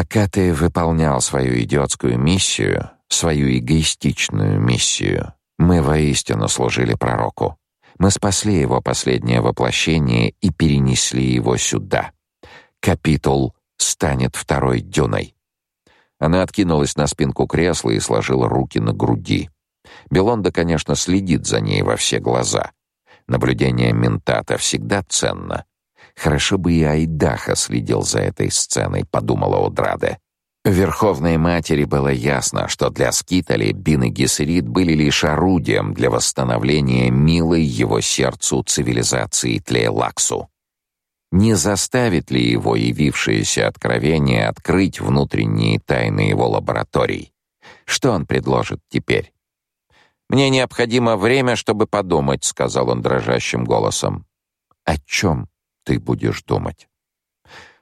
Пока ты выполнял свою идиотскую миссию, свою эгоистичную миссию, мы воистину служили пророку. Мы спасли его последнее воплощение и перенесли его сюда. Капитул станет второй дюной. Она откинулась на спинку кресла и сложила руки на груди. Белонда, конечно, следит за ней во все глаза. Наблюдение ментата всегда ценно. Хорошо бы и Айдаха следил за этой сценой, подумала Одраде. Верховной матери было ясно, что для Скитали Бин и Гессерит были лишь орудием для восстановления милой его сердцу цивилизации Тлейлаксу. Не заставит ли его явившееся откровение открыть внутренние тайны его лабораторий? Что он предложит теперь? «Мне необходимо время, чтобы подумать», — сказал он дрожащим голосом. «О чем ты будешь думать?»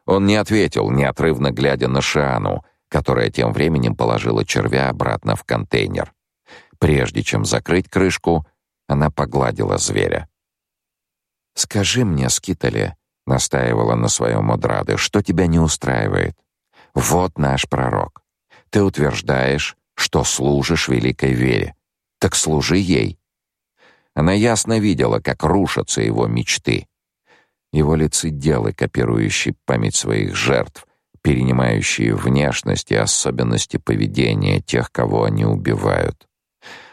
Он не ответил, неотрывно глядя на Шану, которая тем временем положила червя обратно в контейнер. Прежде чем закрыть крышку, она погладила зверя. «Скажи мне, Скитали», — настаивала на своем Одраде, — «что тебя не устраивает? Вот наш пророк. Ты утверждаешь, что служишь великой вере. Так служи ей». Она ясно видела, как рушатся его мечты, его лицеделы, копирующие память своих жертв, перенимающие внешность и особенности поведения тех, кого они убивают.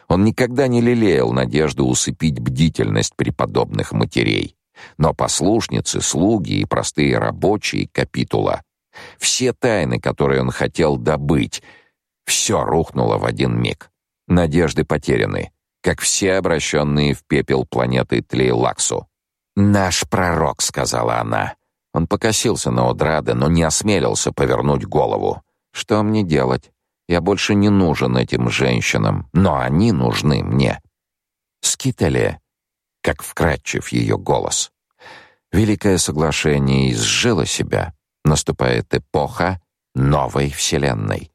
Он никогда не лелеял надежду усыпить бдительность преподобных матерей. Но послушницы, слуги и простые рабочие капитула, все тайны, которые он хотел добыть, все рухнуло в один миг. Надежды потеряны, как все обращенные в пепел планеты Тлейлаксу. «Наш пророк», — сказала она. Он покосился на Одрада, но не осмелился повернуть голову. «Что мне делать? Я больше не нужен этим женщинам, но они нужны мне». «Скитале», — как вкрадчив ее голос. Великое соглашение изжило себя. Наступает эпоха новой вселенной.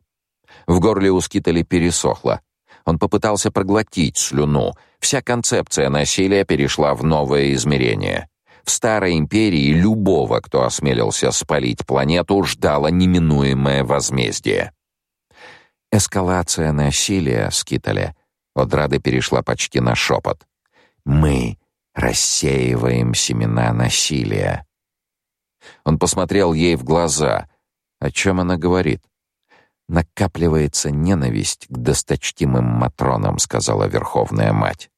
В горле у Скитали пересохло. Он попытался проглотить слюну. Вся концепция насилия перешла в новое измерение. В старой империи любого, кто осмелился спалить планету, ждало неминуемое возмездие. Эскалация насилия, Скитале. Одрада перешла почти на шепот. Мы рассеиваем семена насилия. Он посмотрел ей в глаза. О чем она говорит? Накапливается ненависть к досточтимым матронам, сказала верховная мать.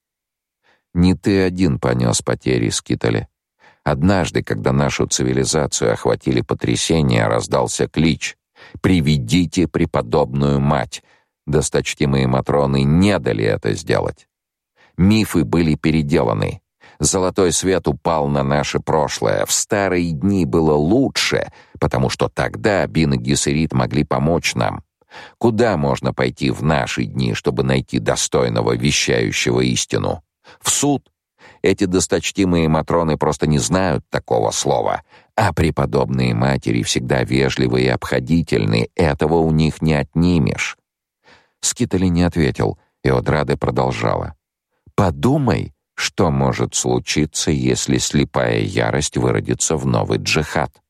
Не ты один понес потери, Скитали. Однажды, когда нашу цивилизацию охватили потрясения, раздался клич: "Приведите преподобную мать". Досточтимые матроны не дали это сделать. Мифы были переделаны. Золотой свет упал на наше прошлое. В старые дни было лучше, потому что тогда Бин и Гессерит могли помочь нам. Куда можно пойти в наши дни, чтобы найти достойного вещающего истину? В суд? Эти досточтимые матроны просто не знают такого слова, а преподобные матери всегда вежливы и обходительны, этого у них не отнимешь. Скитали не ответил, и Одрада продолжала. «Подумай, что может случиться, если слепая ярость выродится в новый джихад?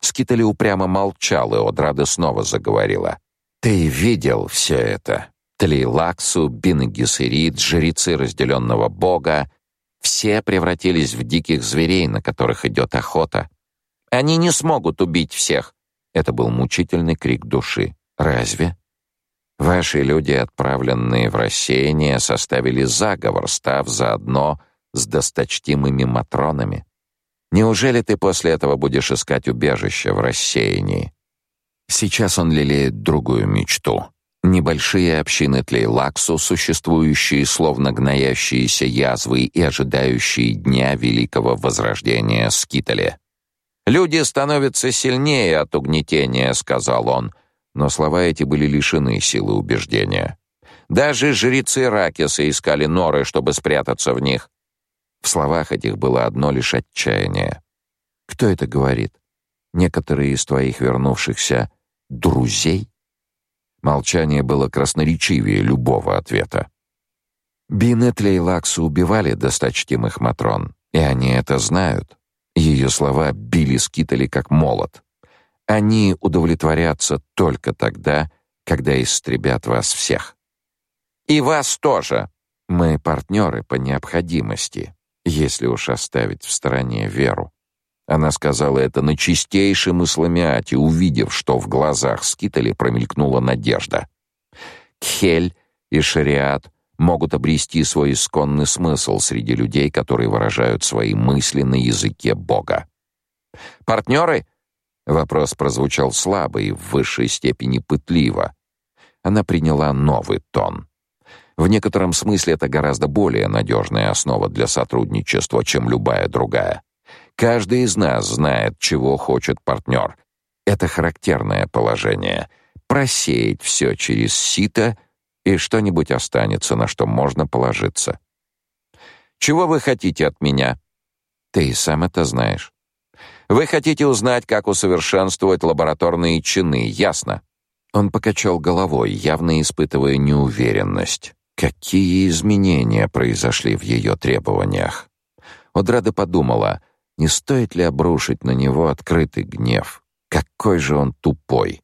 Скитали упрямо молчал, и Одрада снова заговорила. «Ты видел все это. Тлейлаксу, Бин-Гессерит, жрецы разделенного бога, все превратились в диких зверей, на которых идет охота. Они не смогут убить всех. Это был мучительный крик души. Разве? Ваши люди, отправленные в рассеяние, составили заговор, став заодно с досточтимыми матронами. Неужели ты после этого будешь искать убежище в рассеянии? Сейчас он лелеет другую мечту. Небольшие общины Тлейлаксу, существующие словно гноящиеся язвы и ожидающие дня великого возрождения Скитале. «Люди становятся сильнее от угнетения», — сказал он, — но слова эти были лишены силы убеждения. Даже жрецы Ракеса искали норы, чтобы спрятаться в них. В словах этих было одно лишь отчаяние. Кто это говорит? Некоторые из твоих вернувшихся друзей? Молчание было красноречивее любого ответа. Бинетли и Лаксу убивали досточтимых матрон, и они это знают. Ее слова били скитали как молот. Они удовлетворятся только тогда, когда истребят вас всех. И вас тоже. Мы партнеры по необходимости, если уж оставить в стороне веру. Она сказала это на чистейшем исламиате, увидев, что в глазах Скитали промелькнула надежда. Кхель и шариат могут обрести свой исконный смысл среди людей, которые выражают свои мысли на языке Бога. Партнеры? Вопрос прозвучал слабо и в высшей степени пытливо. Она приняла новый тон. В некотором смысле это гораздо более надежная основа для сотрудничества, чем любая другая. Каждый из нас знает, чего хочет партнер. Это характерное положение. Просеять все через сито, и что-нибудь останется, на что можно положиться. Чего вы хотите от меня? Ты и сам это знаешь. Вы хотите узнать, как усовершенствовать лабораторные чины, ясно? Он покачал головой, явно испытывая неуверенность. Какие изменения произошли в ее требованиях? Одрада подумала, не стоит ли обрушить на него открытый гнев. Какой же он тупой.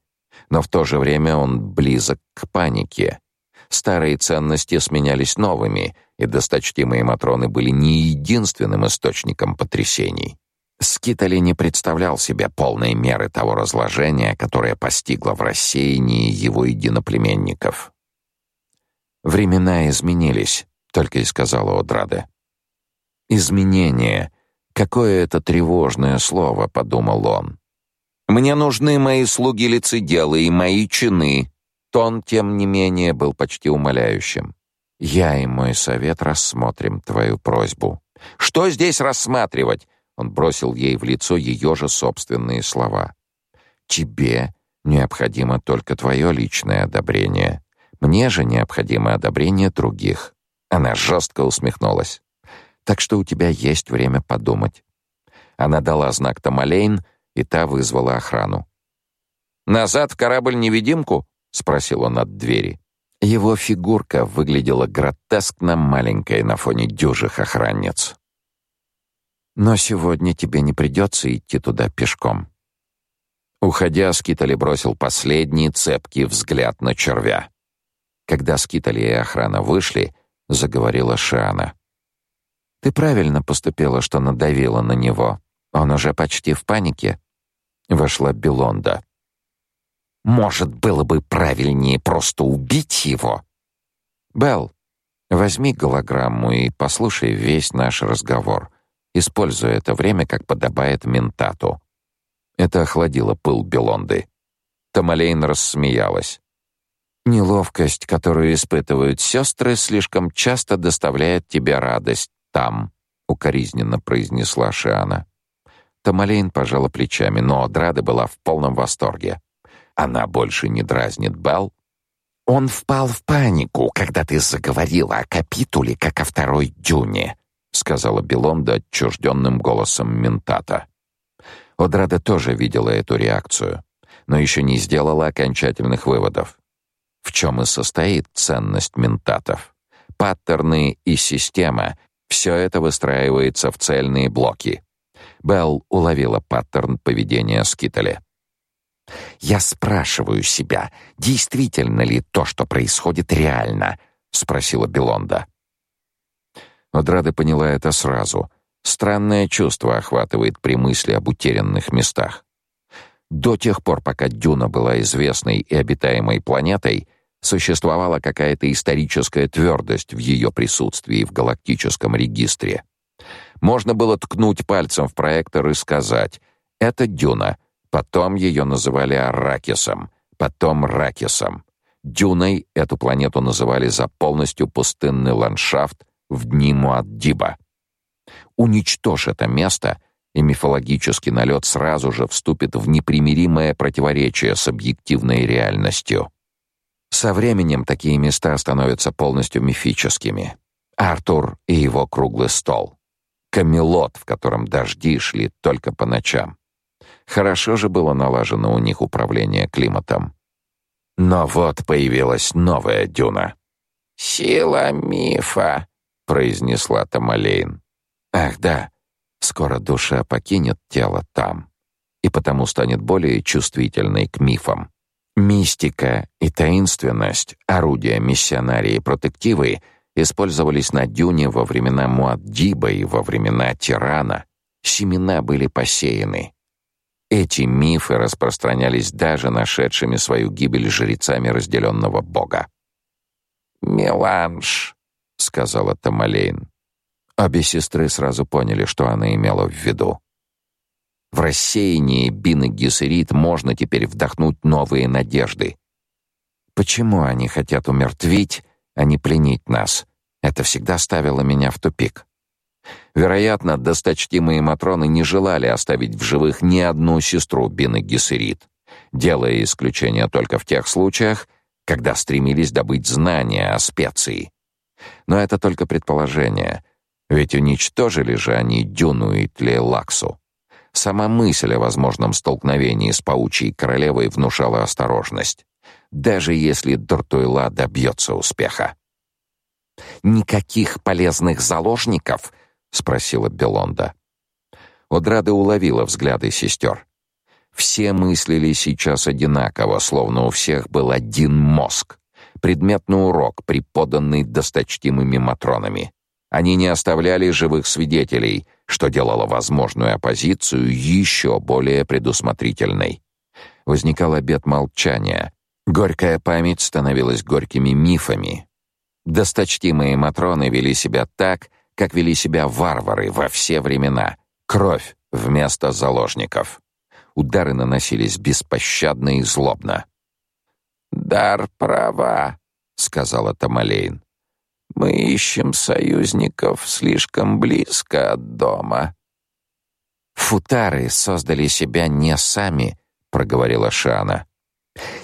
Но в то же время он близок к панике. Старые ценности сменялись новыми, и досточтимые матроны были не единственным источником потрясений. Скитали не представлял себе полной меры того разложения, которое постигло в рассеянии его единоплеменников. Времена изменились, только и сказала Одраде. Изменение. Какое это тревожное слово, подумал он. Мне нужны мои слуги лицеделы и мои чины. Тон тем не менее был почти умоляющим. Я и мой совет рассмотрим твою просьбу. Что здесь рассматривать? Он бросил ей в лицо ее же собственные слова. Тебе необходимо только твое личное одобрение. Мне же необходимо одобрение других. Она жестко усмехнулась. Так что у тебя есть время подумать. Она дала знак Тамалейн, и та вызвала охрану. Назад в корабль-невидимку, спросил он от двери. Его фигурка выглядела гротескно маленькой на фоне дюжих охранниц. Но сегодня тебе не придется идти туда пешком. Уходя, Скитали бросил последний цепкий взгляд на червя. Когда Скитали и охрана вышли, заговорила Шиана. «Ты правильно поступила, что надавила на него. Он уже почти в панике». Вошла Белонда. «Может, было бы правильнее просто убить его?» «Белл, возьми голограмму и послушай весь наш разговор, используя это время, как подобает ментату». Это охладило пыл Белонды. Тамалейн рассмеялась. Неловкость, которую испытывают сестры, слишком часто доставляет тебе радость там, укоризненно произнесла Шиана. Тамалейн пожала плечами, но Одрада была в полном восторге. Она больше не дразнит Белл. Он впал в панику, когда ты заговорила о капитуле как о второй дюне, сказала Белонда отчужденным голосом ментата. Одрада тоже видела эту реакцию, но еще не сделала окончательных выводов. В чем и состоит ценность ментатов. Паттерны и система — все это выстраивается в цельные блоки. Белл уловила паттерн поведения Скитали. «Я спрашиваю себя, действительно ли то, что происходит, реально?» — спросила Белонда. Одрада поняла это сразу. Странное чувство охватывает при мысли об утерянных местах. До тех пор, пока Дюна была известной и обитаемой планетой, существовала какая-то историческая твердость в ее присутствии в галактическом регистре. Можно было ткнуть пальцем в проектор и сказать: "Это Дюна". Потом ее называли Аракисом, потом Ракисом. Дюной эту планету называли за полностью пустынный ландшафт в дни Муаддиба. Уничтожь это место, и мифологический налет сразу же вступит в непримиримое противоречие с объективной реальностью. Со временем такие места становятся полностью мифическими. Артур и его круглый стол. Камелот, в котором дожди шли только по ночам. Хорошо же было налажено у них управление климатом. Но вот появилась новая дюна. «Сила мифа», — произнесла Тамалейн. «Ах да, скоро душа покинет тело там. и потому станет более чувствительной к мифам. Мистика и таинственность, орудия миссионарии и протективы, использовались на дюне во времена Муаддиба и во времена Тирана. Семена были посеяны. Эти мифы распространялись даже нашедшими свою гибель жрецами разделенного бога. «Меланж», — сказала Тамалейн. Обе сестры сразу поняли, что она имела в виду. В рассеянии Бин и Гессерит можно теперь вдохнуть новые надежды. Почему они хотят умертвить, а не пленить нас? Это всегда ставило меня в тупик. Вероятно, досточтимые матроны не желали оставить в живых ни одну сестру Бин и Гессерит, делая исключение только в тех случаях, когда стремились добыть знания о специи. Но это только предположение, ведь уничтожили же они Дюну и Тлейлаксу. Сама мысль о возможном столкновении с паучьей королевой внушала осторожность, даже если Дортуйла добьется успеха. «Никаких полезных заложников?» — спросила Белонда. Одрада уловила взгляды сестер. Все мыслили сейчас одинаково, словно у всех был один мозг. Предметный урок, преподанный досточтимыми матронами. Они не оставляли живых свидетелей, что делало возможную оппозицию еще более предусмотрительной. Возникал обет молчания. Горькая память становилась горькими мифами. Досточтимые матроны вели себя так, как вели себя варвары во все времена. Кровь вместо заложников. Удары наносились беспощадно и злобно. «Дар права», — сказала Тамалейн. Мы ищем союзников слишком близко от дома. Футары создали себя не сами, проговорила Шана.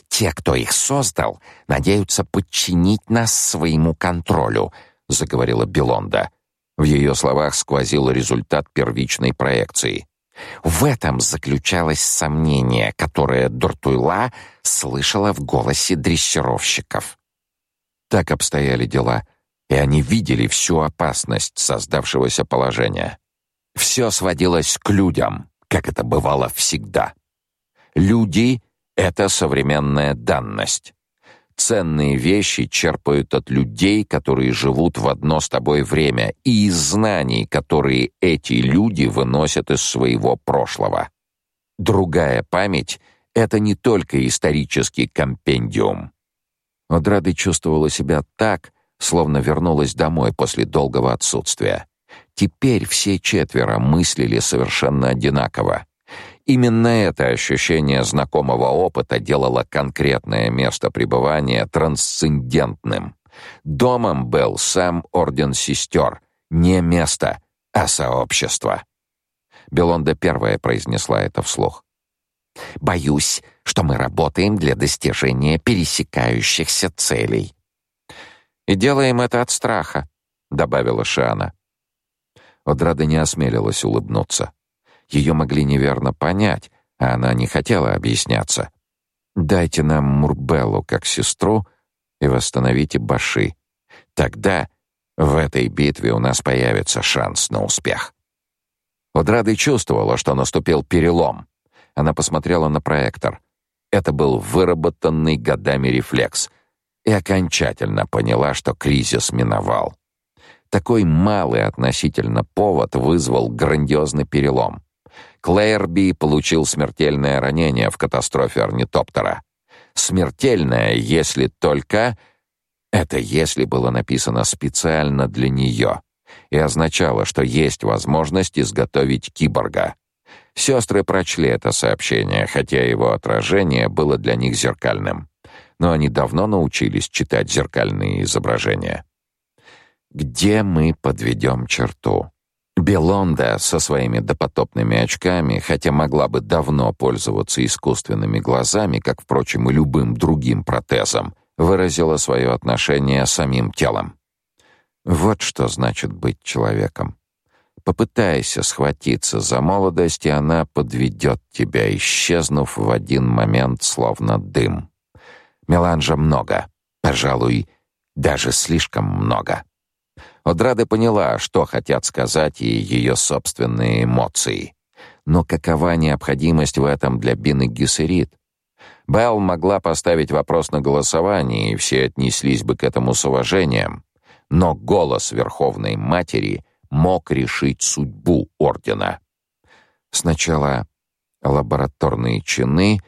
Те, кто их создал, надеются подчинить нас своему контролю, заговорила Белонда. В ее словах сквозил результат первичной проекции. В этом заключалось сомнение, которое Дуртуйла слышала в голосе дрессировщиков. Так обстояли дела и они видели всю опасность создавшегося положения. Все сводилось к людям, как это бывало всегда. Люди — это современная данность. Ценные вещи черпают от людей, которые живут в одно с тобой время, и из знаний, которые эти люди выносят из своего прошлого. Другая память — это не только исторический компендиум. Одрады чувствовала себя так, словно вернулась домой после долгого отсутствия. Теперь все четверо мыслили совершенно одинаково. Именно это ощущение знакомого опыта делало конкретное место пребывания трансцендентным. Домом был сам орден сестер, не место, а сообщество. Белонда первая произнесла это вслух. Боюсь, что мы работаем для достижения пересекающихся целей. И делаем это от страха, добавила Шана. Одрада не осмелилась улыбнуться. Ее могли неверно понять, а она не хотела объясняться. Дайте нам Мурбеллу как сестру и восстановите Баши. Тогда в этой битве у нас появится шанс на успех. Одрада чувствовала, что наступил перелом. Она посмотрела на проектор. Это был выработанный годами рефлекс, и окончательно поняла, что кризис миновал. Такой малый относительно повод вызвал грандиозный перелом. Клэрби получил смертельное ранение в катастрофе орнитоптера. Смертельное, если только... Это «если» было написано специально для нее и означало, что есть возможность изготовить киборга. Сестры прочли это сообщение, хотя его отражение было для них зеркальным но они давно научились читать зеркальные изображения. Где мы подведем черту? Белонда со своими допотопными очками, хотя могла бы давно пользоваться искусственными глазами, как, впрочем, и любым другим протезом, выразила свое отношение самим телом. Вот что значит быть человеком. Попытайся схватиться за молодость, и она подведет тебя, исчезнув в один момент, словно дым. Меланжа много, пожалуй, даже слишком много. Одрада поняла, что хотят сказать и ее собственные эмоции. Но какова необходимость в этом для Бины Гессерит? Белл могла поставить вопрос на голосование, и все отнеслись бы к этому с уважением. Но голос Верховной Матери мог решить судьбу Ордена. Сначала лабораторные чины,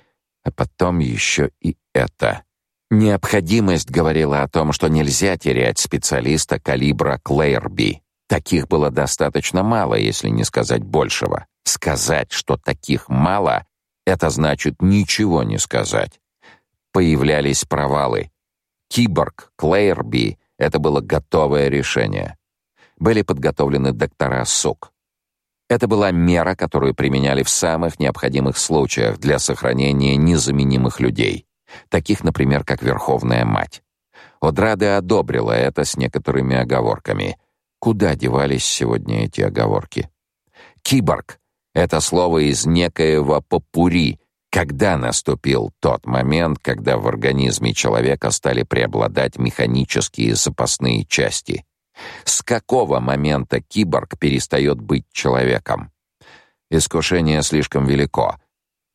а потом еще и это. Необходимость говорила о том, что нельзя терять специалиста калибра Клейрби. Таких было достаточно мало, если не сказать большего. Сказать, что таких мало, это значит ничего не сказать. Появлялись провалы. Киборг Клейрби — это было готовое решение. Были подготовлены доктора СУК. Это была мера, которую применяли в самых необходимых случаях для сохранения незаменимых людей, таких, например, как Верховная Мать. Одраде одобрила это с некоторыми оговорками. Куда девались сегодня эти оговорки? Киборг — это слово из некоего попури, когда наступил тот момент, когда в организме человека стали преобладать механические запасные части — с какого момента киборг перестает быть человеком? Искушение слишком велико.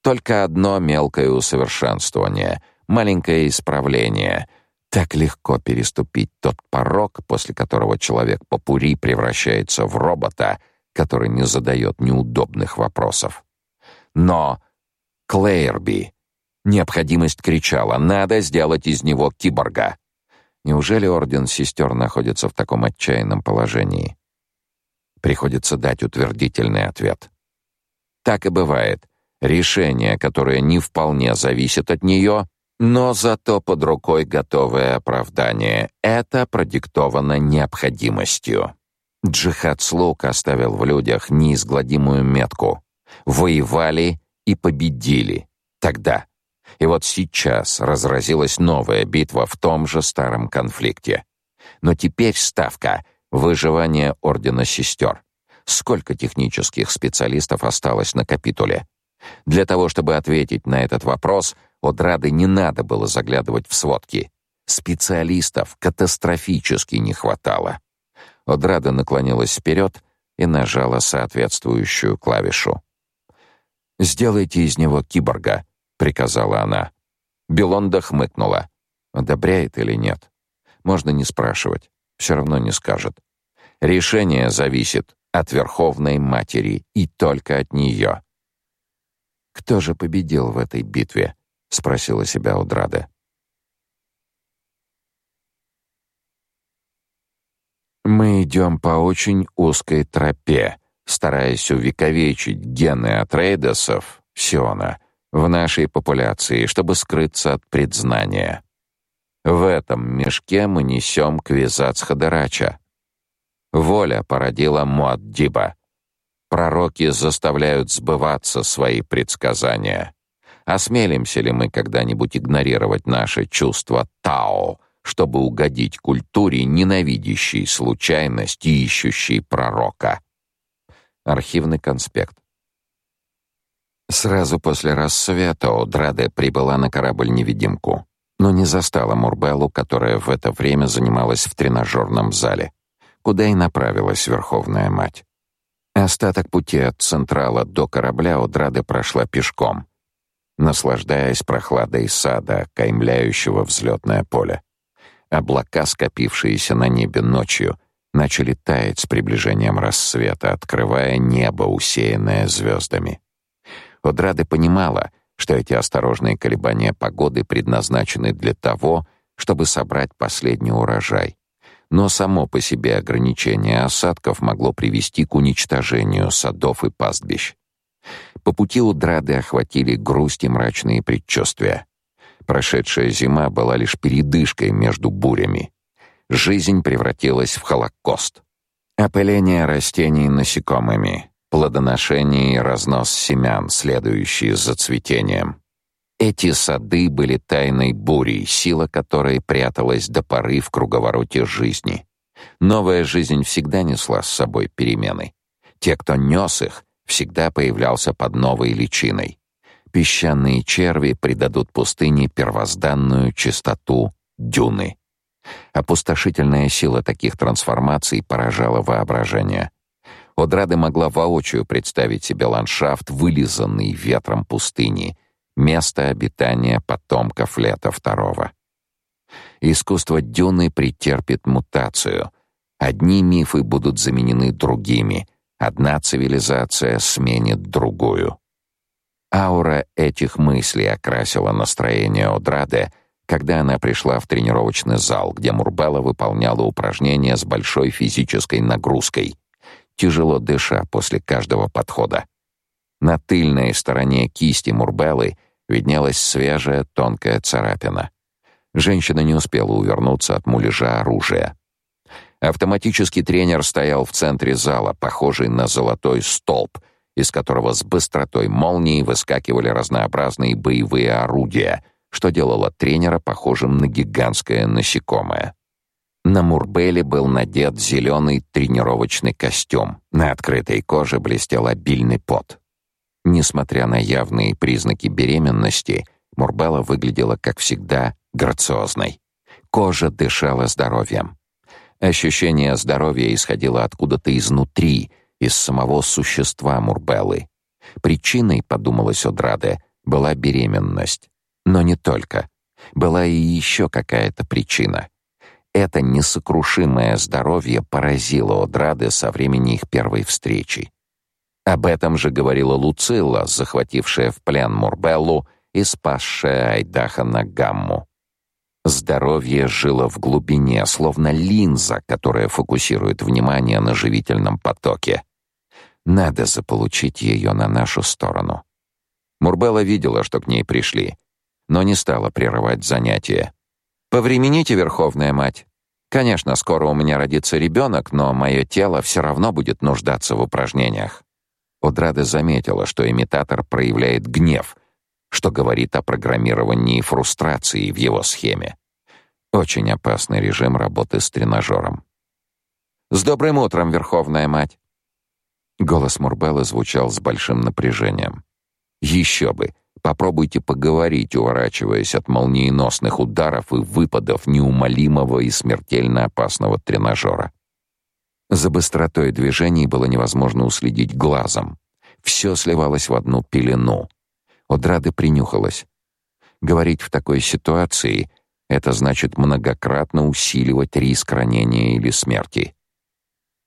Только одно мелкое усовершенствование, маленькое исправление. Так легко переступить тот порог, после которого человек по пури превращается в робота, который не задает неудобных вопросов. Но Клейрби необходимость кричала: "Надо сделать из него киборга". Неужели орден сестер находится в таком отчаянном положении? Приходится дать утвердительный ответ. Так и бывает. Решение, которое не вполне зависит от нее, но зато под рукой готовое оправдание. Это продиктовано необходимостью. Джихад Слук оставил в людях неизгладимую метку. Воевали и победили. Тогда и вот сейчас разразилась новая битва в том же старом конфликте. Но теперь ставка — выживание Ордена Сестер. Сколько технических специалистов осталось на капитуле? Для того, чтобы ответить на этот вопрос, Одрады не надо было заглядывать в сводки. Специалистов катастрофически не хватало. Одрада наклонилась вперед и нажала соответствующую клавишу. «Сделайте из него киборга», приказала она. Белонда хмыкнула. Одобряет или нет? Можно не спрашивать. Все равно не скажет. Решение зависит от Верховной Матери и только от нее. Кто же победил в этой битве? спросила себя Удрада. Мы идем по очень узкой тропе, стараясь увековечить гены Атрейдесов, Сиона, в нашей популяции, чтобы скрыться от предзнания. В этом мешке мы несем квизац Хадарача. Воля породила Муаддиба. Пророки заставляют сбываться свои предсказания. Осмелимся ли мы когда-нибудь игнорировать наше чувство Тао, чтобы угодить культуре, ненавидящей случайность и ищущей пророка? Архивный конспект. Сразу после рассвета Одраде прибыла на корабль-невидимку, но не застала Мурбеллу, которая в это время занималась в тренажерном зале, куда и направилась Верховная Мать. Остаток пути от Централа до корабля Одраде прошла пешком, наслаждаясь прохладой сада, каймляющего взлетное поле. Облака, скопившиеся на небе ночью, начали таять с приближением рассвета, открывая небо, усеянное звездами. Одрада понимала, что эти осторожные колебания погоды предназначены для того, чтобы собрать последний урожай. Но само по себе ограничение осадков могло привести к уничтожению садов и пастбищ. По пути у Драды охватили грусть и мрачные предчувствия. Прошедшая зима была лишь передышкой между бурями. Жизнь превратилась в холокост. Опыление растений насекомыми, плодоношение и разнос семян, следующие за цветением. Эти сады были тайной бурей, сила которой пряталась до поры в круговороте жизни. Новая жизнь всегда несла с собой перемены. Те, кто нес их, всегда появлялся под новой личиной. Песчаные черви придадут пустыне первозданную чистоту дюны. Опустошительная сила таких трансформаций поражала воображение. Одрада могла воочию представить себе ландшафт, вылизанный ветром пустыни, место обитания потомков лета второго. Искусство дюны претерпит мутацию. Одни мифы будут заменены другими, одна цивилизация сменит другую. Аура этих мыслей окрасила настроение Одрады, когда она пришла в тренировочный зал, где Мурбелла выполняла упражнения с большой физической нагрузкой, тяжело дыша после каждого подхода. На тыльной стороне кисти Мурбеллы виднелась свежая тонкая царапина. Женщина не успела увернуться от муляжа оружия. Автоматический тренер стоял в центре зала, похожий на золотой столб, из которого с быстротой молнии выскакивали разнообразные боевые орудия, что делало тренера похожим на гигантское насекомое. На Мурбеле был надет зеленый тренировочный костюм. На открытой коже блестел обильный пот. Несмотря на явные признаки беременности, Мурбела выглядела, как всегда, грациозной. Кожа дышала здоровьем. Ощущение здоровья исходило откуда-то изнутри, из самого существа Мурбеллы. Причиной, подумалось Одраде, была беременность. Но не только. Была и еще какая-то причина. Это несокрушимое здоровье поразило Одраде со времени их первой встречи. Об этом же говорила Луцилла, захватившая в плен Мурбеллу и спасшая Айдаха на Гамму. Здоровье жило в глубине, словно линза, которая фокусирует внимание на живительном потоке. Надо заполучить ее на нашу сторону. Мурбелла видела, что к ней пришли, но не стала прерывать занятия. «Повремените, Верховная Мать. Конечно, скоро у меня родится ребенок, но мое тело все равно будет нуждаться в упражнениях». Одрада заметила, что имитатор проявляет гнев, что говорит о программировании фрустрации в его схеме. Очень опасный режим работы с тренажером. «С добрым утром, Верховная Мать!» Голос Мурбелла звучал с большим напряжением. «Еще бы! Попробуйте поговорить, уворачиваясь от молниеносных ударов и выпадов неумолимого и смертельно опасного тренажера. За быстротой движений было невозможно уследить глазом. Все сливалось в одну пелену. Одрады принюхалась. Говорить в такой ситуации — это значит многократно усиливать риск ранения или смерти.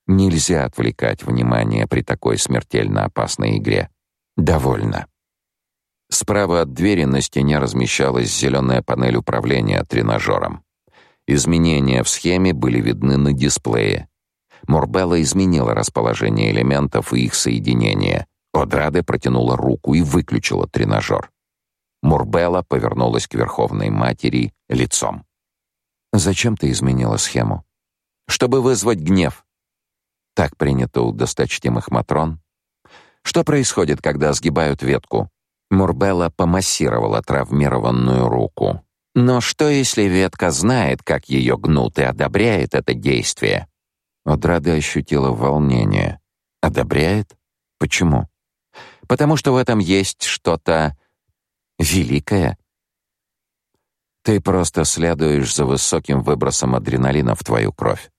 Нельзя отвлекать внимание при такой смертельно опасной игре. Довольно. Справа от двери на стене размещалась зеленая панель управления тренажером. Изменения в схеме были видны на дисплее. Морбелла изменила расположение элементов и их соединение. Одраде протянула руку и выключила тренажер. Мурбелла повернулась к Верховной Матери лицом. «Зачем ты изменила схему?» «Чтобы вызвать гнев». Так принято у досточтимых Матрон. Что происходит, когда сгибают ветку? Мурбелла помассировала травмированную руку. Но что, если ветка знает, как ее гнут и одобряет это действие? Одрада ощутила волнение. Одобряет? Почему? Потому что в этом есть что-то великое. Ты просто следуешь за высоким выбросом адреналина в твою кровь.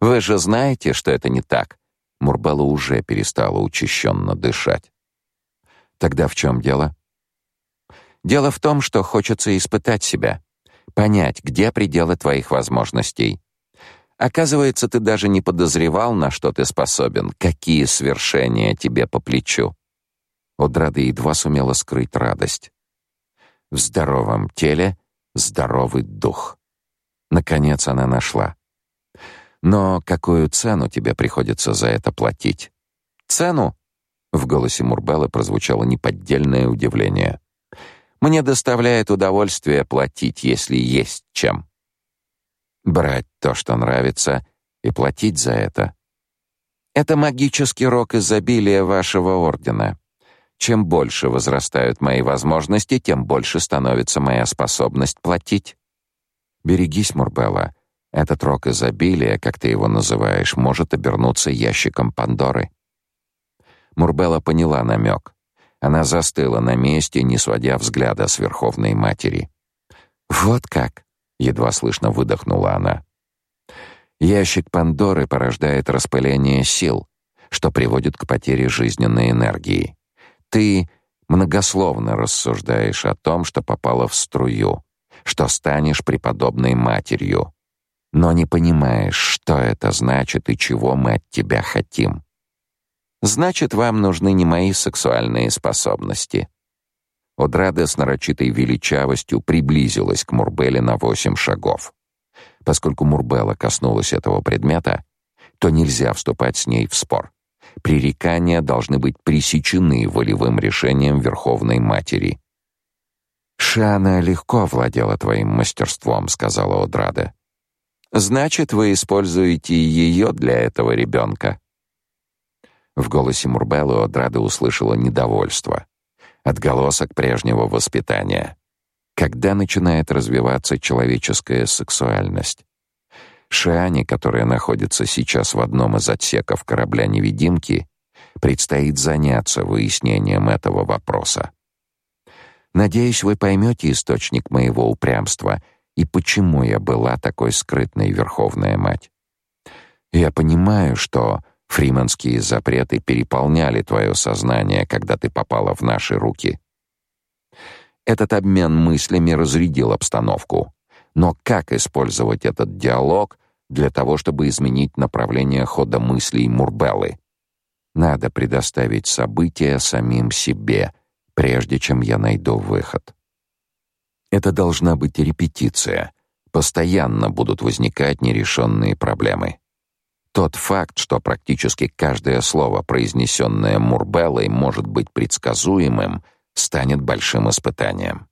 Вы же знаете, что это не так. Мурбала уже перестала учащенно дышать. Тогда в чем дело? Дело в том, что хочется испытать себя, понять, где пределы твоих возможностей. Оказывается, ты даже не подозревал, на что ты способен, какие свершения тебе по плечу. Одрада едва сумела скрыть радость. В здоровом теле здоровый дух. Наконец она нашла. Но какую цену тебе приходится за это платить? Цену? В голосе Мурбелла прозвучало неподдельное удивление. Мне доставляет удовольствие платить, если есть чем брать то, что нравится, и платить за это. Это магический рок изобилия вашего ордена. Чем больше возрастают мои возможности, тем больше становится моя способность платить. Берегись, Мурбелла. Этот рок изобилия, как ты его называешь, может обернуться ящиком Пандоры. Мурбелла поняла намек. Она застыла на месте, не сводя взгляда с Верховной Матери. Вот как едва слышно выдохнула она. Ящик Пандоры порождает распыление сил. что приводит к потере жизненной энергии. Ты многословно рассуждаешь о том, что попало в струю, что станешь преподобной матерью, но не понимаешь, что это значит и чего мы от тебя хотим. Значит, вам нужны не мои сексуальные способности. Одрада с нарочитой величавостью приблизилась к Мурбеле на восемь шагов. Поскольку Мурбела коснулась этого предмета, то нельзя вступать с ней в спор. Пререкания должны быть пресечены волевым решением Верховной Матери. «Шана легко владела твоим мастерством», — сказала Одрада. «Значит, вы используете ее для этого ребенка». В голосе Мурбеллы Одрада услышала недовольство, отголосок прежнего воспитания. Когда начинает развиваться человеческая сексуальность? Шиане, которая находится сейчас в одном из отсеков корабля-невидимки, предстоит заняться выяснением этого вопроса. Надеюсь, вы поймете источник моего упрямства и почему я была такой скрытной верховная мать. Я понимаю, что фриманские запреты переполняли твое сознание, когда ты попала в наши руки. Этот обмен мыслями разрядил обстановку. Но как использовать этот диалог для того, чтобы изменить направление хода мыслей Мурбеллы? Надо предоставить события самим себе, прежде чем я найду выход. Это должна быть репетиция. Постоянно будут возникать нерешенные проблемы. Тот факт, что практически каждое слово, произнесенное Мурбеллой, может быть предсказуемым, станет большим испытанием.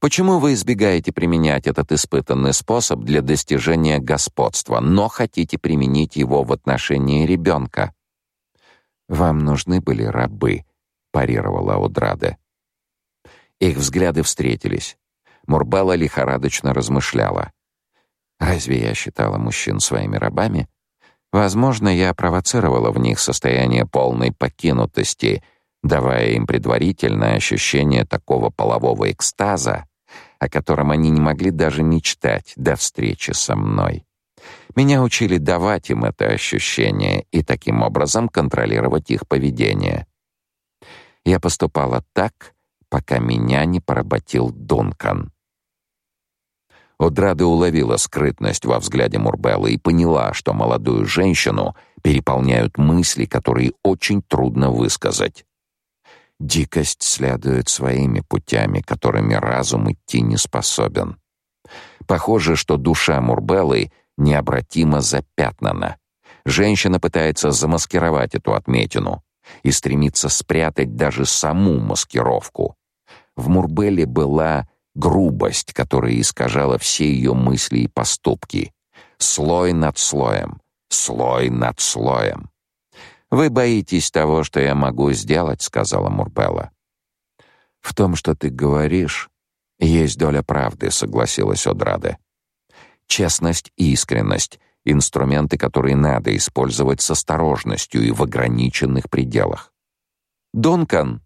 Почему вы избегаете применять этот испытанный способ для достижения господства, но хотите применить его в отношении ребенка? Вам нужны были рабы, парировала Удраде. Их взгляды встретились. Мурбала лихорадочно размышляла. Разве я считала мужчин своими рабами? Возможно, я провоцировала в них состояние полной покинутости, давая им предварительное ощущение такого полового экстаза, о котором они не могли даже мечтать до встречи со мной. Меня учили давать им это ощущение и таким образом контролировать их поведение. Я поступала так, пока меня не поработил Дункан. Одрада уловила скрытность во взгляде Мурбеллы и поняла, что молодую женщину переполняют мысли, которые очень трудно высказать. Дикость следует своими путями, которыми разум идти не способен. Похоже, что душа Мурбеллы необратимо запятнана. Женщина пытается замаскировать эту отметину и стремится спрятать даже саму маскировку. В Мурбелле была грубость, которая искажала все ее мысли и поступки. Слой над слоем, слой над слоем. Вы боитесь того, что я могу сделать, сказала Мурбелла. В том, что ты говоришь, есть доля правды, согласилась Одраде. Честность и искренность инструменты, которые надо использовать с осторожностью и в ограниченных пределах. Дункан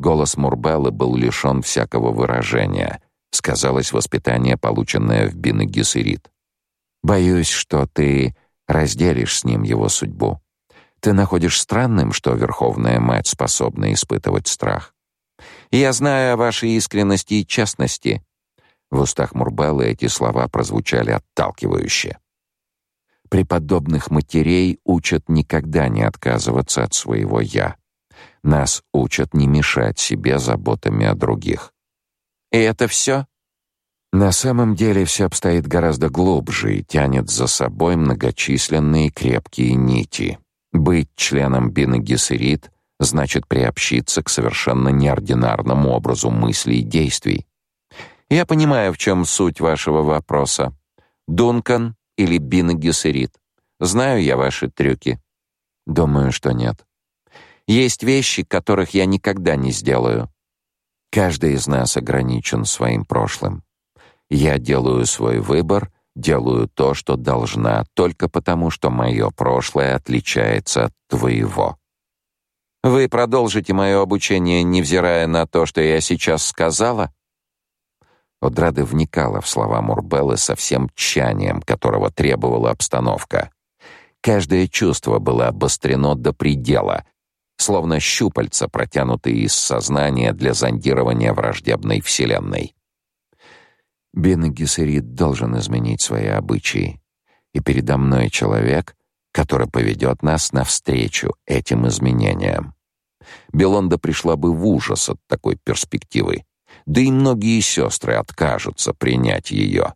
голос Мурбеллы был лишён всякого выражения. Сказалось воспитание, полученное в Бинегисерит. Боюсь, что ты разделишь с ним его судьбу. Ты находишь странным, что Верховная Мать способна испытывать страх. Я знаю о вашей искренности и честности. В устах Мурбеллы эти слова прозвучали отталкивающе. Преподобных матерей учат никогда не отказываться от своего «я». Нас учат не мешать себе заботами о других. И это все? На самом деле все обстоит гораздо глубже и тянет за собой многочисленные крепкие нити. Быть членом Бины значит приобщиться к совершенно неординарному образу мыслей и действий. Я понимаю, в чем суть вашего вопроса. Дункан или Бина Знаю я ваши трюки. Думаю, что нет. Есть вещи, которых я никогда не сделаю. Каждый из нас ограничен своим прошлым. Я делаю свой выбор делаю то, что должна, только потому, что мое прошлое отличается от твоего. Вы продолжите мое обучение, невзирая на то, что я сейчас сказала? Одрада вникала в слова Мурбеллы со всем тщанием, которого требовала обстановка. Каждое чувство было обострено до предела, словно щупальца, протянутые из сознания для зондирования враждебной вселенной. Бен Гессерит должен изменить свои обычаи, и передо мной человек, который поведет нас навстречу этим изменениям. Белонда пришла бы в ужас от такой перспективы, да и многие сестры откажутся принять ее.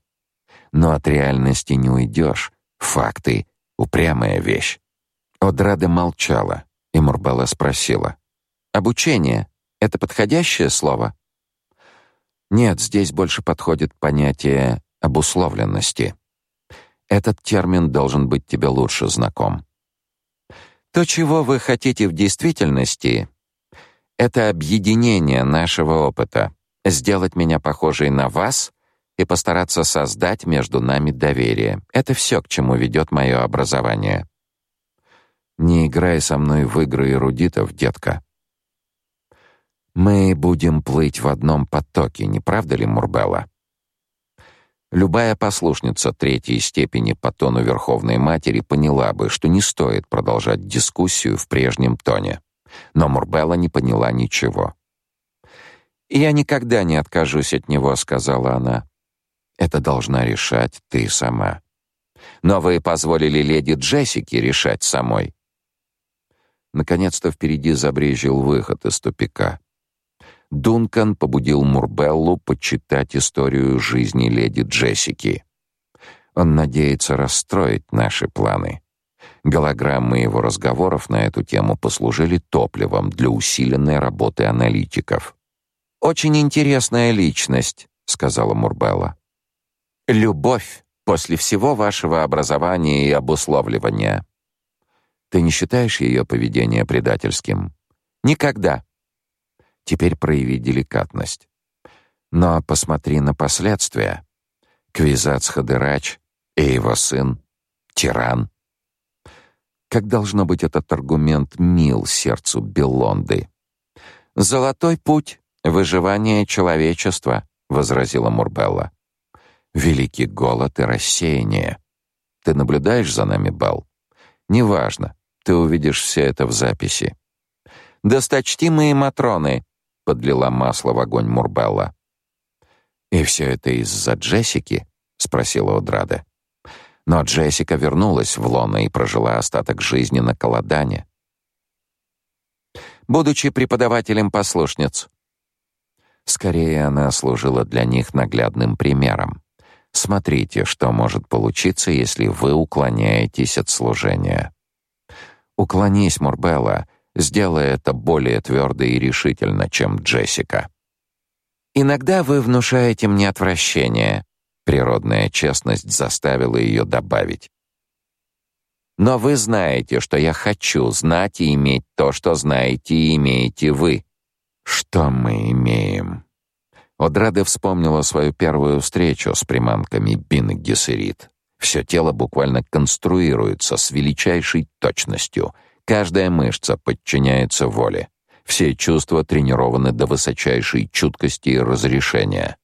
Но от реальности не уйдешь. Факты — упрямая вещь. Одрада молчала, и Мурбелла спросила. «Обучение — это подходящее слово?» Нет, здесь больше подходит понятие обусловленности. Этот термин должен быть тебе лучше знаком. То, чего вы хотите в действительности, это объединение нашего опыта, сделать меня похожей на вас и постараться создать между нами доверие. Это все, к чему ведет мое образование. Не играй со мной в игры эрудитов, детка. Мы будем плыть в одном потоке, не правда ли, Мурбелла? Любая послушница третьей степени по тону Верховной Матери поняла бы, что не стоит продолжать дискуссию в прежнем тоне. Но Мурбелла не поняла ничего. «Я никогда не откажусь от него», — сказала она. «Это должна решать ты сама». «Но вы позволили леди Джессике решать самой». Наконец-то впереди забрежил выход из тупика. Дункан побудил Мурбеллу почитать историю жизни леди Джессики. Он надеется расстроить наши планы. Голограммы его разговоров на эту тему послужили топливом для усиленной работы аналитиков. Очень интересная личность, сказала Мурбелла. Любовь после всего вашего образования и обусловливания. Ты не считаешь ее поведение предательским? Никогда. Теперь прояви деликатность. Но посмотри на последствия. Квизац Хадырач и его сын — тиран. Как должно быть этот аргумент мил сердцу Беллонды? «Золотой путь — выживание человечества», — возразила Мурбелла. «Великий голод и рассеяние. Ты наблюдаешь за нами, Белл? Неважно, ты увидишь все это в записи. Досточтимые матроны, подлила масло в огонь Мурбелла. И все это из-за Джессики, спросила Одрада. Но Джессика вернулась в Лоно и прожила остаток жизни на Каладане. Будучи преподавателем послушниц, скорее она служила для них наглядным примером. Смотрите, что может получиться, если вы уклоняетесь от служения. Уклонись, Мурбелла, сделай это более твердо и решительно, чем Джессика. Иногда вы внушаете мне отвращение. Природная честность заставила ее добавить. Но вы знаете, что я хочу знать и иметь то, что знаете и имеете вы. Что мы имеем? Одрада вспомнила свою первую встречу с приманками Бин Гессерит. Все тело буквально конструируется с величайшей точностью. Каждая мышца подчиняется воле. Все чувства тренированы до высочайшей чуткости и разрешения.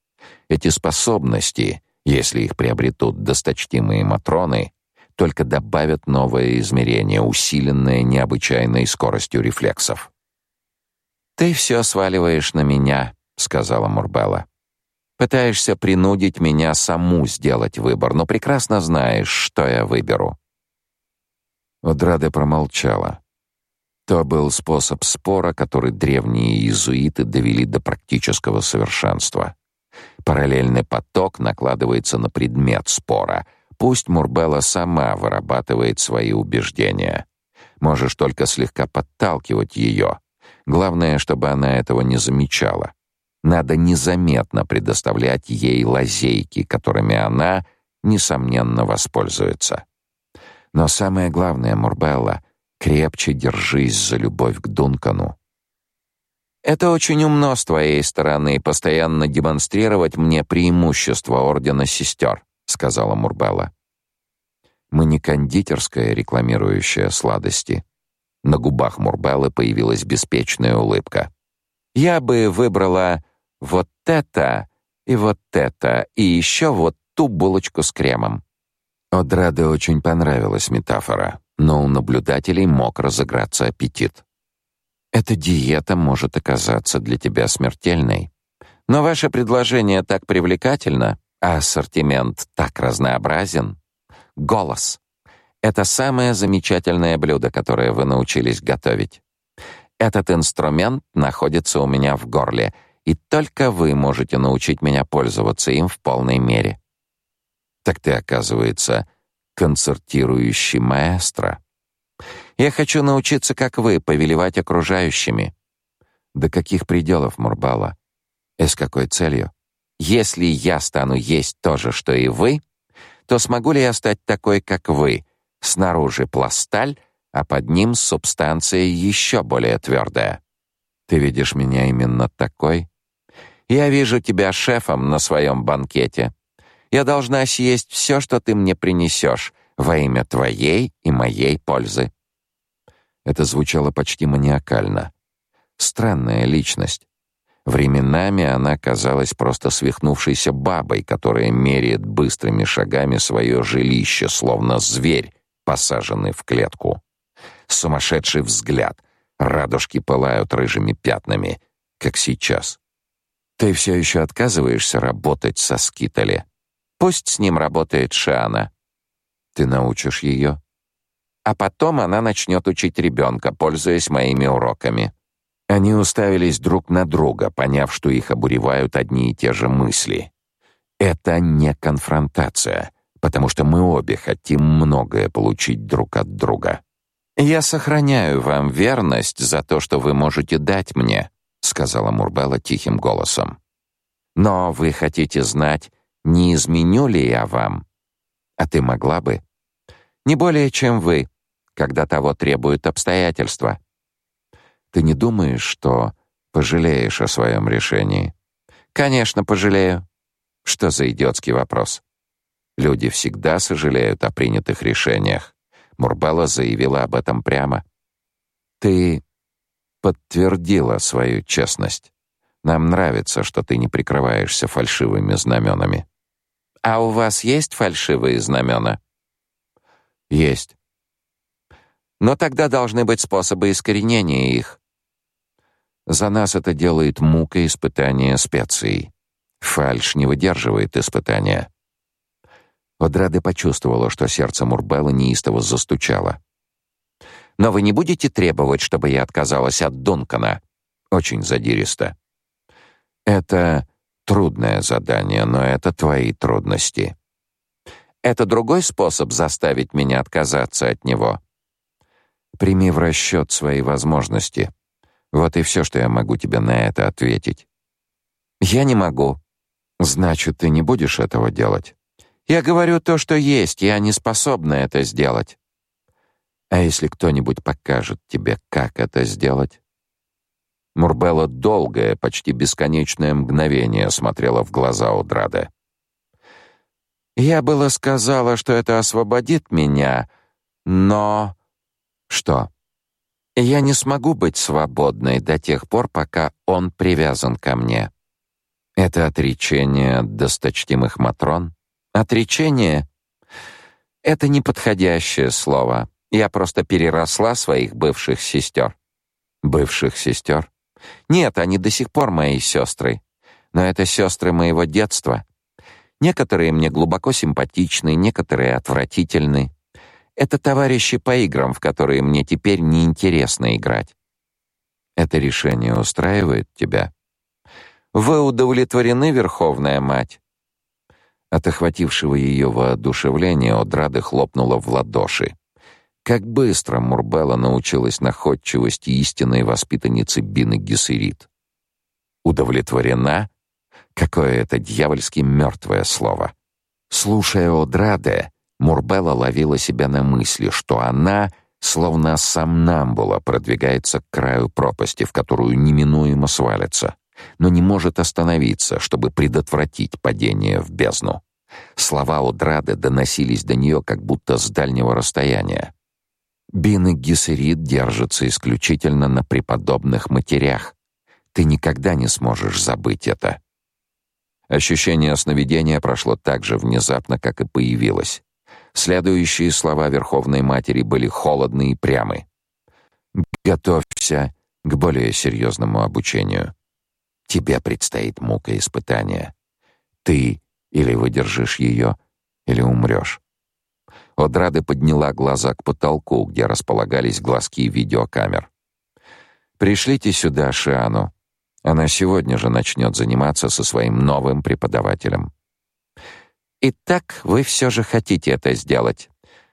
Эти способности, если их приобретут досточтимые матроны, только добавят новое измерение, усиленное необычайной скоростью рефлексов. «Ты все сваливаешь на меня», — сказала Мурбелла. Пытаешься принудить меня саму сделать выбор, но прекрасно знаешь, что я выберу. Одрада промолчала. То был способ спора, который древние иезуиты довели до практического совершенства. Параллельный поток накладывается на предмет спора. Пусть Мурбелла сама вырабатывает свои убеждения. Можешь только слегка подталкивать ее. Главное, чтобы она этого не замечала. Надо незаметно предоставлять ей лазейки, которыми она, несомненно, воспользуется. Но самое главное, Мурбелла, крепче держись за любовь к Дункану. Это очень умно с твоей стороны постоянно демонстрировать мне преимущество ордена сестер», — сказала Мурбелла. Мы не кондитерская, рекламирующая сладости. На губах Мурбеллы появилась беспечная улыбка. Я бы выбрала вот это и вот это, и еще вот ту булочку с кремом. Одраде очень понравилась метафора, но у наблюдателей мог разыграться аппетит. Эта диета может оказаться для тебя смертельной. Но ваше предложение так привлекательно, а ассортимент так разнообразен. Голос — это самое замечательное блюдо, которое вы научились готовить. Этот инструмент находится у меня в горле, и только вы можете научить меня пользоваться им в полной мере. Так ты, оказывается, концертирующий маэстро. Я хочу научиться, как вы, повелевать окружающими. До каких пределов, Мурбала? И с какой целью? Если я стану есть то же, что и вы, то смогу ли я стать такой, как вы? Снаружи пласталь, а под ним субстанция еще более твердая. Ты видишь меня именно такой? Я вижу тебя шефом на своем банкете. Я должна съесть все, что ты мне принесешь, во имя твоей и моей пользы. Это звучало почти маниакально. Странная личность. Временами она казалась просто свихнувшейся бабой, которая меряет быстрыми шагами свое жилище, словно зверь, посаженный в клетку. Сумасшедший взгляд. Радужки пылают рыжими пятнами, как сейчас. Ты все еще отказываешься работать со Скитали. Пусть с ним работает Шана. Ты научишь ее а потом она начнет учить ребенка, пользуясь моими уроками. Они уставились друг на друга, поняв, что их обуревают одни и те же мысли. Это не конфронтация, потому что мы обе хотим многое получить друг от друга. Я сохраняю вам верность за то, что вы можете дать мне, сказала Мурбелла тихим голосом. Но вы хотите знать, не изменю ли я вам? А ты могла бы? Не более, чем вы, когда того требуют обстоятельства. Ты не думаешь, что пожалеешь о своем решении? Конечно, пожалею. Что за идиотский вопрос? Люди всегда сожалеют о принятых решениях. Мурбала заявила об этом прямо. Ты подтвердила свою честность. Нам нравится, что ты не прикрываешься фальшивыми знаменами. А у вас есть фальшивые знамена? Есть. Но тогда должны быть способы искоренения их. За нас это делает мука испытания специей. Фальш не выдерживает испытания. Одрады почувствовала, что сердце Мурбелла неистово застучало. «Но вы не будете требовать, чтобы я отказалась от Дункана?» Очень задиристо. «Это трудное задание, но это твои трудности. Это другой способ заставить меня отказаться от него?» Прими в расчет свои возможности. Вот и все, что я могу тебе на это ответить. Я не могу. Значит, ты не будешь этого делать. Я говорю то, что есть, я не способна это сделать. А если кто-нибудь покажет тебе, как это сделать? Мурбелла долгое, почти бесконечное мгновение смотрела в глаза Удрада. Я было сказала, что это освободит меня, но что? Я не смогу быть свободной до тех пор, пока он привязан ко мне. Это отречение от досточтимых матрон? Отречение — это неподходящее слово. Я просто переросла своих бывших сестер. Бывших сестер? Нет, они до сих пор мои сестры. Но это сестры моего детства. Некоторые мне глубоко симпатичны, некоторые отвратительны. Это товарищи по играм, в которые мне теперь неинтересно играть. Это решение устраивает тебя? Вы удовлетворены, Верховная Мать?» От охватившего ее воодушевления Одрада хлопнула в ладоши. Как быстро Мурбелла научилась находчивости истинной воспитанницы Бины Гессерит. «Удовлетворена?» Какое это дьявольски мертвое слово. Слушая Одраде, Мурбелла ловила себя на мысли, что она, словно сомнамбула, продвигается к краю пропасти, в которую неминуемо свалится, но не может остановиться, чтобы предотвратить падение в бездну. Слова Одрады доносились до нее как будто с дальнего расстояния. Бин и Гессерит держатся исключительно на преподобных матерях. Ты никогда не сможешь забыть это. Ощущение сновидения прошло так же внезапно, как и появилось. Следующие слова Верховной Матери были холодны и прямы. «Готовься к более серьезному обучению. Тебе предстоит мука испытания. Ты или выдержишь ее, или умрешь». Одрада подняла глаза к потолку, где располагались глазки видеокамер. «Пришлите сюда Шиану. Она сегодня же начнет заниматься со своим новым преподавателем». «Итак, вы все же хотите это сделать.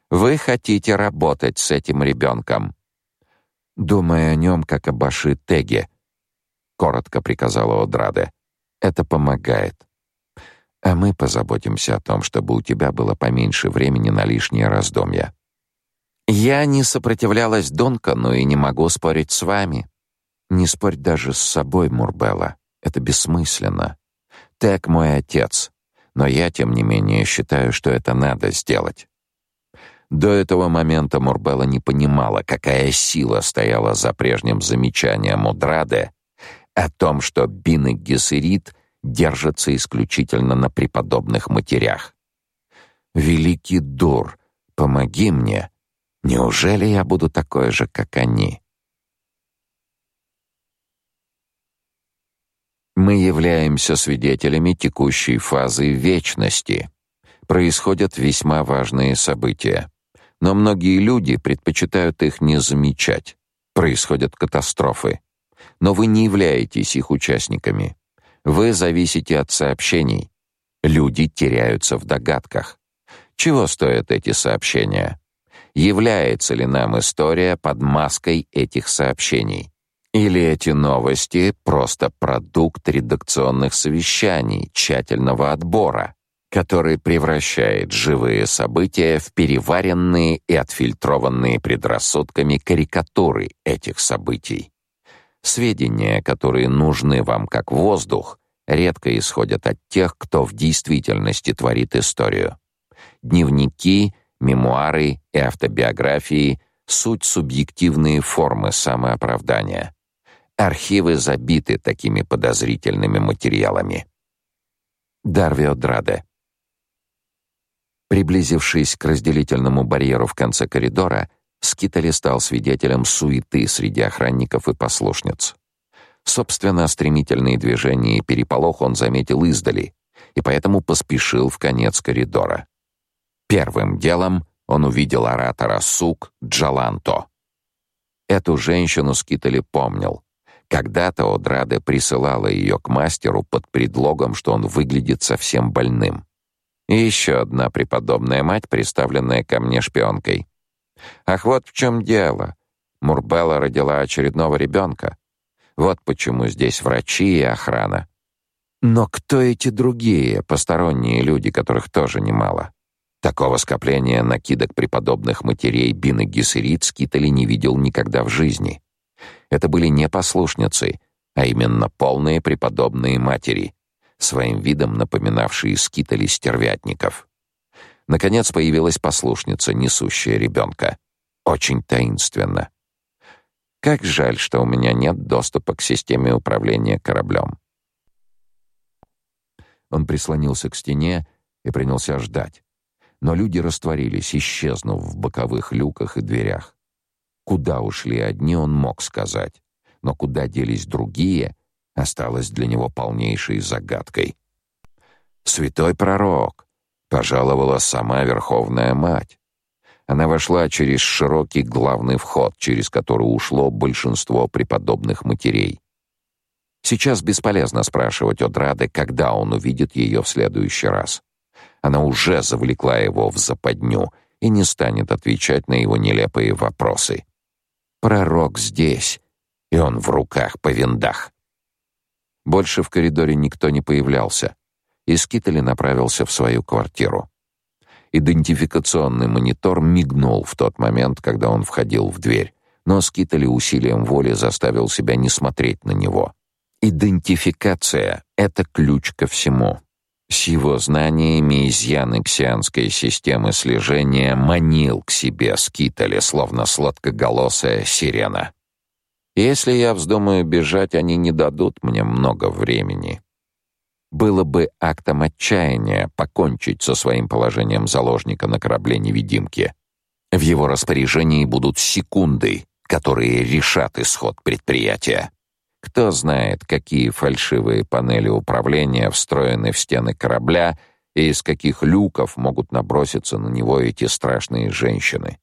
Вы хотите работать с этим ребенком. Думая о нем, как о Баши Теге, коротко приказала Одраде. Это помогает. А мы позаботимся о том, чтобы у тебя было поменьше времени на лишние раздумья. Я не сопротивлялась Донкану и не могу спорить с вами. Не спорь даже с собой, Мурбелла. Это бессмысленно. Тек мой отец, но я тем не менее считаю, что это надо сделать. До этого момента Мурбелла не понимала, какая сила стояла за прежним замечанием Удраде о том, что Бин и Гессерит держатся исключительно на преподобных матерях. «Великий дур, помоги мне! Неужели я буду такой же, как они?» Мы являемся свидетелями текущей фазы вечности. Происходят весьма важные события но многие люди предпочитают их не замечать. Происходят катастрофы. Но вы не являетесь их участниками. Вы зависите от сообщений. Люди теряются в догадках. Чего стоят эти сообщения? Является ли нам история под маской этих сообщений? Или эти новости просто продукт редакционных совещаний, тщательного отбора? который превращает живые события в переваренные и отфильтрованные предрассудками карикатуры этих событий. Сведения, которые нужны вам как воздух, редко исходят от тех, кто в действительности творит историю. Дневники, мемуары и автобиографии суть субъективные формы самооправдания. Архивы забиты такими подозрительными материалами. Дарвио Драде Приблизившись к разделительному барьеру в конце коридора, Скитали стал свидетелем суеты среди охранников и послушниц. Собственно, стремительные движения и переполох он заметил издали, и поэтому поспешил в конец коридора. Первым делом он увидел оратора Сук Джаланто. Эту женщину Скитали помнил. Когда-то Одраде присылала ее к мастеру под предлогом, что он выглядит совсем больным. И еще одна преподобная мать, представленная ко мне шпионкой. Ах, вот в чем дело. Мурбелла родила очередного ребенка. Вот почему здесь врачи и охрана. Но кто эти другие, посторонние люди, которых тоже немало? Такого скопления накидок преподобных матерей Бин и Гессерит Скитали не видел никогда в жизни. Это были не послушницы, а именно полные преподобные матери, своим видом напоминавшие скитали стервятников. Наконец появилась послушница, несущая ребенка. Очень таинственно. Как жаль, что у меня нет доступа к системе управления кораблем. Он прислонился к стене и принялся ждать. Но люди растворились, исчезнув в боковых люках и дверях. Куда ушли одни, он мог сказать, но куда делись другие, осталась для него полнейшей загадкой. Святой пророк пожаловала сама Верховная Мать. Она вошла через широкий главный вход, через который ушло большинство преподобных матерей. Сейчас бесполезно спрашивать от Рады, когда он увидит ее в следующий раз. Она уже завлекла его в западню и не станет отвечать на его нелепые вопросы. Пророк здесь, и он в руках по виндах. Больше в коридоре никто не появлялся, и Скитали направился в свою квартиру. Идентификационный монитор мигнул в тот момент, когда он входил в дверь, но Скитали усилием воли заставил себя не смотреть на него. Идентификация — это ключ ко всему. С его знаниями изъян ксианской системы слежения манил к себе Скитали, словно сладкоголосая сирена. Если я вздумаю бежать, они не дадут мне много времени. Было бы актом отчаяния покончить со своим положением заложника на корабле-невидимке. В его распоряжении будут секунды, которые решат исход предприятия. Кто знает, какие фальшивые панели управления встроены в стены корабля и из каких люков могут наброситься на него эти страшные женщины.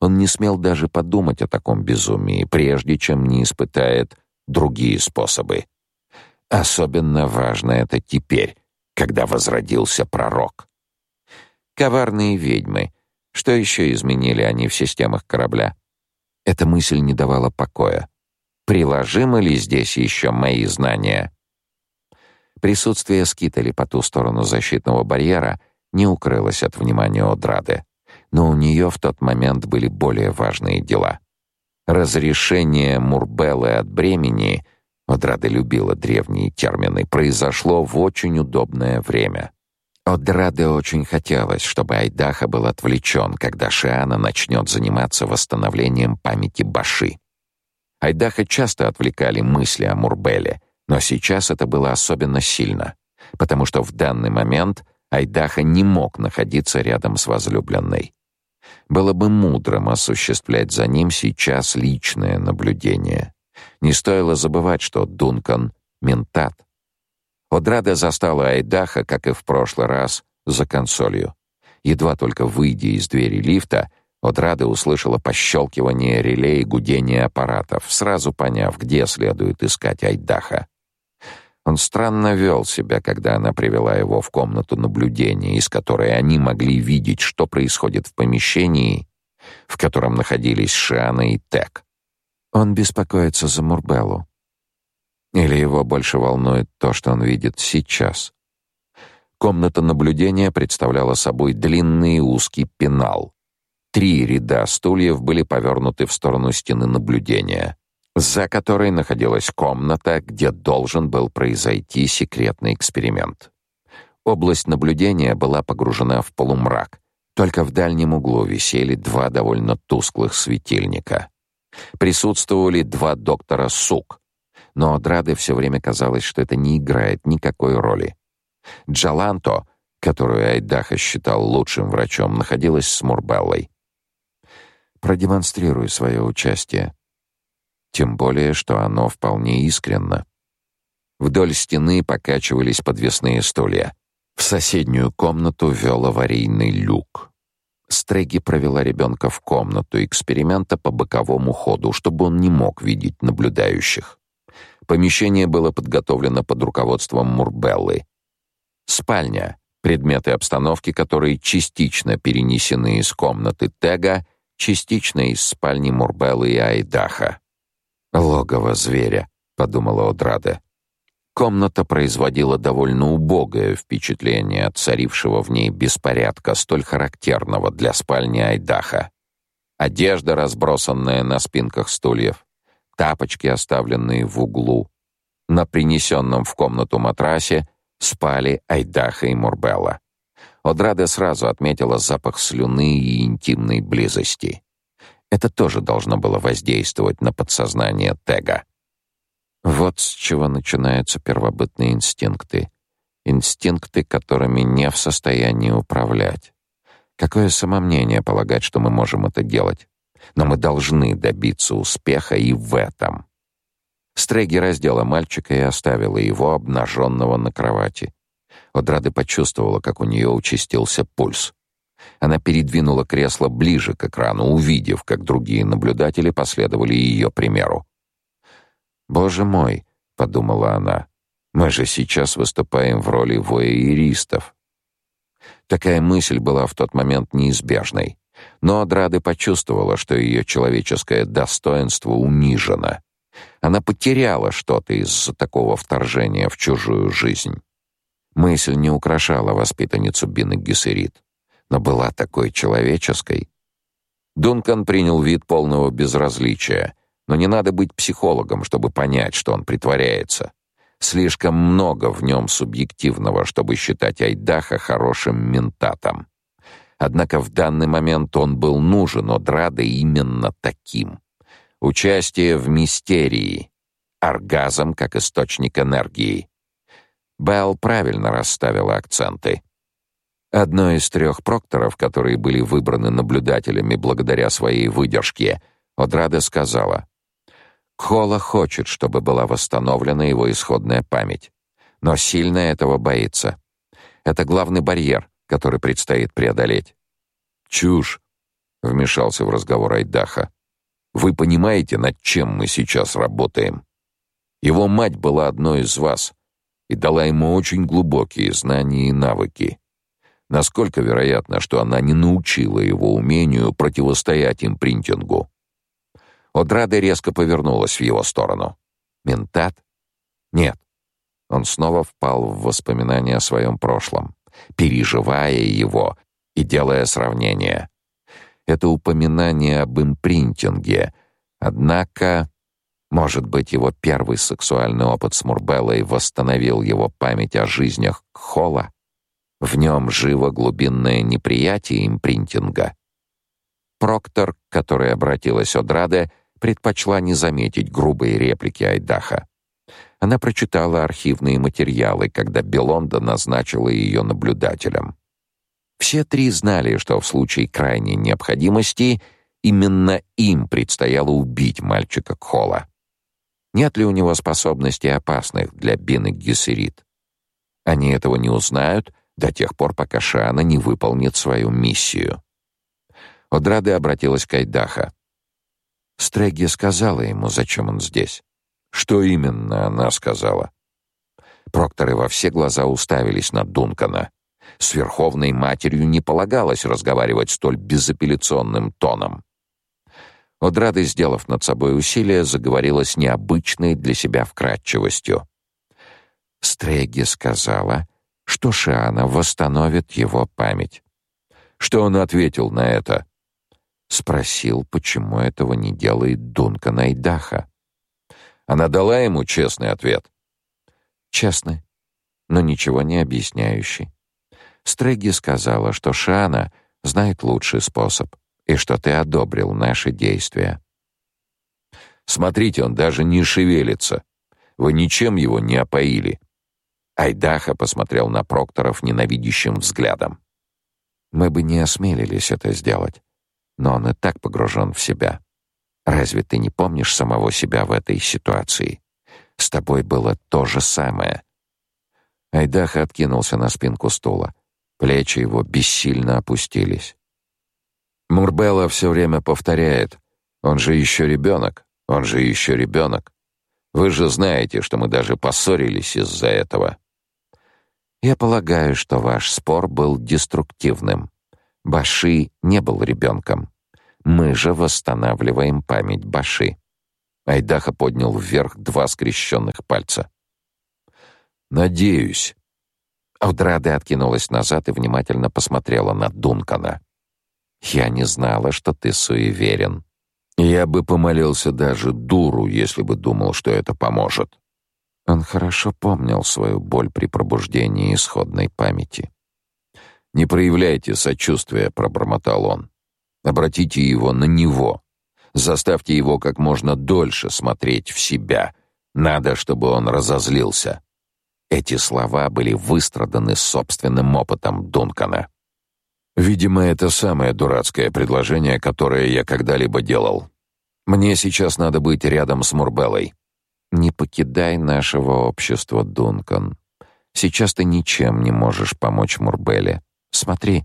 Он не смел даже подумать о таком безумии, прежде чем не испытает другие способы. Особенно важно это теперь, когда возродился пророк. Коварные ведьмы. Что еще изменили они в системах корабля? Эта мысль не давала покоя. Приложимы ли здесь еще мои знания? Присутствие скитали по ту сторону защитного барьера не укрылось от внимания Одрады, но у нее в тот момент были более важные дела. Разрешение Мурбеллы от бремени — Одрада любила древние термины, произошло в очень удобное время. Одраде очень хотелось, чтобы Айдаха был отвлечен, когда Шиана начнет заниматься восстановлением памяти Баши. Айдаха часто отвлекали мысли о Мурбеле, но сейчас это было особенно сильно, потому что в данный момент Айдаха не мог находиться рядом с возлюбленной. Было бы мудрым осуществлять за ним сейчас личное наблюдение. Не стоило забывать, что Дункан — ментат. Одрада застала Айдаха, как и в прошлый раз, за консолью. Едва только выйдя из двери лифта, Одрада услышала пощелкивание реле и гудение аппаратов, сразу поняв, где следует искать Айдаха. Он странно вел себя, когда она привела его в комнату наблюдения, из которой они могли видеть, что происходит в помещении, в котором находились Шиана и Тек. Он беспокоится за Мурбеллу. Или его больше волнует то, что он видит сейчас. Комната наблюдения представляла собой длинный узкий пенал. Три ряда стульев были повернуты в сторону стены наблюдения, за которой находилась комната, где должен был произойти секретный эксперимент. Область наблюдения была погружена в полумрак. Только в дальнем углу висели два довольно тусклых светильника. Присутствовали два доктора Сук, но Драде все время казалось, что это не играет никакой роли. Джаланто, которую Айдаха считал лучшим врачом, находилась с Мурбеллой. Продемонстрируй свое участие. Тем более, что оно вполне искренно. Вдоль стены покачивались подвесные стулья. В соседнюю комнату вел аварийный люк. Стреги провела ребенка в комнату эксперимента по боковому ходу, чтобы он не мог видеть наблюдающих. Помещение было подготовлено под руководством Мурбеллы. Спальня, предметы обстановки которые частично перенесены из комнаты Тега, частично из спальни Мурбеллы и Айдаха. «Логово зверя», — подумала Одрада. Комната производила довольно убогое впечатление от царившего в ней беспорядка, столь характерного для спальни Айдаха. Одежда, разбросанная на спинках стульев, тапочки, оставленные в углу. На принесенном в комнату матрасе спали Айдаха и Мурбелла. Одрада сразу отметила запах слюны и интимной близости. Это тоже должно было воздействовать на подсознание Тега. Вот с чего начинаются первобытные инстинкты. Инстинкты, которыми не в состоянии управлять. Какое самомнение полагать, что мы можем это делать. Но мы должны добиться успеха и в этом. Стреги раздела мальчика и оставила его обнаженного на кровати. Одрада почувствовала, как у нее участился пульс. Она передвинула кресло ближе к экрану, увидев, как другие наблюдатели последовали ее примеру. Боже мой, подумала она. Мы же сейчас выступаем в роли воеристов. Такая мысль была в тот момент неизбежной, но Адрады почувствовала, что ее человеческое достоинство унижено. Она потеряла что-то из-за такого вторжения в чужую жизнь. Мысль не украшала воспитанницу Бины Гессерит, но была такой человеческой. Дункан принял вид полного безразличия — но не надо быть психологом, чтобы понять, что он притворяется. Слишком много в нем субъективного, чтобы считать Айдаха хорошим ментатом. Однако в данный момент он был нужен Одраде именно таким. Участие в мистерии, оргазм как источник энергии. Белл правильно расставила акценты. Одной из трех прокторов, которые были выбраны наблюдателями благодаря своей выдержке, Одрада сказала: "Холла хочет, чтобы была восстановлена его исходная память, но сильно этого боится. Это главный барьер, который предстоит преодолеть". "Чушь", вмешался в разговор Айдаха. "Вы понимаете, над чем мы сейчас работаем? Его мать была одной из вас и дала ему очень глубокие знания и навыки. Насколько вероятно, что она не научила его умению противостоять импринтингу? Одрада резко повернулась в его сторону. Ментат? Нет. Он снова впал в воспоминания о своем прошлом, переживая его и делая сравнения. Это упоминание об импринтинге. Однако, может быть, его первый сексуальный опыт с Мурбеллой восстановил его память о жизнях Холла? В нем живо глубинное неприятие импринтинга. Проктор, к которой обратилась Одраде, предпочла не заметить грубые реплики Айдаха. Она прочитала архивные материалы, когда Белонда назначила ее наблюдателем. Все три знали, что в случае крайней необходимости именно им предстояло убить мальчика Кхола. Нет ли у него способностей опасных для Бины Гессерит? Они этого не узнают — до тех пор, пока Шана не выполнит свою миссию. Одраде обратилась к Айдаха. Стреги сказала ему, зачем он здесь. Что именно она сказала? Прокторы во все глаза уставились на Дункана. С Верховной Матерью не полагалось разговаривать столь безапелляционным тоном. Одрада, сделав над собой усилие, заговорила с необычной для себя вкратчивостью. Стреги сказала, что Шиана восстановит его память. Что он ответил на это? Спросил, почему этого не делает Дунка Найдаха. Она дала ему честный ответ. Честный, но ничего не объясняющий. Стреги сказала, что Шана знает лучший способ и что ты одобрил наши действия. Смотрите, он даже не шевелится. Вы ничем его не опоили. Айдаха посмотрел на Прокторов ненавидящим взглядом. Мы бы не осмелились это сделать, но он и так погружен в себя. Разве ты не помнишь самого себя в этой ситуации? С тобой было то же самое. Айдаха откинулся на спинку стула. Плечи его бессильно опустились. Мурбелла все время повторяет: "Он же еще ребенок, он же еще ребенок. Вы же знаете, что мы даже поссорились из-за этого". Я полагаю, что ваш спор был деструктивным. Баши не был ребенком. Мы же восстанавливаем память Баши. Айдаха поднял вверх два скрещенных пальца. Надеюсь. Аудрада откинулась назад и внимательно посмотрела на Дункана. Я не знала, что ты суеверен. Я бы помолился даже дуру, если бы думал, что это поможет. Он хорошо помнил свою боль при пробуждении исходной памяти. «Не проявляйте сочувствия», — пробормотал он. «Обратите его на него. Заставьте его как можно дольше смотреть в себя. Надо, чтобы он разозлился». Эти слова были выстраданы собственным опытом Дункана. «Видимо, это самое дурацкое предложение, которое я когда-либо делал. Мне сейчас надо быть рядом с Мурбеллой. Не покидай нашего общества, Дункан. Сейчас ты ничем не можешь помочь Мурбеле. Смотри.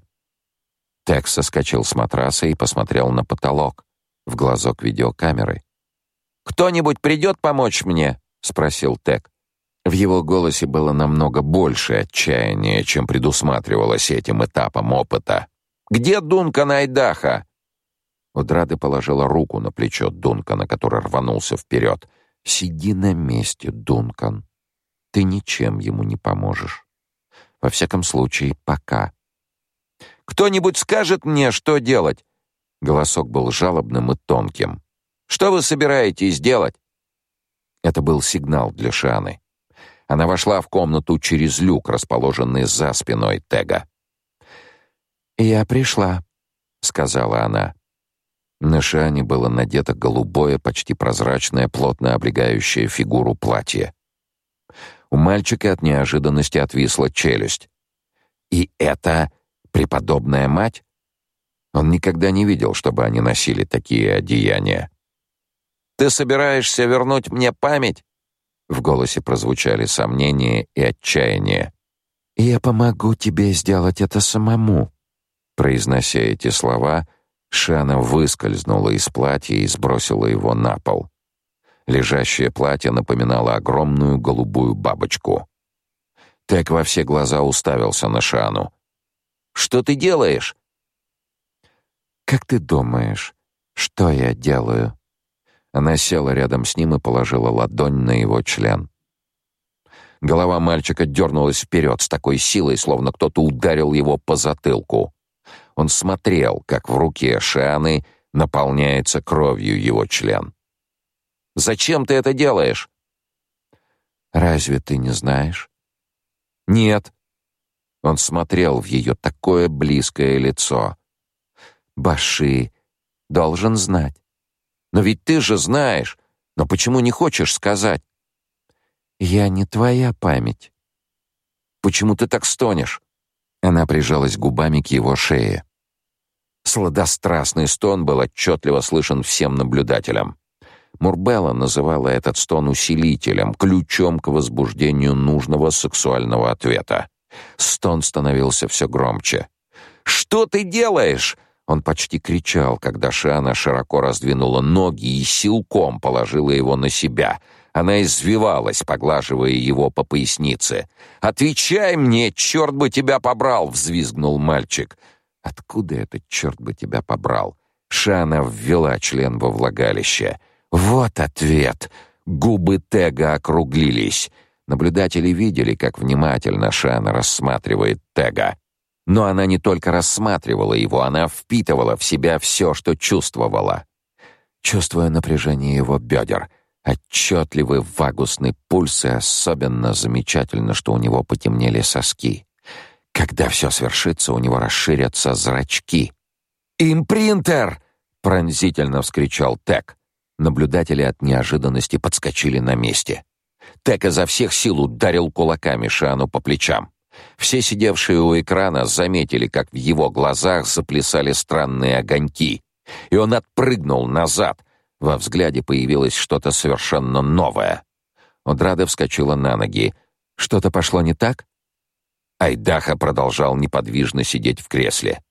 Текс соскочил с матраса и посмотрел на потолок, в глазок видеокамеры. Кто-нибудь придет помочь мне? спросил Тек. В его голосе было намного больше отчаяния, чем предусматривалось этим этапом опыта. Где Дункан Айдаха? Удрады положила руку на плечо Дункана, который рванулся вперед — Сиди на месте, Дункан. Ты ничем ему не поможешь. Во всяком случае, пока. Кто-нибудь скажет мне, что делать? Голосок был жалобным и тонким. Что вы собираетесь делать? Это был сигнал для Шаны. Она вошла в комнату через люк, расположенный за спиной Тега. "Я пришла", сказала она. На Шане было надето голубое, почти прозрачное, плотно облегающее фигуру платье. У мальчика от неожиданности отвисла челюсть. И это преподобная мать? Он никогда не видел, чтобы они носили такие одеяния. Ты собираешься вернуть мне память? В голосе прозвучали сомнения и отчаяние. Я помогу тебе сделать это самому. Произнося эти слова, Шана выскользнула из платья и сбросила его на пол. Лежащее платье напоминало огромную голубую бабочку. Тек во все глаза уставился на Шану. «Что ты делаешь?» «Как ты думаешь, что я делаю?» Она села рядом с ним и положила ладонь на его член. Голова мальчика дернулась вперед с такой силой, словно кто-то ударил его по затылку. Он смотрел, как в руке Шианы наполняется кровью его член. Зачем ты это делаешь? Разве ты не знаешь? Нет. Он смотрел в ее такое близкое лицо. Баши должен знать. Но ведь ты же знаешь. Но почему не хочешь сказать? Я не твоя память. Почему ты так стонешь? Она прижалась губами к его шее. Сладострастный стон был отчетливо слышен всем наблюдателям. Мурбелла называла этот стон усилителем, ключом к возбуждению нужного сексуального ответа. Стон становился все громче. «Что ты делаешь?» Он почти кричал, когда Шана широко раздвинула ноги и силком положила его на себя. Она извивалась, поглаживая его по пояснице. «Отвечай мне, черт бы тебя побрал!» — взвизгнул мальчик. «Откуда этот черт бы тебя побрал?» Шана ввела член во влагалище. Вот ответ. Губы Тега округлились. Наблюдатели видели, как внимательно Шана рассматривает Тега. Но она не только рассматривала его, она впитывала в себя все, что чувствовала. Чувствуя напряжение его бедер, отчетливый вагусный пульс и особенно замечательно, что у него потемнели соски. Когда все свершится, у него расширятся зрачки. «Импринтер!» — пронзительно вскричал Тек. Наблюдатели от неожиданности подскочили на месте. Тек изо всех сил ударил кулаками Шану по плечам. Все сидевшие у экрана заметили, как в его глазах заплясали странные огоньки, и он отпрыгнул назад. Во взгляде появилось что-то совершенно новое. Одрада вскочила на ноги. Что-то пошло не так? Айдаха продолжал неподвижно сидеть в кресле.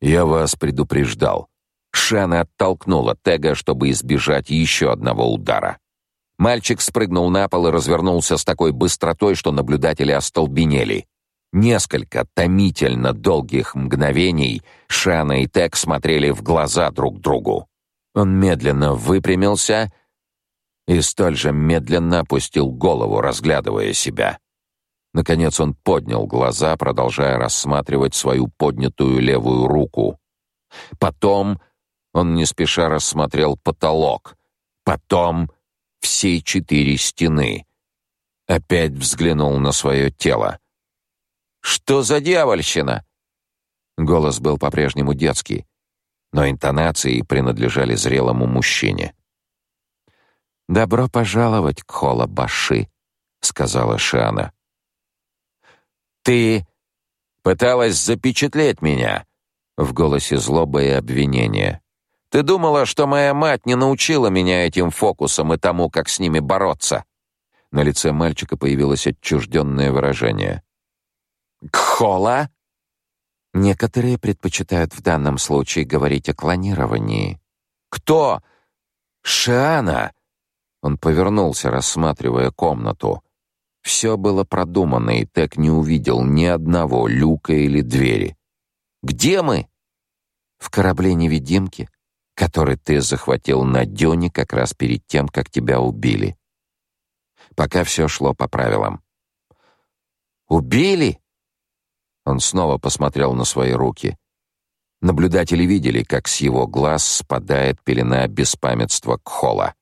Я вас предупреждал. Шана оттолкнула Тега, чтобы избежать еще одного удара. Мальчик спрыгнул на пол и развернулся с такой быстротой, что наблюдатели остолбенели. Несколько томительно долгих мгновений Шана и Тег смотрели в глаза друг другу. Он медленно выпрямился и столь же медленно опустил голову, разглядывая себя. Наконец он поднял глаза, продолжая рассматривать свою поднятую левую руку. Потом он не спеша рассмотрел потолок, потом все четыре стены. Опять взглянул на свое тело. Что за дьявольщина? Голос был по-прежнему детский, но интонации принадлежали зрелому мужчине. Добро пожаловать к Холобаши, сказала Шана. Ты пыталась запечатлеть меня, в голосе злоба и обвинения. Ты думала, что моя мать не научила меня этим фокусам и тому, как с ними бороться?» На лице мальчика появилось отчужденное выражение. «Кхола?» Некоторые предпочитают в данном случае говорить о клонировании. «Кто?» «Шиана!» Он повернулся, рассматривая комнату. Все было продумано, и Тек не увидел ни одного люка или двери. «Где мы?» «В корабле-невидимке», который ты захватил на дёне как раз перед тем, как тебя убили. Пока все шло по правилам. Убили? Он снова посмотрел на свои руки. Наблюдатели видели, как с его глаз спадает пелена беспамятства Кхола.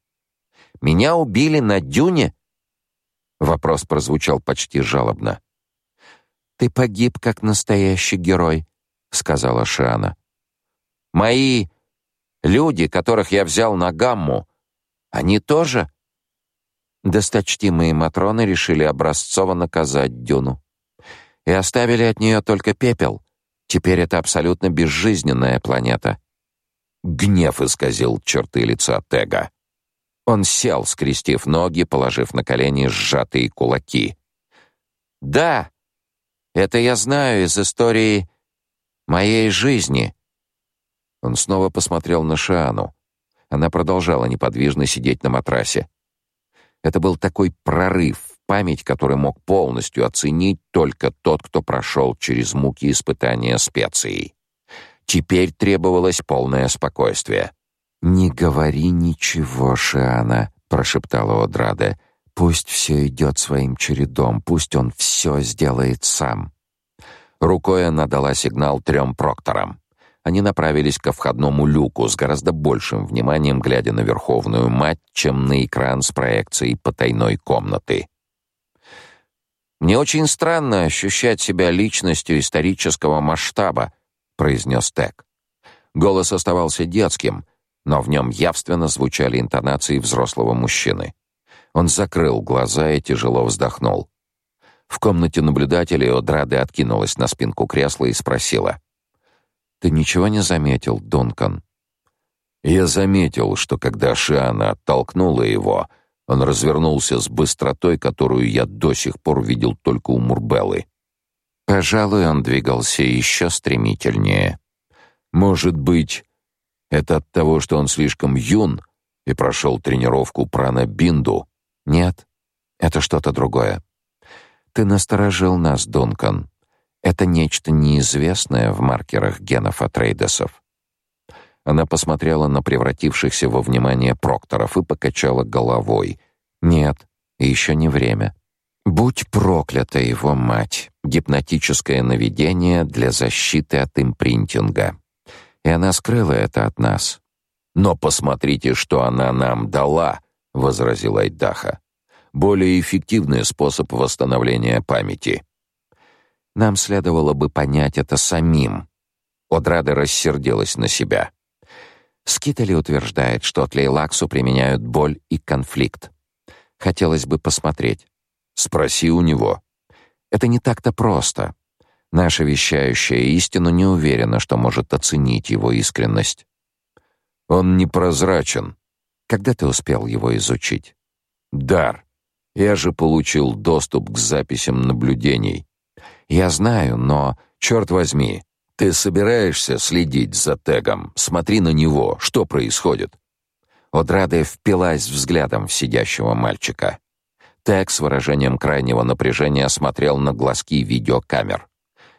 Меня убили на дюне? Вопрос прозвучал почти жалобно. Ты погиб как настоящий герой, сказала Шиана. Мои Люди, которых я взял на гамму, они тоже Досточтимые матроны решили образцово наказать Дюну. И оставили от нее только пепел. Теперь это абсолютно безжизненная планета. Гнев исказил черты лица Тега. Он сел, скрестив ноги, положив на колени сжатые кулаки. «Да, это я знаю из истории моей жизни». Он снова посмотрел на Шану. Она продолжала неподвижно сидеть на матрасе. Это был такой прорыв в память, который мог полностью оценить только тот, кто прошел через муки испытания специей. Теперь требовалось полное спокойствие. «Не говори ничего, Шиана», — прошептала Одраде. «Пусть все идет своим чередом, пусть он все сделает сам». Рукой она дала сигнал трем прокторам. Они направились ко входному люку с гораздо большим вниманием, глядя на Верховную Мать, чем на экран с проекцией потайной комнаты. «Мне очень странно ощущать себя личностью исторического масштаба», — произнес Тек. Голос оставался детским, но в нем явственно звучали интонации взрослого мужчины. Он закрыл глаза и тяжело вздохнул. В комнате наблюдателей Одрада откинулась на спинку кресла и спросила: "Ты ничего не заметил, Дункан?" Я заметил, что когда Шиана оттолкнула его, он развернулся с быстротой, которую я до сих пор видел только у Мурбеллы. Пожалуй, он двигался еще стремительнее. Может быть, это от того, что он слишком юн и прошел тренировку пранабинду? Нет, это что-то другое. Ты насторожил нас, Дункан. Это нечто неизвестное в маркерах генов Атрейдесов. Она посмотрела на превратившихся во внимание прокторов и покачала головой. Нет, еще не время. Будь проклята его мать. Гипнотическое наведение для защиты от импринтинга и она скрыла это от нас. Но посмотрите, что она нам дала, возразил Айдаха. Более эффективный способ восстановления памяти. Нам следовало бы понять это самим. Одрада рассердилась на себя. Скитали утверждает, что от Лейлаксу применяют боль и конфликт. Хотелось бы посмотреть. Спроси у него. Это не так-то просто. Наша вещающая истину не уверена, что может оценить его искренность. Он непрозрачен. Когда ты успел его изучить? Дар. Я же получил доступ к записям наблюдений. Я знаю, но черт возьми, ты собираешься следить за Тегом? Смотри на него, что происходит. Одрада впилась взглядом в сидящего мальчика. Тег с выражением крайнего напряжения смотрел на глазки видеокамер.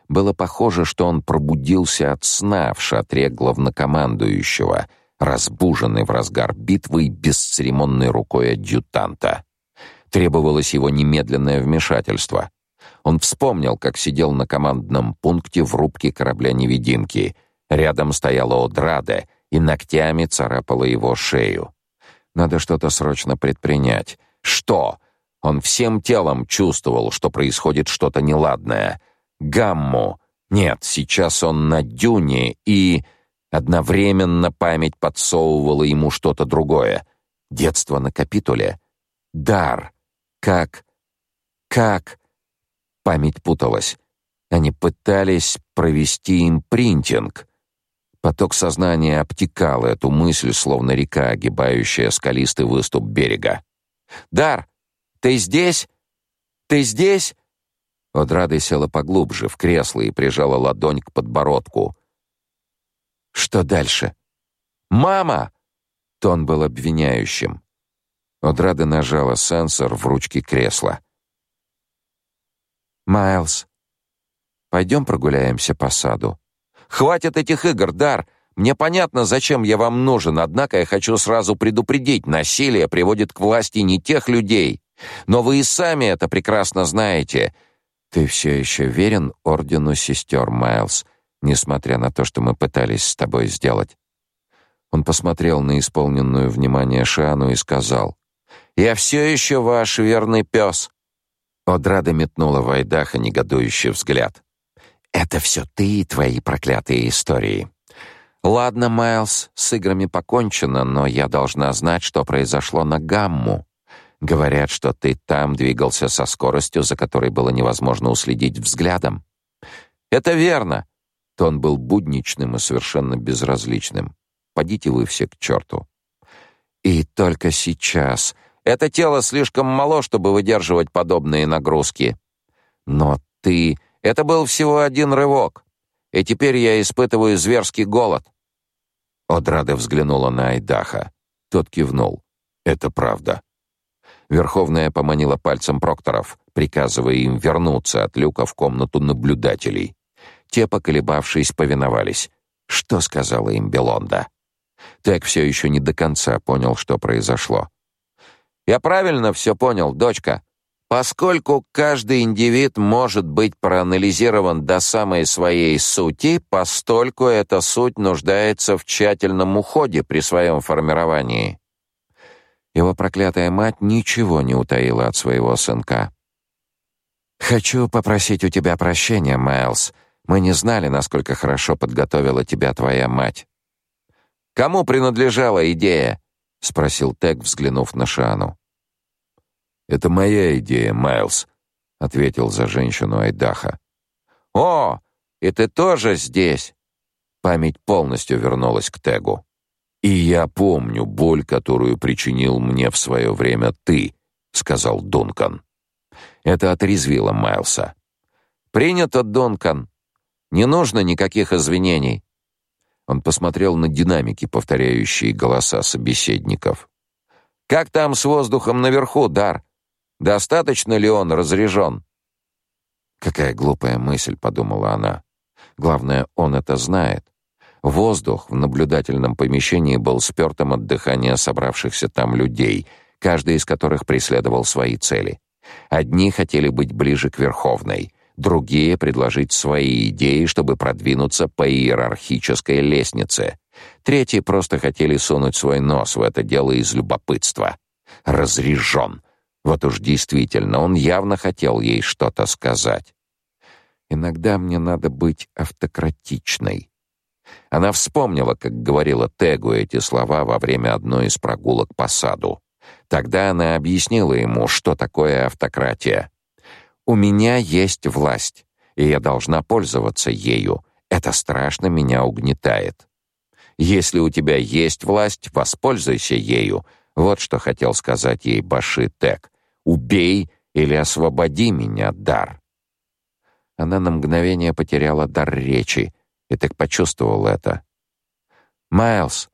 Было похоже, что он пробудился от сна в шатре главнокомандующего, разбуженный в разгар битвы бесцеремонной рукой адъютанта. Требовалось его немедленное вмешательство. Он вспомнил, как сидел на командном пункте в рубке корабля-невидимки. Рядом стояла Одраде и ногтями царапала его шею. Надо что-то срочно предпринять. Что? Он всем телом чувствовал, что происходит что-то неладное — Гамму. Нет, сейчас он на дюне, и одновременно память подсовывала ему что-то другое. Детство на капитуле. Дар. Как... Как... Память путалась. Они пытались провести импринтинг. Поток сознания обтекал эту мысль, словно река, огибающая скалистый выступ берега. «Дар, ты здесь? Ты здесь?» Одрада села поглубже в кресло и прижала ладонь к подбородку. Что дальше? Мама! Тон был обвиняющим. Одрада нажала сенсор в ручке кресла. Майлз, пойдем прогуляемся по саду. Хватит этих игр, Дар. Мне понятно, зачем я вам нужен, однако я хочу сразу предупредить, насилие приводит к власти не тех людей. Но вы и сами это прекрасно знаете. Ты все еще верен ордену сестер Майлз, несмотря на то, что мы пытались с тобой сделать? Он посмотрел на исполненную внимание Шану и сказал: "Я все еще ваш верный пес». Одрада метнула в Айдаха негодующий взгляд. «Это все ты и твои проклятые истории. Ладно, Майлз, с играми покончено, но я должна знать, что произошло на Гамму. Говорят, что ты там двигался со скоростью, за которой было невозможно уследить взглядом. Это верно. Тон был будничным и совершенно безразличным. Подите вы все к черту. И только сейчас это тело слишком мало, чтобы выдерживать подобные нагрузки. Но ты это был всего один рывок. И теперь я испытываю зверский голод. Одрада взглянула на Айдаха. Тот кивнул. Это правда. Верховная поманила пальцем прокторов, приказывая им вернуться от люка в комнату наблюдателей. Те, поколебавшись, повиновались. Что сказала им Белонда? Так все еще не до конца понял, что произошло. «Я правильно все понял, дочка. Поскольку каждый индивид может быть проанализирован до самой своей сути, постольку эта суть нуждается в тщательном уходе при своем формировании». Его проклятая мать ничего не утаила от своего сынка. «Хочу попросить у тебя прощения, Майлз», мы не знали, насколько хорошо подготовила тебя твоя мать. Кому принадлежала идея? спросил Тек, взглянув на Шану. Это моя идея, Майлз, ответил за женщину Айдаха. О, и ты тоже здесь. Память полностью вернулась к Тегу. И я помню боль, которую причинил мне в свое время ты, сказал Дункан. Это отрезвило Майлса. Принято, Дункан. Не нужно никаких извинений. Он посмотрел на динамики, повторяющие голоса собеседников. Как там с воздухом наверху, Дар? Достаточно ли он разряжен?» Какая глупая мысль, подумала она. Главное, он это знает. Воздух в наблюдательном помещении был спёртым от дыхания собравшихся там людей, каждый из которых преследовал свои цели. Одни хотели быть ближе к Верховной, другие предложить свои идеи, чтобы продвинуться по иерархической лестнице. Третьи просто хотели сунуть свой нос в это дело из любопытства. Разрежен. Вот уж действительно, он явно хотел ей что-то сказать. Иногда мне надо быть автократичной. Она вспомнила, как говорила Тегу эти слова во время одной из прогулок по саду. Тогда она объяснила ему, что такое автократия. У меня есть власть, и я должна пользоваться ею. Это страшно меня угнетает. Если у тебя есть власть, воспользуйся ею. Вот что хотел сказать ей Баши Тек. Убей или освободи меня, Дар. Она на мгновение потеряла дар речи, и так почувствовал это. Майлз,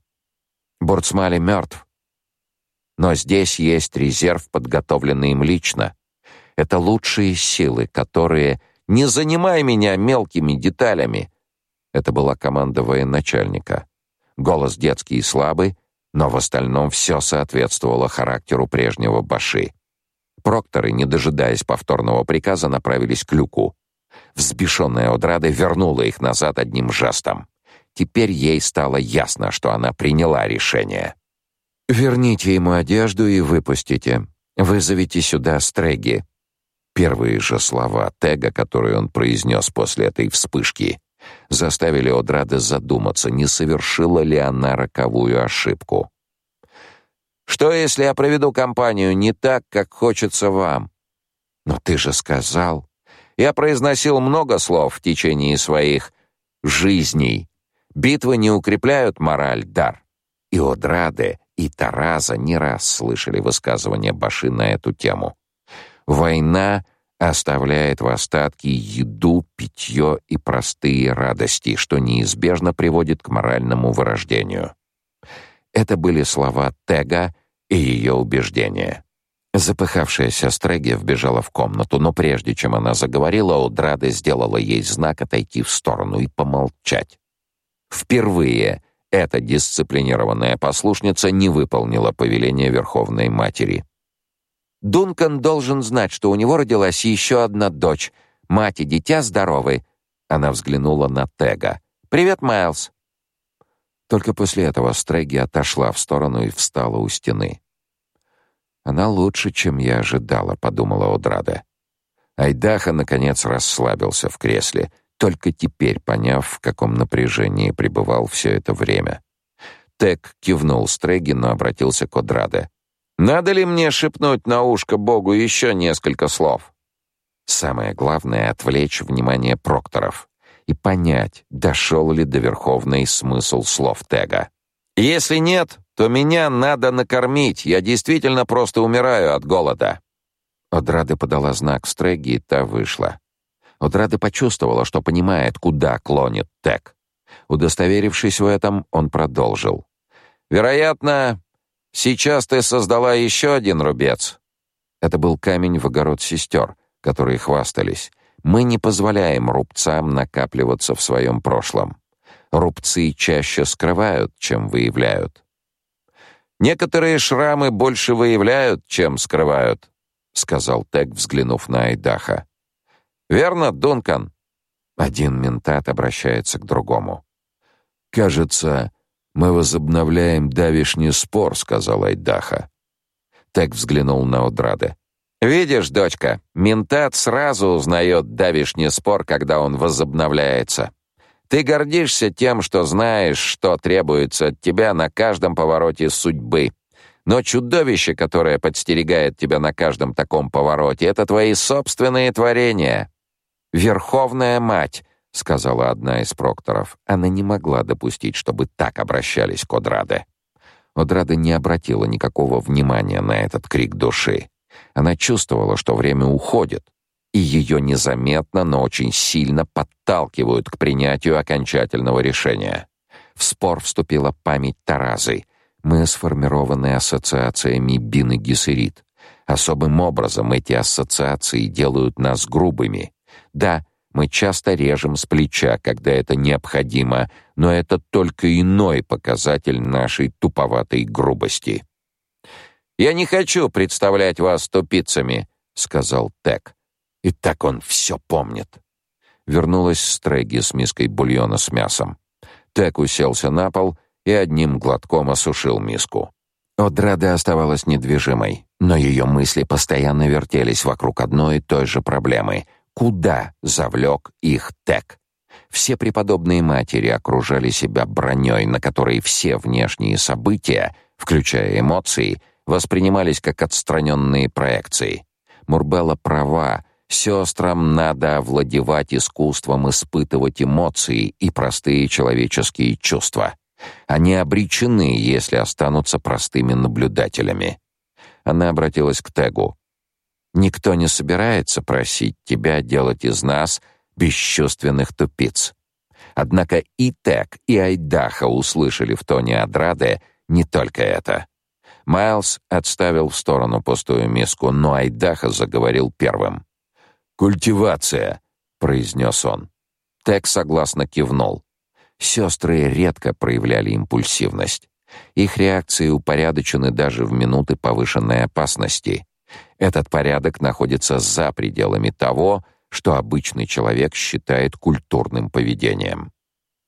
Бурцмали мертв. Но здесь есть резерв, подготовленный им лично. Это лучшие силы, которые не занимай меня мелкими деталями. Это была команда военачальника. Голос детский и слабый, но в остальном все соответствовало характеру прежнего баши. Прокторы, не дожидаясь повторного приказа, направились к люку. Взбешенная Одрада вернула их назад одним жестом. Теперь ей стало ясно, что она приняла решение. «Верните ему одежду и выпустите. Вызовите сюда Стреги. Первые же слова Тега, которые он произнес после этой вспышки, заставили Одрада задуматься, не совершила ли она роковую ошибку. «Что, если я проведу кампанию не так, как хочется вам?» «Но ты же сказал...» «Я произносил много слов в течение своих жизней. Битвы не укрепляют мораль, дар». И Одраде, и Тараза не раз слышали высказывания Баши на эту тему. Война оставляет в остатке еду, питье и простые радости, что неизбежно приводит к моральному вырождению. Это были слова Тега и ее убеждения. Запыхавшаяся Стреги вбежала в комнату, но прежде чем она заговорила, Одрада сделала ей знак отойти в сторону и помолчать. Впервые эта дисциплинированная послушница не выполнила повеление Верховной Матери. Дункан должен знать, что у него родилась еще одна дочь. Мать и дитя здоровы. Она взглянула на Тега. Привет, Майлз. Только после этого Стреги отошла в сторону и встала у стены. Она лучше, чем я ожидала, подумала Одрада. Айдаха наконец расслабился в кресле, только теперь поняв, в каком напряжении пребывал все это время. Тег кивнул Стреги, но обратился к Одраде. Надо ли мне шепнуть на ушко Богу еще несколько слов? Самое главное — отвлечь внимание прокторов и понять, дошел ли до Верховной смысл слов Тега. «Если нет, то меня надо накормить, я действительно просто умираю от голода». Одрада подала знак Стреги, и та вышла. Одрада почувствовала, что понимает, куда клонит Тег. Удостоверившись в этом, он продолжил. «Вероятно, сейчас ты создала еще один рубец». Это был камень в огород сестер — которые хвастались. Мы не позволяем рубцам накапливаться в своем прошлом. Рубцы чаще скрывают, чем выявляют. Некоторые шрамы больше выявляют, чем скрывают, сказал Тек, взглянув на Айдаха. Верно, Дункан. Один ментат обращается к другому. Кажется, мы возобновляем давишний спор, сказал Айдаха. Тек взглянул на Одраде. Видишь, дочка, ментат сразу узнает давишний спор, когда он возобновляется. Ты гордишься тем, что знаешь, что требуется от тебя на каждом повороте судьбы. Но чудовище, которое подстерегает тебя на каждом таком повороте, это твои собственные творения. Верховная мать, сказала одна из прокторов. Она не могла допустить, чтобы так обращались к Одраде. Одрада не обратила никакого внимания на этот крик души. Она чувствовала, что время уходит, и ее незаметно, но очень сильно подталкивают к принятию окончательного решения. В спор вступила память Таразы. Мы сформированы ассоциациями Бин и Гессерит. Особым образом эти ассоциации делают нас грубыми. Да, мы часто режем с плеча, когда это необходимо, но это только иной показатель нашей туповатой грубости. Я не хочу представлять вас тупицами, сказал Тек. И так он все помнит. Вернулась Стреги с миской бульона с мясом. Тек уселся на пол и одним глотком осушил миску. Одрада оставалась недвижимой, но ее мысли постоянно вертелись вокруг одной и той же проблемы: куда завлек их Тек? Все преподобные матери окружали себя броней, на которой все внешние события, включая эмоции, воспринимались как отстраненные проекции. Мурбелла права, сестрам надо овладевать искусством испытывать эмоции и простые человеческие чувства. Они обречены, если останутся простыми наблюдателями. Она обратилась к Тегу. Никто не собирается просить тебя делать из нас бесчувственных тупиц. Однако и Тег, и Айдаха услышали в тоне Адраде не только это. Майлз отставил в сторону пустую миску, но Айдаха заговорил первым. «Культивация», — произнес он. Тек согласно кивнул. Сестры редко проявляли импульсивность. Их реакции упорядочены даже в минуты повышенной опасности. Этот порядок находится за пределами того, что обычный человек считает культурным поведением.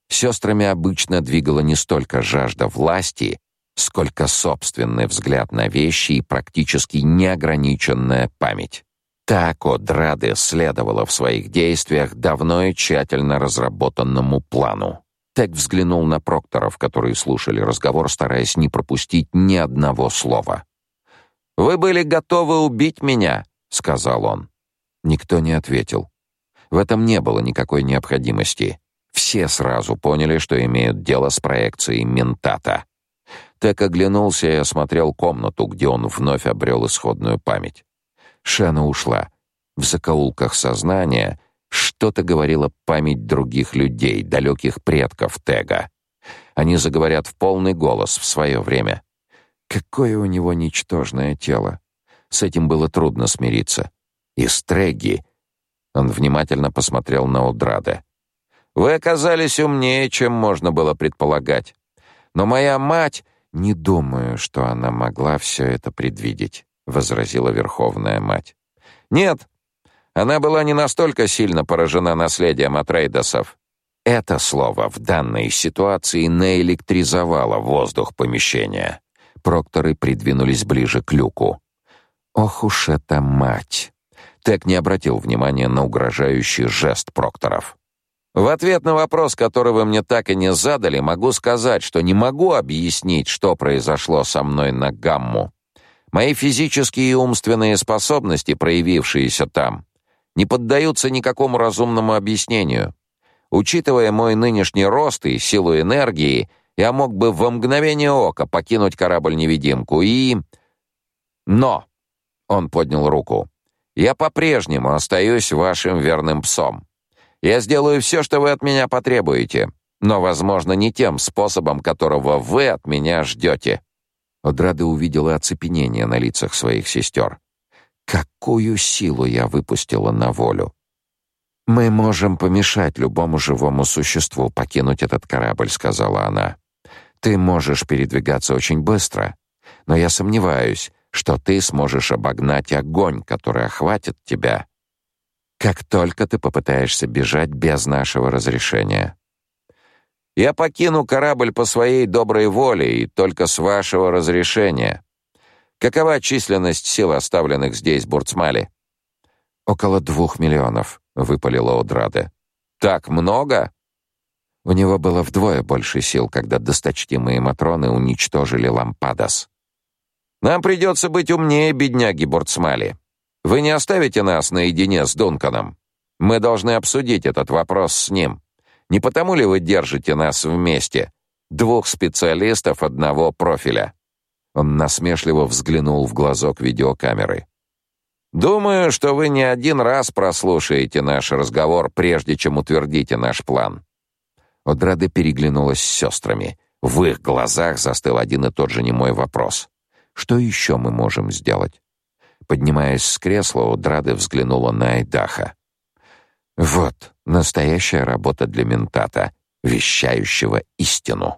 Сестрами обычно двигала не столько жажда власти, сколько собственный взгляд на вещи и практически неограниченная память. Так Одраде следовало в своих действиях давно и тщательно разработанному плану. Так взглянул на прокторов, которые слушали разговор, стараясь не пропустить ни одного слова. «Вы были готовы убить меня», — сказал он. Никто не ответил. В этом не было никакой необходимости. Все сразу поняли, что имеют дело с проекцией ментата. Так оглянулся и осмотрел комнату, где он вновь обрел исходную память. Шена ушла. В закоулках сознания что-то говорила память других людей, далеких предков Тега. Они заговорят в полный голос в свое время. Какое у него ничтожное тело. С этим было трудно смириться. И Стреги. Он внимательно посмотрел на Удраде. Вы оказались умнее, чем можно было предполагать. Но моя мать не думаю, что она могла все это предвидеть, возразила верховная мать. Нет, она была не настолько сильно поражена наследием Атрейдосов. Это слово в данной ситуации наэлектризовало воздух помещения. Прокторы придвинулись ближе к люку. Ох уж эта мать. Тек не обратил внимания на угрожающий жест прокторов. В ответ на вопрос, который вы мне так и не задали, могу сказать, что не могу объяснить, что произошло со мной на гамму. Мои физические и умственные способности, проявившиеся там, не поддаются никакому разумному объяснению. Учитывая мой нынешний рост и силу энергии, я мог бы в мгновение ока покинуть корабль-невидимку и... Но, он поднял руку, я по-прежнему остаюсь вашим верным псом. Я сделаю все, что вы от меня потребуете, но, возможно, не тем способом, которого вы от меня ждете. Одрада увидела оцепенение на лицах своих сестер. Какую силу я выпустила на волю. Мы можем помешать любому живому существу покинуть этот корабль, сказала она. Ты можешь передвигаться очень быстро, но я сомневаюсь, что ты сможешь обогнать огонь, который охватит тебя. Как только ты попытаешься бежать без нашего разрешения. Я покину корабль по своей доброй воле и только с вашего разрешения. Какова численность сил, оставленных здесь Бурцмали? Около двух миллионов, выпалила Одраде. Так много? У него было вдвое больше сил, когда досточтимые матроны уничтожили Лампадас. Нам придется быть умнее, бедняги Бурцмали. Вы не оставите нас наедине с Дунканом. Мы должны обсудить этот вопрос с ним. Не потому ли вы держите нас вместе? Двух специалистов одного профиля. Он насмешливо взглянул в глазок видеокамеры. Думаю, что вы не один раз прослушаете наш разговор, прежде чем утвердите наш план. Одрада переглянулась с сестрами. В их глазах застыл один и тот же немой вопрос. Что еще мы можем сделать? Поднимаясь с кресла, Одрада взглянула на Айдаха. Вот настоящая работа для ментата, вещающего истину.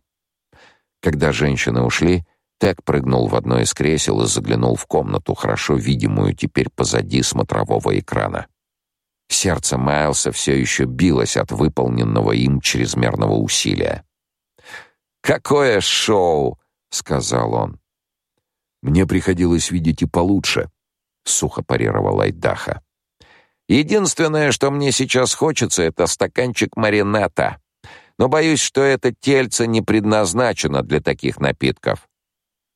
Когда женщины ушли, Тек прыгнул в одно из кресел и заглянул в комнату, хорошо видимую теперь позади смотрового экрана. Сердце Майлса все еще билось от выполненного им чрезмерного усилия. «Какое шоу!» — сказал он. «Мне приходилось видеть и получше», — сухо парировал Айдаха. «Единственное, что мне сейчас хочется, это стаканчик марината. Но боюсь, что это тельце не предназначено для таких напитков.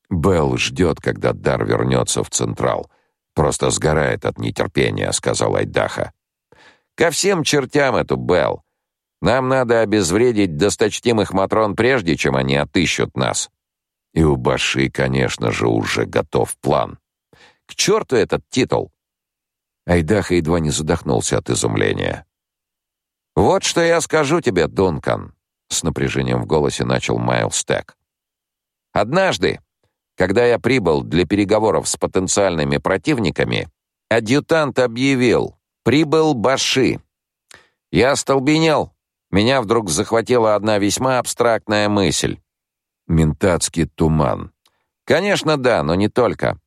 Белл ждет, когда Дар вернется в Централ. Просто сгорает от нетерпения, сказал Айдаха. Ко всем чертям эту Белл. Нам надо обезвредить досточтимых матрон прежде, чем они отыщут нас. И у Баши, конечно же, уже готов план. К черту этот титул. Айдаха едва не задохнулся от изумления. Вот что я скажу тебе, Дункан, с напряжением в голосе начал Майлз Тек. Однажды когда я прибыл для переговоров с потенциальными противниками, адъютант объявил: "Прибыл Баши". Я остолбенел. Меня вдруг захватила одна весьма абстрактная мысль. Ментатский туман. Конечно, да, но не только.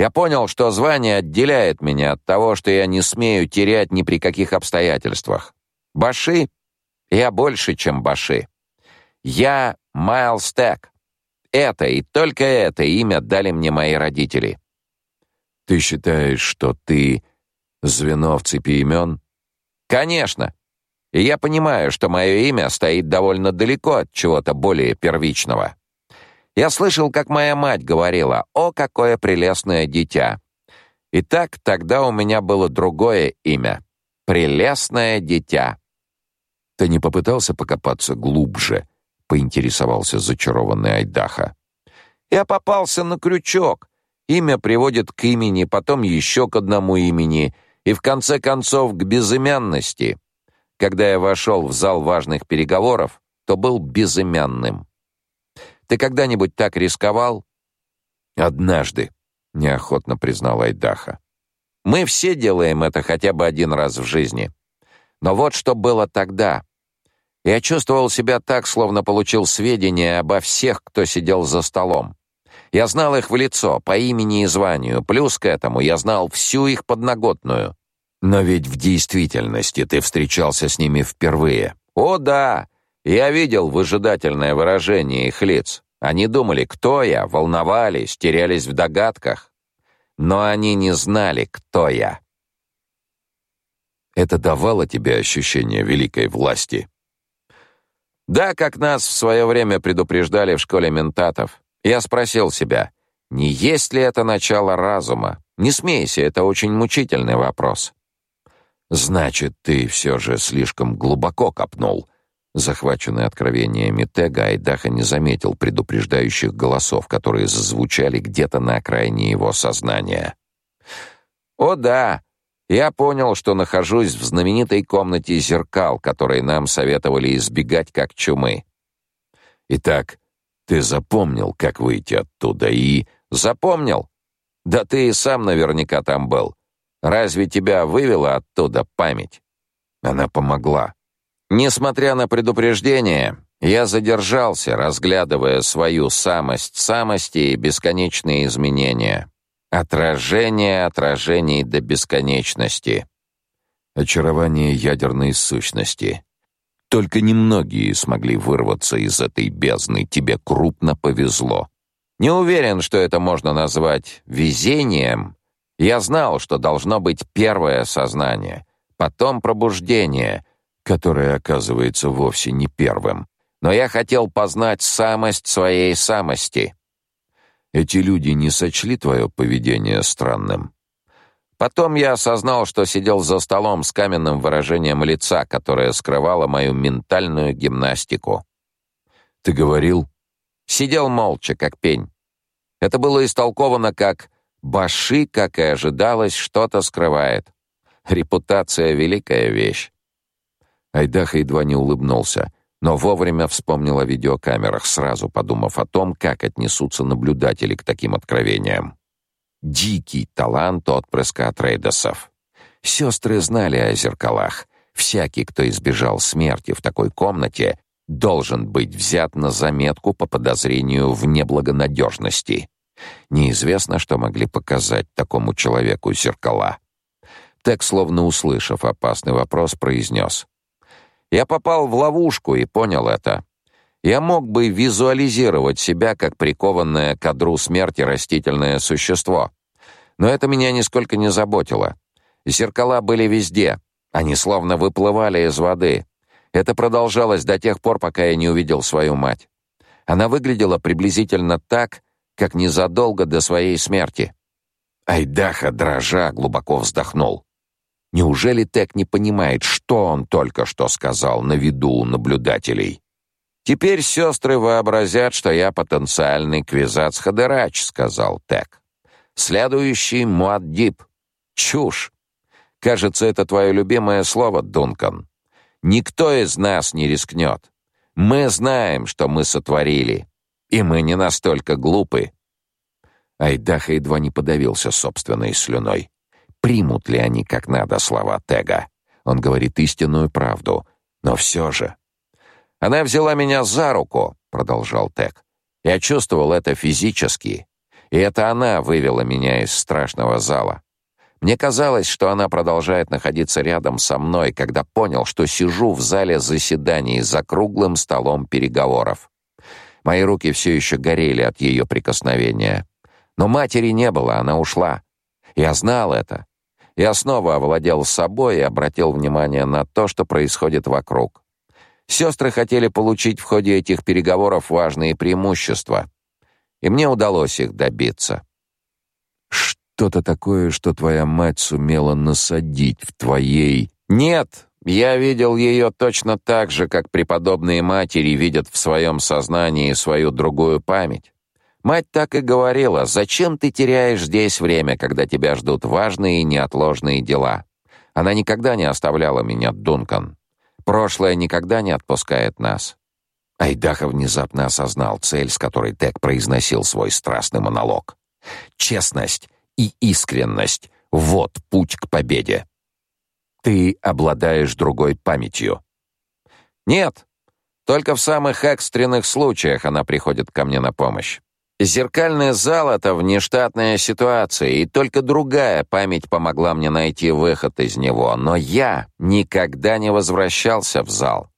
Я понял, что звание отделяет меня от того, что я не смею терять ни при каких обстоятельствах. Баши я больше, чем Баши. Я Майлз Тек. Это и только это имя дали мне мои родители. Ты считаешь, что ты звено в цепи имен? Конечно. И я понимаю, что мое имя стоит довольно далеко от чего-то более первичного. Я слышал, как моя мать говорила: "О, какое прелестное дитя". Итак, тогда у меня было другое имя прелестное дитя. Ты не попытался покопаться глубже поинтересовался зачарованный Айдаха. Я попался на крючок. Имя приводит к имени, потом еще к одному имени и в конце концов к безымянности. Когда я вошел в зал важных переговоров, то был безымянным. Ты когда-нибудь так рисковал? Однажды, неохотно признал Айдаха. Мы все делаем это хотя бы один раз в жизни. Но вот что было тогда. Я чувствовал себя так, словно получил сведения обо всех, кто сидел за столом. Я знал их в лицо, по имени и званию, плюс к этому я знал всю их подноготную. Но ведь в действительности ты встречался с ними впервые. О да, я видел выжидательное выражение их лиц. Они думали, кто я, волновались, терялись в догадках. Но они не знали, кто я. Это давало тебе ощущение великой власти, да, как нас в свое время предупреждали в школе ментатов. Я спросил себя, не есть ли это начало разума? Не смейся, это очень мучительный вопрос. Значит, ты все же слишком глубоко копнул. Захваченный откровениями Тега, Айдаха не заметил предупреждающих голосов, которые зазвучали где-то на окраине его сознания. «О да, я понял, что нахожусь в знаменитой комнате зеркал, которые нам советовали избегать как чумы. Итак, ты запомнил, как выйти оттуда и... Запомнил? Да ты и сам наверняка там был. Разве тебя вывела оттуда память? Она помогла. Несмотря на предупреждение, я задержался, разглядывая свою самость самости и бесконечные изменения. Отражение отражений до бесконечности. Очарование ядерной сущности. Только немногие смогли вырваться из этой бездны. Тебе крупно повезло. Не уверен, что это можно назвать везением. Я знал, что должно быть первое сознание, потом пробуждение, которое оказывается вовсе не первым. Но я хотел познать самость своей самости. Эти люди не сочли твое поведение странным. Потом я осознал, что сидел за столом с каменным выражением лица, которое скрывало мою ментальную гимнастику. Ты говорил, сидел молча, как пень. Это было истолковано как баши, как и ожидалось, что-то скрывает. Репутация великая вещь. Айдаха едва не улыбнулся, но вовремя вспомнил о видеокамерах, сразу подумав о том, как отнесутся наблюдатели к таким откровениям. Дикий талант отпрыска от Рейдосов. Сестры знали о зеркалах. Всякий, кто избежал смерти в такой комнате, должен быть взят на заметку по подозрению в неблагонадежности. Неизвестно, что могли показать такому человеку зеркала. Так, словно услышав опасный вопрос, произнес. «Я попал в ловушку и понял это. Я мог бы визуализировать себя как прикованное к одру смерти растительное существо. Но это меня нисколько не заботило. Зеркала были везде. Они словно выплывали из воды. Это продолжалось до тех пор, пока я не увидел свою мать. Она выглядела приблизительно так, как незадолго до своей смерти. Айдаха, дрожа, глубоко вздохнул. Неужели Тек не понимает, что он только что сказал на виду у наблюдателей? Теперь сестры вообразят, что я потенциальный квизац-хадерач, сказал Тек. Следующий Муаддиб. Чушь. Кажется, это твое любимое слово, Дункан. Никто из нас не рискнет. Мы знаем, что мы сотворили, и мы не настолько глупы. Айдаха едва не подавился собственной слюной. Примут ли они как надо слова Тега? Он говорит истинную правду, но все же она взяла меня за руку, продолжал Тек. Я чувствовал это физически, и это она вывела меня из страшного зала. Мне казалось, что она продолжает находиться рядом со мной, когда понял, что сижу в зале заседаний за круглым столом переговоров. Мои руки все еще горели от ее прикосновения. Но матери не было, она ушла. Я знал это. Я снова овладел собой и обратил внимание на то, что происходит вокруг. Сестры хотели получить в ходе этих переговоров важные преимущества, и мне удалось их добиться. Что-то такое, что твоя мать сумела насадить в твоей... Нет, я видел ее точно так же, как преподобные матери видят в своем сознании свою другую память. Мать так и говорила: "Зачем ты теряешь здесь время, когда тебя ждут важные и неотложные дела?" Она никогда не оставляла меня, Дункан. Прошлое никогда не отпускает нас. Айдаха внезапно осознал цель, с которой Тек произносил свой страстный монолог. Честность и искренность — вот путь к победе. Ты обладаешь другой памятью. Нет, только в самых экстренных случаях она приходит ко мне на помощь. Зеркальный зал — это внештатная ситуация, и только другая память помогла мне найти выход из него, но я никогда не возвращался в зал.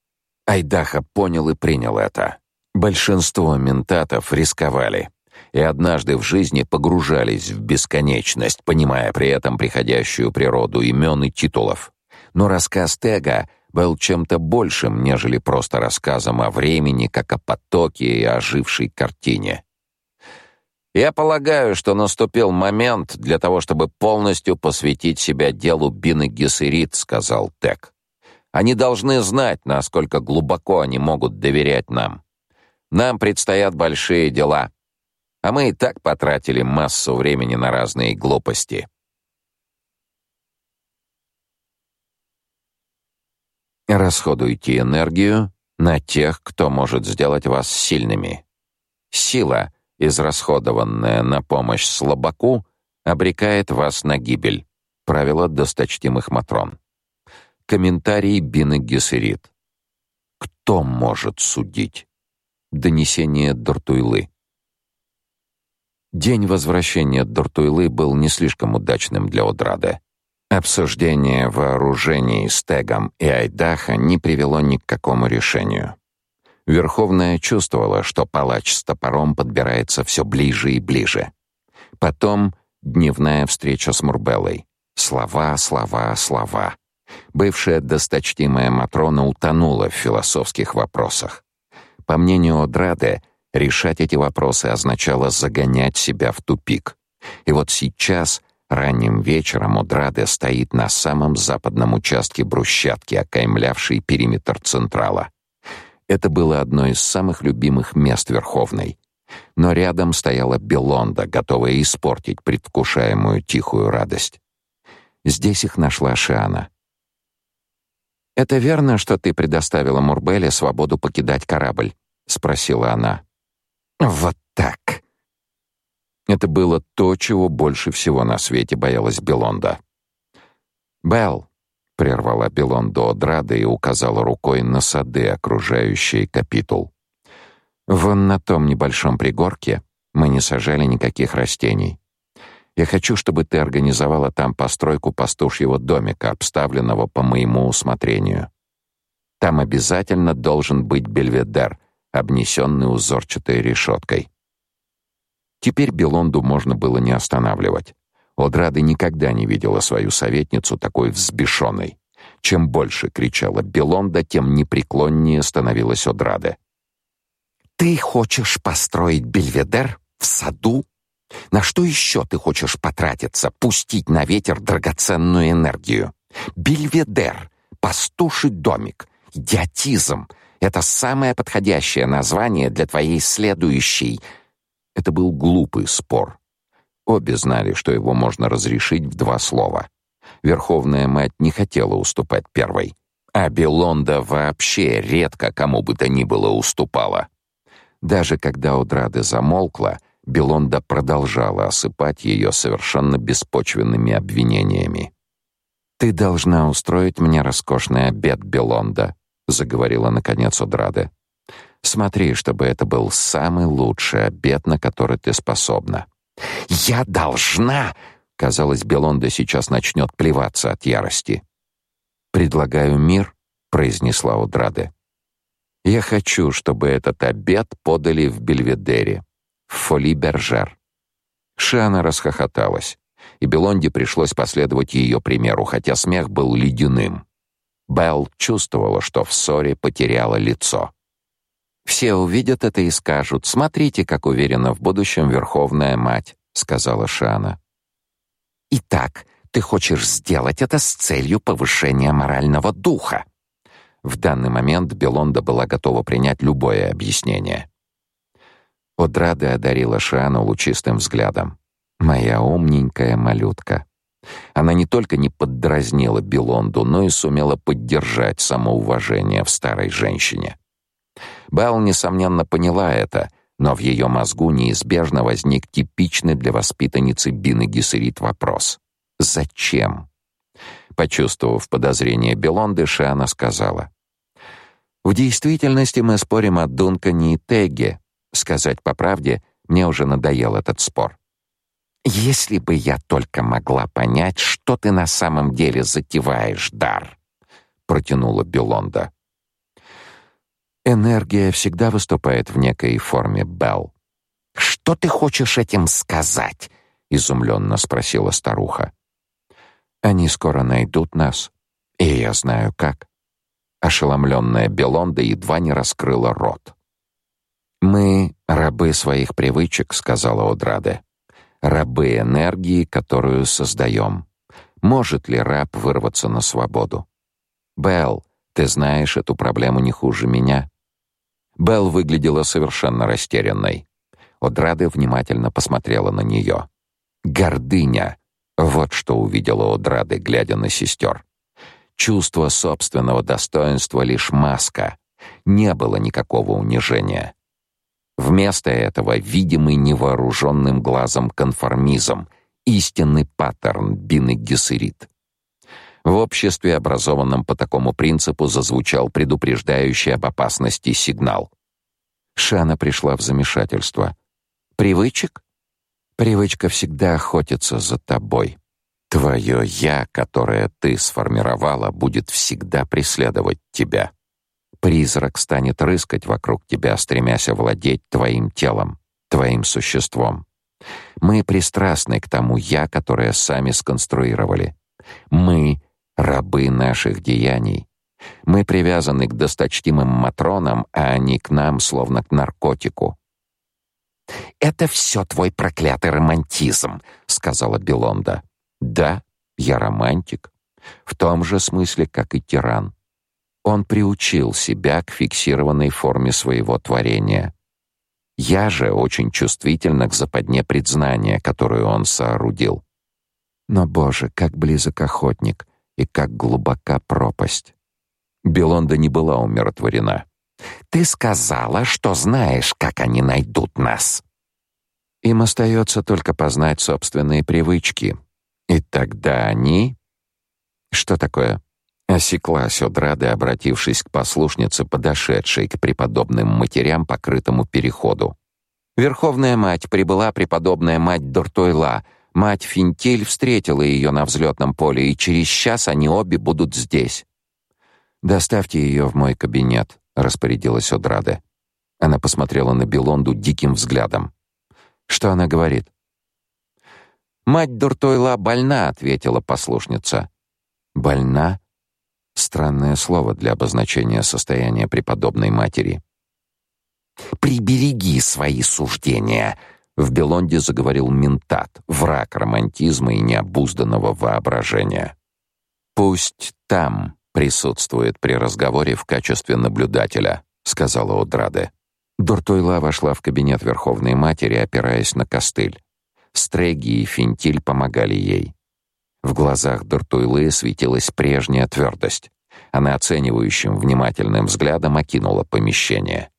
Айдаха понял и принял это. Большинство ментатов рисковали и однажды в жизни погружались в бесконечность, понимая при этом приходящую природу имен и титулов. Но рассказ Тега был чем-то большим, нежели просто рассказом о времени, как о потоке и ожившей картине. Я полагаю, что наступил момент для того, чтобы полностью посвятить себя делу Бины Гессерит, сказал Тек. Они должны знать, насколько глубоко они могут доверять нам. Нам предстоят большие дела. А мы и так потратили массу времени на разные глупости. Расходуйте энергию на тех, кто может сделать вас сильными. Сила, израсходованная на помощь слабаку, обрекает вас на гибель. Правило досточтимых матрон. Комментарий Бины Гессерит. Кто может судить? Донесение Дортуйлы. День возвращения Дортуйлы был не слишком удачным для Одрады. Обсуждение вооружений с Тегом и Айдаха не привело ни к какому решению. Верховная чувствовала, что палач с топором подбирается все ближе и ближе. Потом дневная встреча с Мурбеллой. Слова, слова, слова. Бывшая досточтимая Матрона утонула в философских вопросах. По мнению Одрады, решать эти вопросы означало загонять себя в тупик. И вот сейчас, ранним вечером, Одрада стоит на самом западном участке брусчатки, окаймлявшей периметр Централа. Это было одно из самых любимых мест Верховной. Но рядом стояла Белонда, готовая испортить предвкушаемую тихую радость. Здесь их нашла Шиана. «Это верно, что ты предоставила Мурбеле свободу покидать корабль?» — спросила она. «Вот так». Это было то, чего больше всего на свете боялась Белонда. «Белл», — прервала Белонда Одрада и указала рукой на сады, окружающие капитул. «Вон на том небольшом пригорке мы не сажали никаких растений. Я хочу, чтобы ты организовала там постройку пастушьего домика, обставленного по моему усмотрению. Там обязательно должен быть бельведер, обнесенный узорчатой решеткой. Теперь Белонду можно было не останавливать. Одрада никогда не видела свою советницу такой взбешенной. Чем больше кричала Белонда, тем непреклоннее становилась Одрада. «Ты хочешь построить бельведер в саду на что еще ты хочешь потратиться, пустить на ветер драгоценную энергию? Бельведер, пастуший домик, идиотизм — это самое подходящее название для твоей следующей... Это был глупый спор. Обе знали, что его можно разрешить в два слова. Верховная мать не хотела уступать первой, а Белонда вообще редко кому бы то ни было уступала. Даже когда Одрада замолкла — Белонда продолжала осыпать ее совершенно беспочвенными обвинениями. «Ты должна устроить мне роскошный обед, Белонда», — заговорила наконец Одраде. «Смотри, чтобы это был самый лучший обед, на который ты способна». «Я должна!» — казалось, Белонда сейчас начнет плеваться от ярости. «Предлагаю мир», — произнесла Одраде. «Я хочу, чтобы этот обед подали в Бельведере в Фоли-Бержер. Шиана расхохоталась, и Белонде пришлось последовать ее примеру, хотя смех был ледяным. Белл чувствовала, что в ссоре потеряла лицо. «Все увидят это и скажут, смотрите, как уверена в будущем Верховная Мать», — сказала Шана. «Итак, ты хочешь сделать это с целью повышения морального духа?» В данный момент Белонда была готова принять любое объяснение. Одрада одарила Шиану лучистым взглядом. «Моя умненькая малютка». Она не только не поддразнила Белонду, но и сумела поддержать самоуважение в старой женщине. Бал, несомненно, поняла это, но в ее мозгу неизбежно возник типичный для воспитанницы Бины Гессерит вопрос. «Зачем?» Почувствовав подозрение Белонды, Шиана сказала. «В действительности мы спорим о Дункане и Теге, Сказать по правде, мне уже надоел этот спор. Если бы я только могла понять, что ты на самом деле затеваешь, Дар, протянула Белонда. Энергия всегда выступает в некой форме, Бел. Что ты хочешь этим сказать? изумленно спросила старуха. Они скоро найдут нас, и я знаю как. Ошеломленная Белонда едва не раскрыла рот. Мы рабы своих привычек, сказала Одраде. Рабы энергии, которую создаем. Может ли раб вырваться на свободу? Белл, ты знаешь эту проблему не хуже меня. Белл выглядела совершенно растерянной. Одраде внимательно посмотрела на нее. Гордыня. Вот что увидела Одраде, глядя на сестер. Чувство собственного достоинства лишь маска. Не было никакого унижения. Вместо этого видимый невооруженным глазом конформизм, истинный паттерн Бины Гессерит. В обществе, образованном по такому принципу, зазвучал предупреждающий об опасности сигнал. Шана пришла в замешательство. Привычек? Привычка всегда охотится за тобой. Твое я, которое ты сформировала, будет всегда преследовать тебя. Призрак станет рыскать вокруг тебя, стремясь овладеть твоим телом, твоим существом. Мы пристрастны к тому я, которое сами сконструировали. Мы рабы наших деяний. Мы привязаны к досточтимым матронам, а они к нам словно к наркотику. Это все твой проклятый романтизм, сказала Белонда. Да, я романтик, в том же смысле, как и тиран. Он приучил себя к фиксированной форме своего творения. Я же очень чувствительна к западне признания, которую он соорудил. Но, боже, как близок охотник и как глубока пропасть. Белонда не была умиротворена. Ты сказала, что знаешь, как они найдут нас. Им остается только познать собственные привычки. И тогда они... Что такое? Осеклась Одрада, обратившись к послушнице, подошедшей к преподобным матерям, покрытому переходу. Верховная мать прибыла преподобная мать Дортойла. Мать Финтиль встретила ее на взлетном поле, и через час они обе будут здесь. Доставьте ее в мой кабинет, распорядилась Одрада. Она посмотрела на Белонду диким взглядом. Что она говорит? Мать Дортойла больна, ответила послушница. Больна? Странное слово для обозначения состояния преподобной матери. Прибереги свои суждения, в Белонде заговорил ментат, враг романтизма и необузданного воображения. Пусть там присутствует при разговоре в качестве наблюдателя, сказала Одраде. Дортойла вошла в кабинет Верховной Матери, опираясь на костыль. Стреги и Финтиль помогали ей. В глазах Дортуйлы светилась прежняя твердость. Она оценивающим, внимательным взглядом окинула помещение.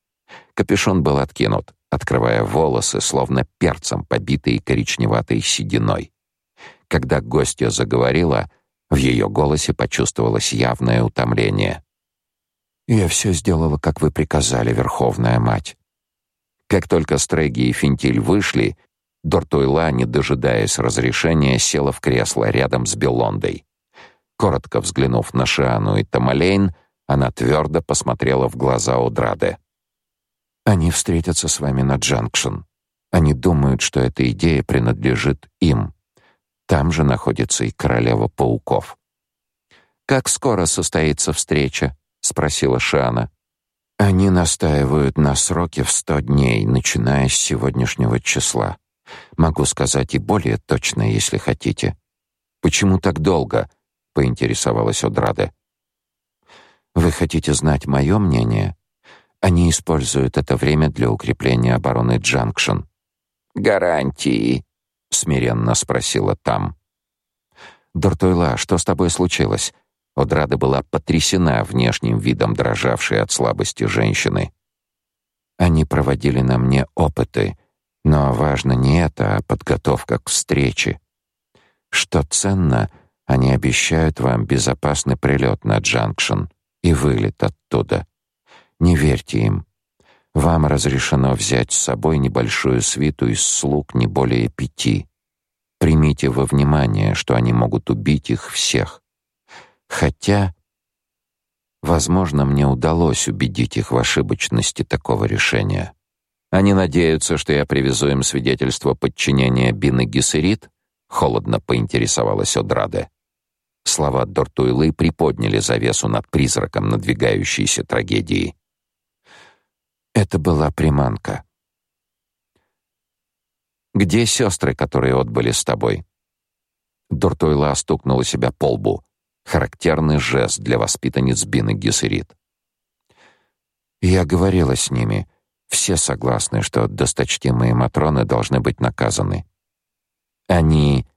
Капюшон был откинут, открывая волосы, словно перцем побитые коричневатой сединой. Когда гостья заговорила, в ее голосе почувствовалось явное утомление. «Я все сделала, как вы приказали, Верховная Мать». Как только Стреги и Финтиль вышли, Дортуйла, не дожидаясь разрешения, села в кресло рядом с Белондой. Коротко взглянув на Шиану и Тамалейн, она твердо посмотрела в глаза Одраде. «Они встретятся с вами на Джанкшн. Они думают, что эта идея принадлежит им. Там же находится и королева пауков». «Как скоро состоится встреча?» — спросила Шиана. «Они настаивают на сроке в сто дней, начиная с сегодняшнего числа. Могу сказать и более точно, если хотите. Почему так долго? поинтересовалась Одрада. Вы хотите знать мое мнение? Они используют это время для укрепления обороны Джанкшн. Гарантии? смиренно спросила там. Дортойла, что с тобой случилось? Одрада была потрясена внешним видом дрожавшей от слабости женщины. Они проводили на мне опыты, но важно не это, а подготовка к встрече. Что ценно, они обещают вам безопасный прилет на Джанкшн и вылет оттуда. Не верьте им. Вам разрешено взять с собой небольшую свиту из слуг не более пяти. Примите во внимание, что они могут убить их всех. Хотя, возможно, мне удалось убедить их в ошибочности такого решения. Они надеются, что я привезу им свидетельство подчинения Бины Гессерит? Холодно поинтересовалась Одраде. Слова Дортуйлы приподняли завесу над призраком надвигающейся трагедии. Это была приманка. Где сестры, которые отбыли с тобой? Дуртойла стукнула себя по лбу. Характерный жест для воспитанниц Бины Гессерит. Я говорила с ними. Все согласны, что досточтимые матроны должны быть наказаны. Они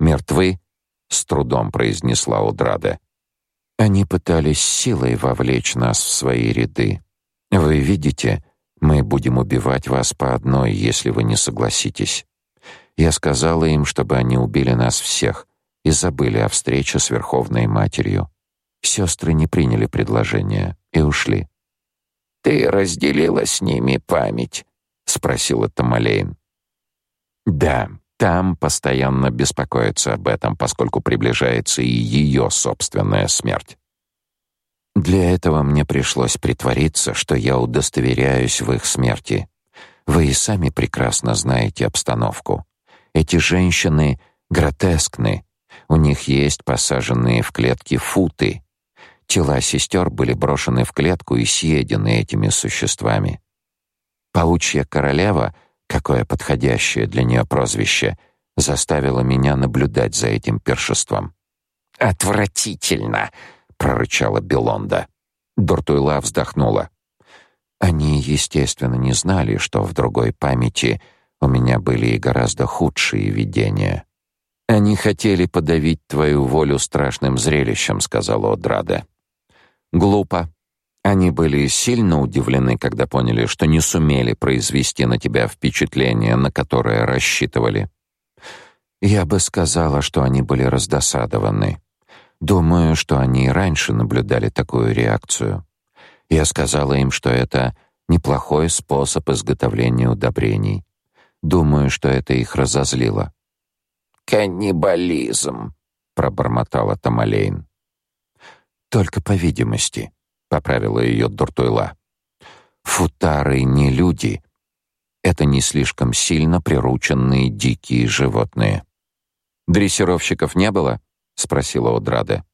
мертвы, с трудом произнесла Удрада. Они пытались силой вовлечь нас в свои ряды. Вы видите, мы будем убивать вас по одной, если вы не согласитесь. Я сказала им, чтобы они убили нас всех и забыли о встрече с Верховной Матерью. Сестры не приняли предложение и ушли. Ты разделила с ними память, спросила Тамалейн. Да, там постоянно беспокоятся об этом, поскольку приближается и ее собственная смерть. Для этого мне пришлось притвориться, что я удостоверяюсь в их смерти. Вы и сами прекрасно знаете обстановку. Эти женщины гротескны. У них есть посаженные в клетки футы. Тела сестер были брошены в клетку и съедены этими существами. Паучья королева, какое подходящее для нее прозвище, заставила меня наблюдать за этим пиршеством. Отвратительно, прорычала Белонда. Дортуйла вздохнула. Они, естественно, не знали, что в другой памяти у меня были и гораздо худшие видения. Они хотели подавить твою волю страшным зрелищем, сказала Одрада. Глупо. Они были сильно удивлены, когда поняли, что не сумели произвести на тебя впечатление, на которое рассчитывали. Я бы сказала, что они были раздосадованы. Думаю, что они и раньше наблюдали такую реакцию. Я сказала им, что это неплохой способ изготовления удобрений. Думаю, что это их разозлило. Каннибализм, пробормотала Тамалейн. Только по видимости, поправила ее Дуртуйла. Футары не люди. Это не слишком сильно прирученные дикие животные. Дрессировщиков не было? Спросила Одрада.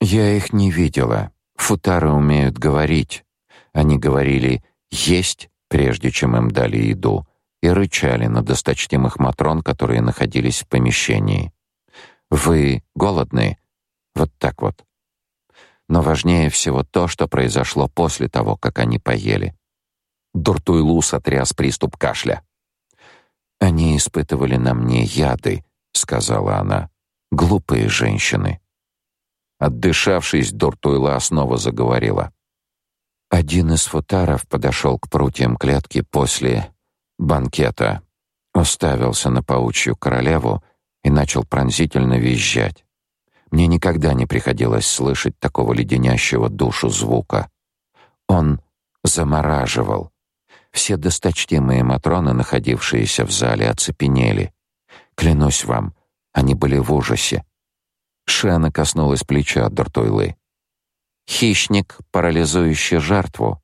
Я их не видела. Футары умеют говорить. Они говорили есть, прежде чем им дали еду, и рычали на досточтимых матрон, которые находились в помещении. Вы голодны? Вот так вот. Но важнее всего то, что произошло после того, как они поели. Дуртуйлу сотряс приступ кашля. Они испытывали на мне яды, сказала она. Глупые женщины. Отдышавшись, Дуртуйла снова заговорила. Один из футаров подошел к прутьям клетки после банкета, уставился на паучью королеву и начал пронзительно визжать. Мне никогда не приходилось слышать такого леденящего душу звука. Он замораживал. Все досточтимые матроны, находившиеся в зале, оцепенели. Клянусь вам, они были в ужасе. Шена коснулась плеча Дортойлы. Хищник, парализующий жертву.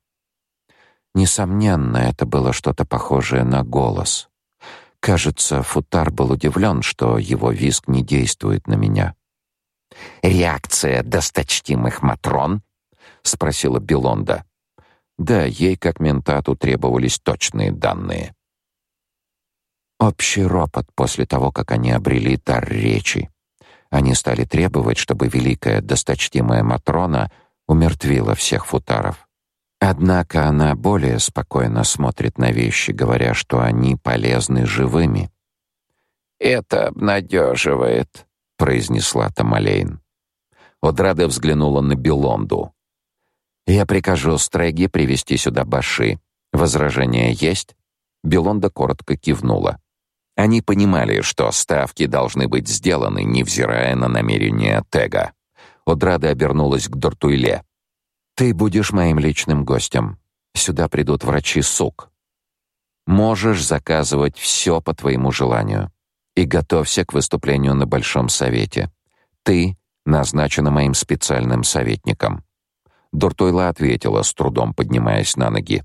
Несомненно, это было что-то похожее на голос. Кажется, Футар был удивлен, что его визг не действует на меня. Реакция досточтимых матрон? спросила Белонда. Да, ей как ментату требовались точные данные. Общий ропот после того, как они обрели дар речи. Они стали требовать, чтобы великая досточтимая Матрона умертвила всех футаров. Однако она более спокойно смотрит на вещи, говоря, что они полезны живыми. «Это обнадеживает», — произнесла Тамалейн. Одрада взглянула на Белонду. «Я прикажу Стреги привести сюда Баши. Возражения есть?» Белонда коротко кивнула. Они понимали, что ставки должны быть сделаны, невзирая на намерения Тега. Одрада обернулась к Дортуйле. «Ты будешь моим личным гостем. Сюда придут врачи СУК. Можешь заказывать все по твоему желанию. И готовься к выступлению на Большом Совете. Ты назначена моим специальным советником». Дортуйла ответила, с трудом поднимаясь на ноги.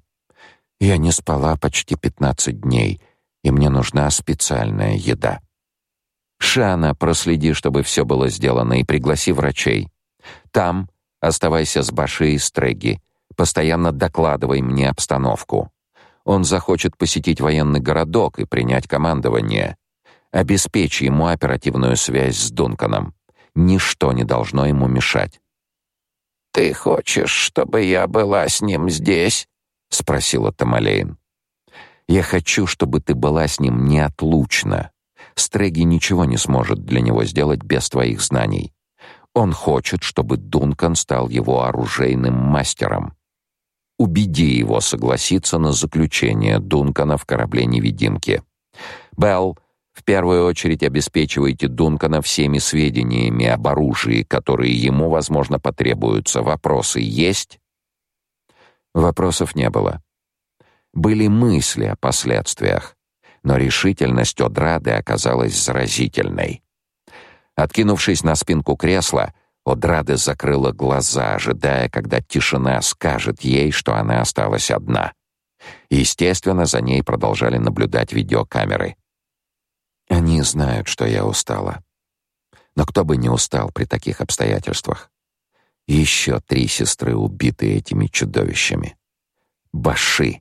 «Я не спала почти пятнадцать дней» и мне нужна специальная еда. Шана, проследи, чтобы все было сделано, и пригласи врачей. Там оставайся с Баши и Стреги. Постоянно докладывай мне обстановку. Он захочет посетить военный городок и принять командование. Обеспечь ему оперативную связь с Дунканом. Ничто не должно ему мешать. Ты хочешь, чтобы я была с ним здесь? спросила Тамалейн. Я хочу, чтобы ты была с ним неотлучно. Стреги ничего не сможет для него сделать без твоих знаний. Он хочет, чтобы Дункан стал его оружейным мастером. Убеди его согласиться на заключение Дункана в корабле-невидимке. Белл, в первую очередь обеспечивайте Дункана всеми сведениями об оружии, которые ему, возможно, потребуются. Вопросы есть? Вопросов не было. Были мысли о последствиях, но решительность Одрады оказалась заразительной. Откинувшись на спинку кресла, Одрада закрыла глаза, ожидая, когда тишина скажет ей, что она осталась одна. Естественно, за ней продолжали наблюдать видеокамеры. Они знают, что я устала. Но кто бы не устал при таких обстоятельствах? Еще три сестры убиты этими чудовищами. Баши.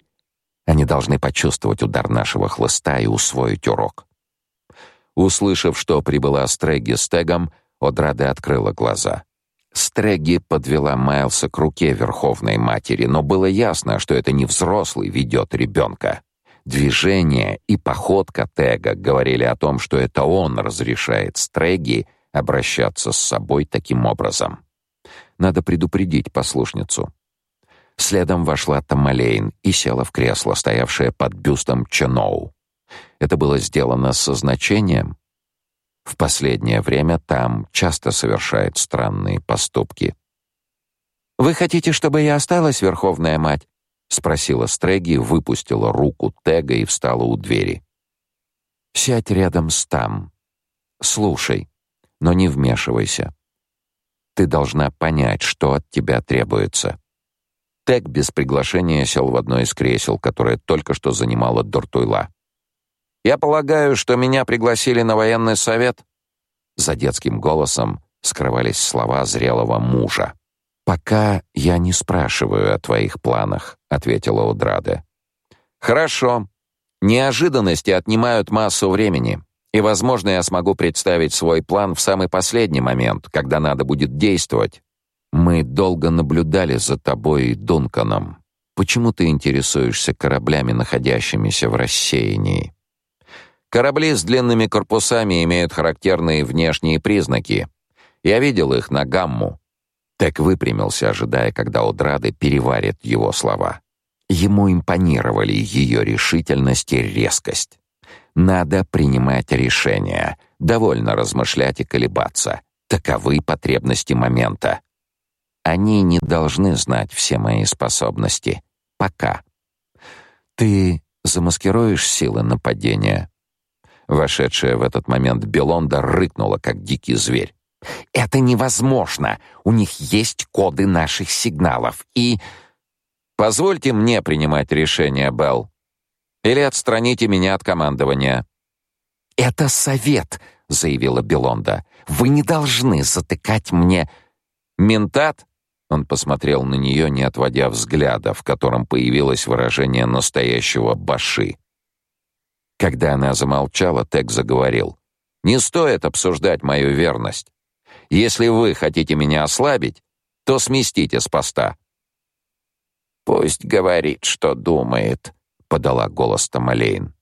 Они должны почувствовать удар нашего хлыста и усвоить урок. Услышав, что прибыла Стреги с Тегом, Одраде открыла глаза. Стреги подвела Майлса к руке Верховной Матери, но было ясно, что это не взрослый ведет ребенка. Движение и походка Тега говорили о том, что это он разрешает Стреги обращаться с собой таким образом. Надо предупредить послушницу. Следом вошла Тамалейн и села в кресло, стоявшее под бюстом Ченоу. Это было сделано со значением. В последнее время там часто совершает странные поступки. Вы хотите, чтобы я осталась, Верховная мать? спросила Стреги, выпустила руку Тега и встала у двери. Сядь рядом с там. Слушай, но не вмешивайся. Ты должна понять, что от тебя требуется. Тег без приглашения сел в одно из кресел, которое только что занимала Дортуйла. Я полагаю, что меня пригласили на военный совет. За детским голосом скрывались слова зрелого мужа. Пока я не спрашиваю о твоих планах, ответила Удраде. Хорошо. Неожиданности отнимают массу времени, и, возможно, я смогу представить свой план в самый последний момент, когда надо будет действовать. Мы долго наблюдали за тобой и Дунканом. Почему ты интересуешься кораблями, находящимися в рассеянии? Корабли с длинными корпусами имеют характерные внешние признаки. Я видел их на гамму. Так выпрямился, ожидая, когда Удрады переварит его слова. Ему импонировали ее решительность и резкость. Надо принимать решения, довольно размышлять и колебаться. Таковы потребности момента. Они не должны знать все мои способности. Пока. Ты замаскируешь силы нападения? Вошедшая в этот момент Белонда рыкнула, как дикий зверь. «Это невозможно! У них есть коды наших сигналов, и...» «Позвольте мне принимать решение, Белл. Или отстраните меня от командования». «Это совет», — заявила Белонда. «Вы не должны затыкать мне...» «Ментат?» Он посмотрел на нее, не отводя взгляда, в котором появилось выражение настоящего баши. Когда она замолчала, Тек заговорил. «Не стоит обсуждать мою верность. Если вы хотите меня ослабить, то сместите с поста». «Пусть говорит, что думает», — подала голос Тамалейн.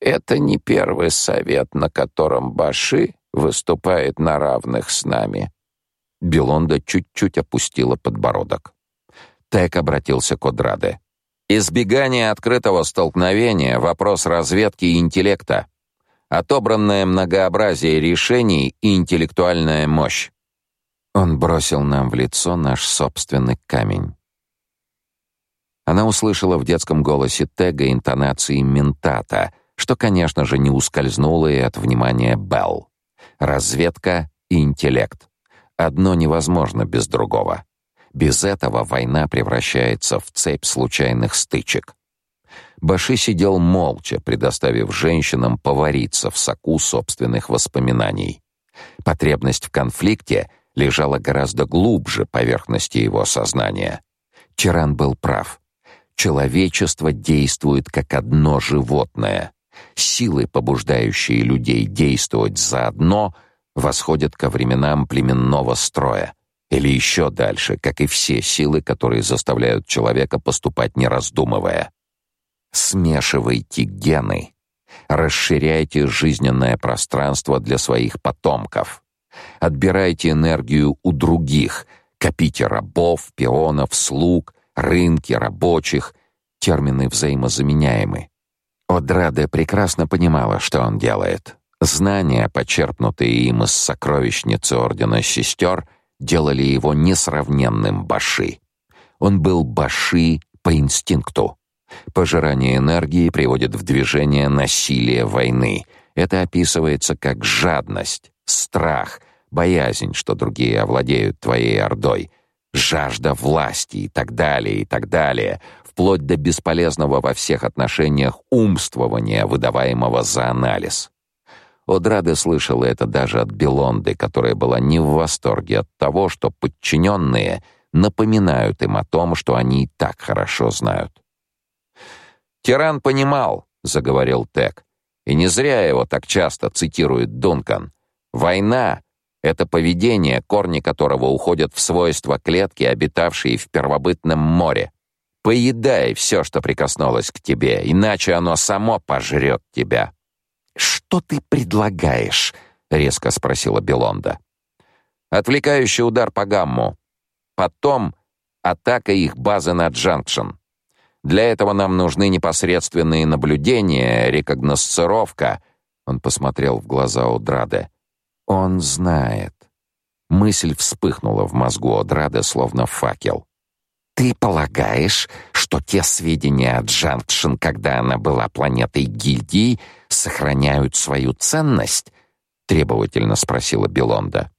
«Это не первый совет, на котором Баши выступает на равных с нами». Белонда чуть-чуть опустила подбородок. Тек обратился к Одраде. Избегание открытого столкновения — вопрос разведки и интеллекта. Отобранное многообразие решений и интеллектуальная мощь. Он бросил нам в лицо наш собственный камень. Она услышала в детском голосе Тега интонации ментата, что, конечно же, не ускользнуло и от внимания Белл. Разведка и интеллект. Одно невозможно без другого. Без этого война превращается в цепь случайных стычек. Баши сидел молча, предоставив женщинам повариться в соку собственных воспоминаний. Потребность в конфликте лежала гораздо глубже поверхности его сознания. Чаран был прав. Человечество действует как одно животное. Силы, побуждающие людей действовать заодно, восходят ко временам племенного строя. Или еще дальше, как и все силы, которые заставляют человека поступать не раздумывая. Смешивайте гены, расширяйте жизненное пространство для своих потомков. Отбирайте энергию у других, копите рабов, пионов, слуг, рынки рабочих. Термины взаимозаменяемы. Одраде прекрасно понимала, что он делает. Знания, почерпнутые им из сокровищницы Ордена Сестер, делали его несравненным Баши. Он был Баши по инстинкту. Пожирание энергии приводит в движение насилие войны. Это описывается как жадность, страх, боязнь, что другие овладеют твоей ордой, жажда власти и так далее, и так далее, вплоть до бесполезного во всех отношениях умствования, выдаваемого за анализ. Одраде слышала это даже от Белонды, которая была не в восторге от того, что подчиненные напоминают им о том, что они и так хорошо знают. Тиран понимал, заговорил Тек, и не зря его так часто цитирует Дункан. Война это поведение, корни которого уходят в свойства клетки, обитавшей в первобытном море. Поедай все, что прикоснулось к тебе, иначе оно само пожрет тебя. Что ты предлагаешь? резко спросила Белонда. Отвлекающий удар по гамму. Потом атака их базы на Джанкшн. Для этого нам нужны непосредственные наблюдения, рекогносцировка. Он посмотрел в глаза Удраде. Он знает. Мысль вспыхнула в мозгу Одрада словно факел. Ты полагаешь, что те сведения о Джанкшн, когда она была планетой гильдии, сохраняют свою ценность? требовательно спросила Белонда.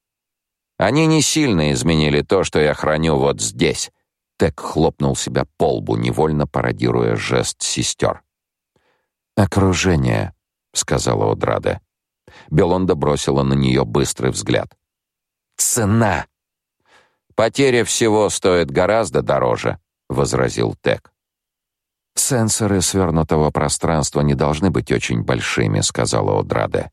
Они не сильно изменили то, что я храню вот здесь. Тек хлопнул себя по лбу, невольно пародируя жест сестер. «Окружение», — сказала Одрада. Белонда бросила на нее быстрый взгляд. «Цена!» «Потеря всего стоит гораздо дороже», — возразил Тек. «Сенсоры свернутого пространства не должны быть очень большими», — сказала Одраде.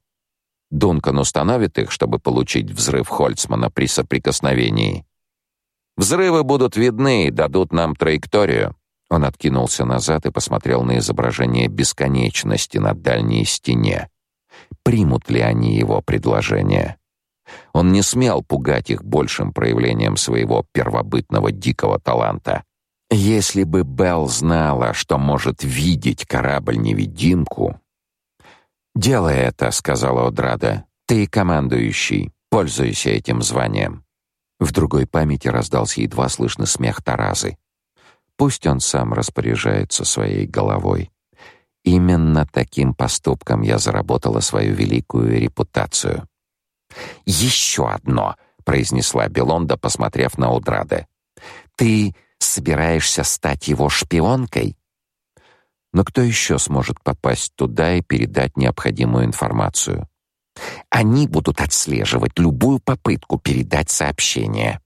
«Дункан установит их, чтобы получить взрыв Хольцмана при соприкосновении». «Взрывы будут видны и дадут нам траекторию». Он откинулся назад и посмотрел на изображение бесконечности на дальней стене примут ли они его предложение. Он не смел пугать их большим проявлением своего первобытного дикого таланта. Если бы Белл знала, что может видеть корабль-невидимку... «Делай это», — сказала Одрада. «Ты командующий. Пользуйся этим званием». В другой памяти раздался едва слышный смех Таразы. Пусть он сам распоряжается своей головой. Именно таким поступком я заработала свою великую репутацию. «Еще одно», — произнесла Белонда, посмотрев на Удраде. «Ты собираешься стать его шпионкой?» Но кто еще сможет попасть туда и передать необходимую информацию? Они будут отслеживать любую попытку передать сообщение.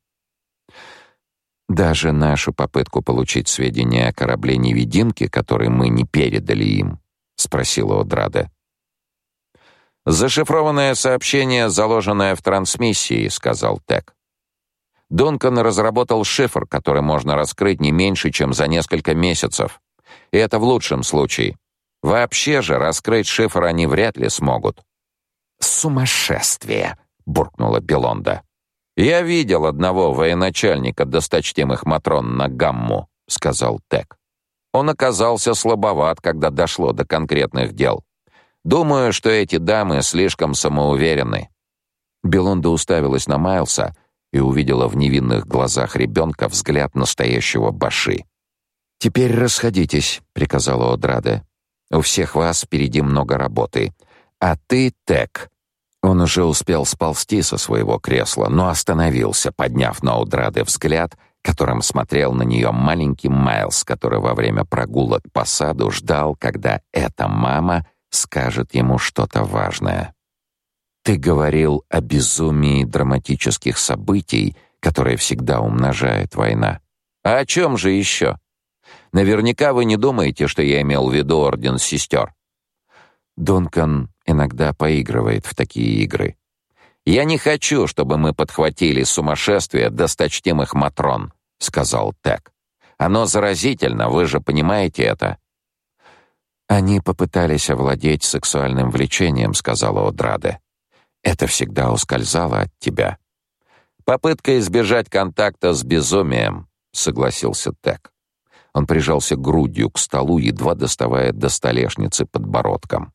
Даже нашу попытку получить сведения о корабле-невидимке, который мы не передали им, спросила Одрада. Зашифрованное сообщение, заложенное в трансмиссии, сказал Тек. Дункан разработал шифр, который можно раскрыть не меньше, чем за несколько месяцев. И это в лучшем случае. Вообще же раскрыть шифр они вряд ли смогут. Сумасшествие, буркнула Белонда. Я видел одного военачальника досточтимых матрон на гамму, сказал Тек. Он оказался слабоват, когда дошло до конкретных дел. Думаю, что эти дамы слишком самоуверены. Белонда уставилась на Майлса и увидела в невинных глазах ребенка взгляд настоящего баши. «Теперь расходитесь», — приказала Одраде. «У всех вас впереди много работы. А ты, Тек, он уже успел сползти со своего кресла, но остановился, подняв на Удраде взгляд, которым смотрел на нее маленький Майлз, который во время прогулок по саду ждал, когда эта мама скажет ему что-то важное. «Ты говорил о безумии драматических событий, которые всегда умножает война. А о чем же еще? Наверняка вы не думаете, что я имел в виду орден сестер. Дункан иногда поигрывает в такие игры. Я не хочу, чтобы мы подхватили сумасшествие досточтимых матрон, сказал Тек. Оно заразительно, вы же понимаете это. Они попытались овладеть сексуальным влечением, сказала Одраде. Это всегда ускользало от тебя. Попытка избежать контакта с безумием, согласился Тек. Он прижался грудью к столу, едва доставая до столешницы подбородком.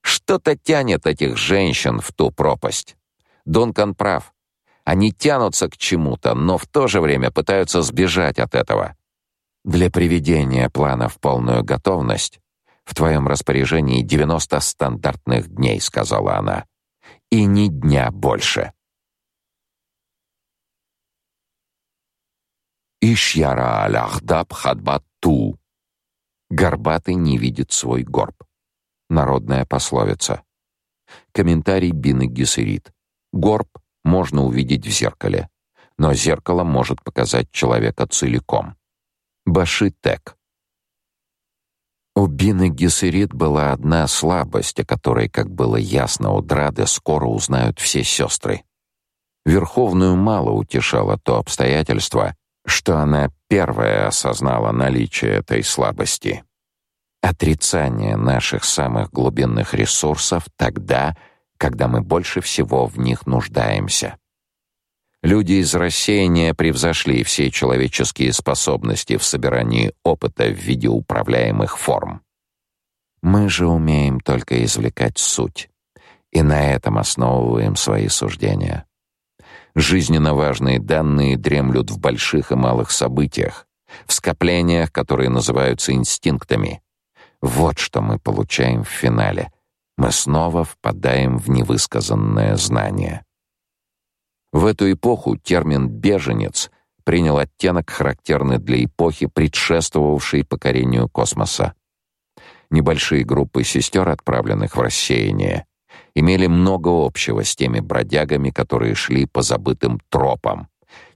Что-то тянет этих женщин в ту пропасть. Дункан прав. Они тянутся к чему-то, но в то же время пытаются сбежать от этого. Для приведения плана в полную готовность в твоем распоряжении 90 стандартных дней, сказала она. И ни дня больше. Ишьяра аляхдаб хадбату. Горбатый не видит свой горб. Народная пословица. Комментарий Бины Гессерит. Горб можно увидеть в зеркале, но зеркало может показать человека целиком. Баши Тек. У Бины Гессерит была одна слабость, о которой, как было ясно у Драды, скоро узнают все сестры. Верховную мало утешало то обстоятельство, что она первая осознала наличие этой слабости. Отрицание наших самых глубинных ресурсов тогда, когда мы больше всего в них нуждаемся. Люди из рассеяния превзошли все человеческие способности в собирании опыта в виде управляемых форм. Мы же умеем только извлекать суть, и на этом основываем свои суждения. Жизненно важные данные дремлют в больших и малых событиях, в скоплениях, которые называются инстинктами. Вот что мы получаем в финале. Мы снова впадаем в невысказанное знание. В эту эпоху термин беженец принял оттенок, характерный для эпохи, предшествовавшей покорению космоса. Небольшие группы сестер, отправленных в рассеяние, имели много общего с теми бродягами, которые шли по забытым тропам,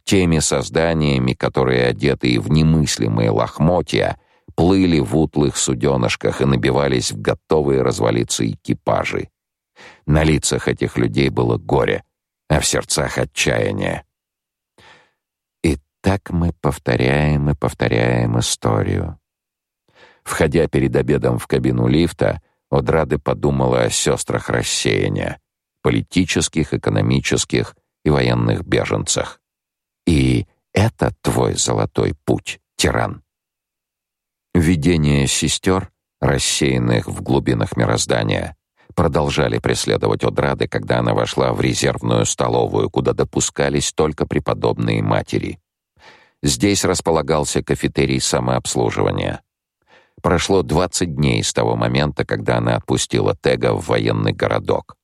теми созданиями, которые одетые в немыслимые лохмотья плыли в утлых суденышках и набивались в готовые развалиться экипажи. На лицах этих людей было горе, а в сердцах отчаяние. И так мы повторяем и повторяем историю. Входя перед обедом в кабину лифта, Одрады подумала о сестрах рассеяния, политических, экономических и военных беженцах. И это твой золотой путь, тиран. Видения сестер, рассеянных в глубинах мироздания, продолжали преследовать Одрады, когда она вошла в резервную столовую, куда допускались только преподобные матери. Здесь располагался кафетерий самообслуживания. Прошло 20 дней с того момента, когда она отпустила Тега в военный городок.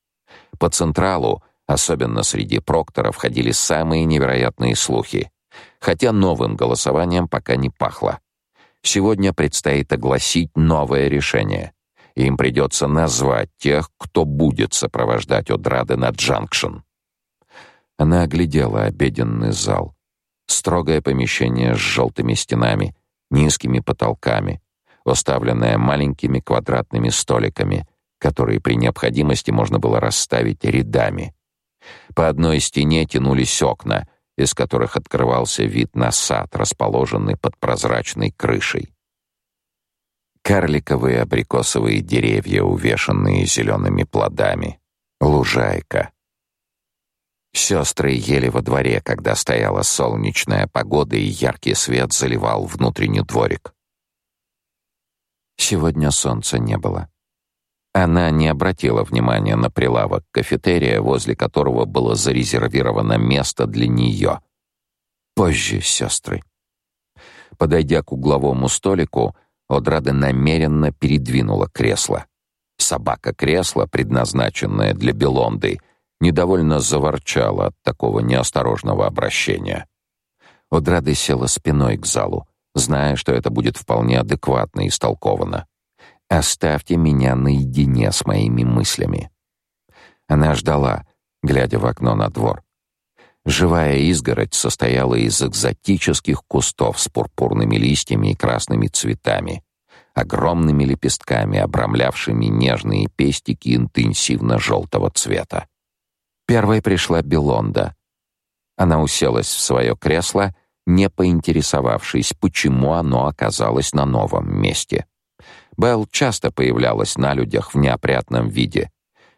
По Централу, особенно среди прокторов, ходили самые невероятные слухи, хотя новым голосованием пока не пахло. Сегодня предстоит огласить новое решение. Им придется назвать тех, кто будет сопровождать Одрады на Джанкшн. Она оглядела обеденный зал. Строгое помещение с желтыми стенами, низкими потолками, уставленная маленькими квадратными столиками, которые при необходимости можно было расставить рядами. По одной стене тянулись окна, из которых открывался вид на сад, расположенный под прозрачной крышей. Карликовые абрикосовые деревья, увешанные зелеными плодами, лужайка. Сестры ели во дворе, когда стояла солнечная погода и яркий свет заливал внутренний дворик. Сегодня солнца не было. Она не обратила внимания на прилавок кафетерия, возле которого было зарезервировано место для нее. Позже, сестры. Подойдя к угловому столику, Одрада намеренно передвинула кресло. Собака-кресло, предназначенное для Белонды, недовольно заворчала от такого неосторожного обращения. Одрада села спиной к залу, зная, что это будет вполне адекватно истолковано. Оставьте меня наедине с моими мыслями. Она ждала, глядя в окно на двор. Живая изгородь состояла из экзотических кустов с пурпурными листьями и красными цветами, огромными лепестками, обрамлявшими нежные пестики интенсивно-желтого цвета. Первой пришла Белонда. Она уселась в свое кресло, не поинтересовавшись, почему оно оказалось на новом месте. Белл часто появлялась на людях в неопрятном виде.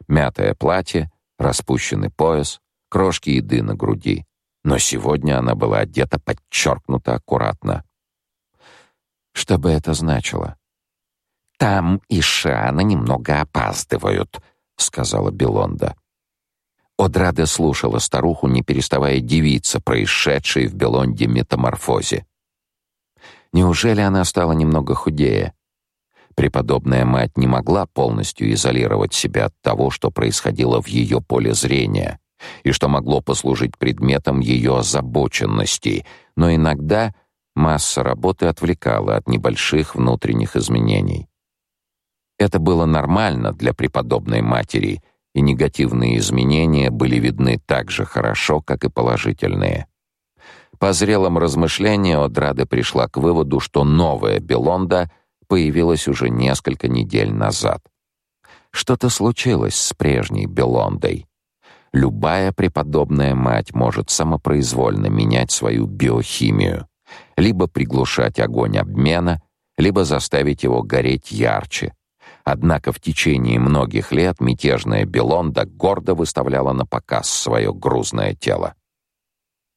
Мятое платье, распущенный пояс, крошки еды на груди. Но сегодня она была одета подчеркнуто аккуратно. Что бы это значило? «Там и Шана немного опаздывают», — сказала Белонда. Одраде слушала старуху, не переставая дивиться происшедшей в Белонде метаморфозе. Неужели она стала немного худее? Преподобная мать не могла полностью изолировать себя от того, что происходило в ее поле зрения и что могло послужить предметом ее озабоченности, но иногда масса работы отвлекала от небольших внутренних изменений. Это было нормально для преподобной матери, и негативные изменения были видны так же хорошо, как и положительные. По зрелом размышлениям Одрада пришла к выводу, что новая Белонда появилась уже несколько недель назад. Что-то случилось с прежней Белондой. Любая преподобная мать может самопроизвольно менять свою биохимию, либо приглушать огонь обмена, либо заставить его гореть ярче. Однако в течение многих лет мятежная Белонда гордо выставляла на показ свое грузное тело.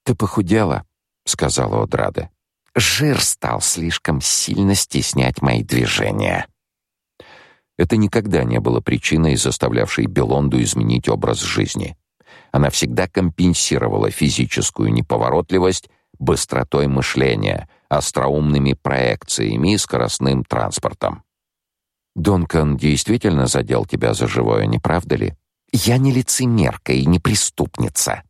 «Ты похудела», — сказала Одрада. Жир стал слишком сильно стеснять мои движения. Это никогда не было причиной, заставлявшей Белонду изменить образ жизни. Она всегда компенсировала физическую неповоротливость быстротой мышления, остроумными проекциями и скоростным транспортом. Донкан действительно задел тебя за живое, не правда ли? Я не лицемерка и не преступница.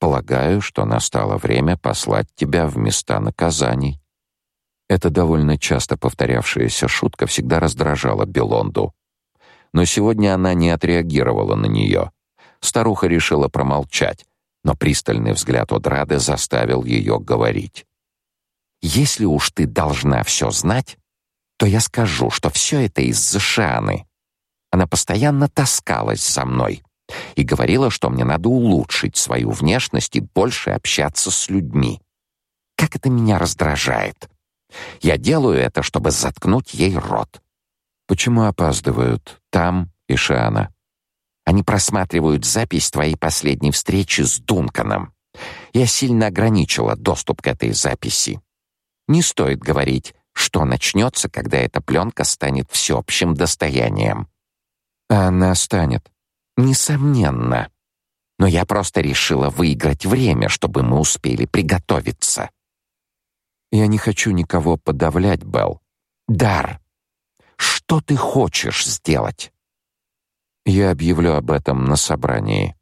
Полагаю, что настало время послать тебя в места наказаний. Эта довольно часто повторявшаяся шутка всегда раздражала Белонду. Но сегодня она не отреагировала на нее. Старуха решила промолчать, но пристальный взгляд Одрады заставил ее говорить. «Если уж ты должна все знать, то я скажу, что все это из-за Шаны. Она постоянно таскалась за мной и говорила, что мне надо улучшить свою внешность и больше общаться с людьми. Как это меня раздражает. Я делаю это, чтобы заткнуть ей рот. Почему опаздывают там и Шана? Они просматривают запись твоей последней встречи с Дунканом. Я сильно ограничила доступ к этой записи. Не стоит говорить, что начнется, когда эта пленка станет всеобщим достоянием. Она станет. Несомненно. Но я просто решила выиграть время, чтобы мы успели приготовиться. Я не хочу никого подавлять, Белл. Дар. Что ты хочешь сделать? Я объявлю об этом на собрании.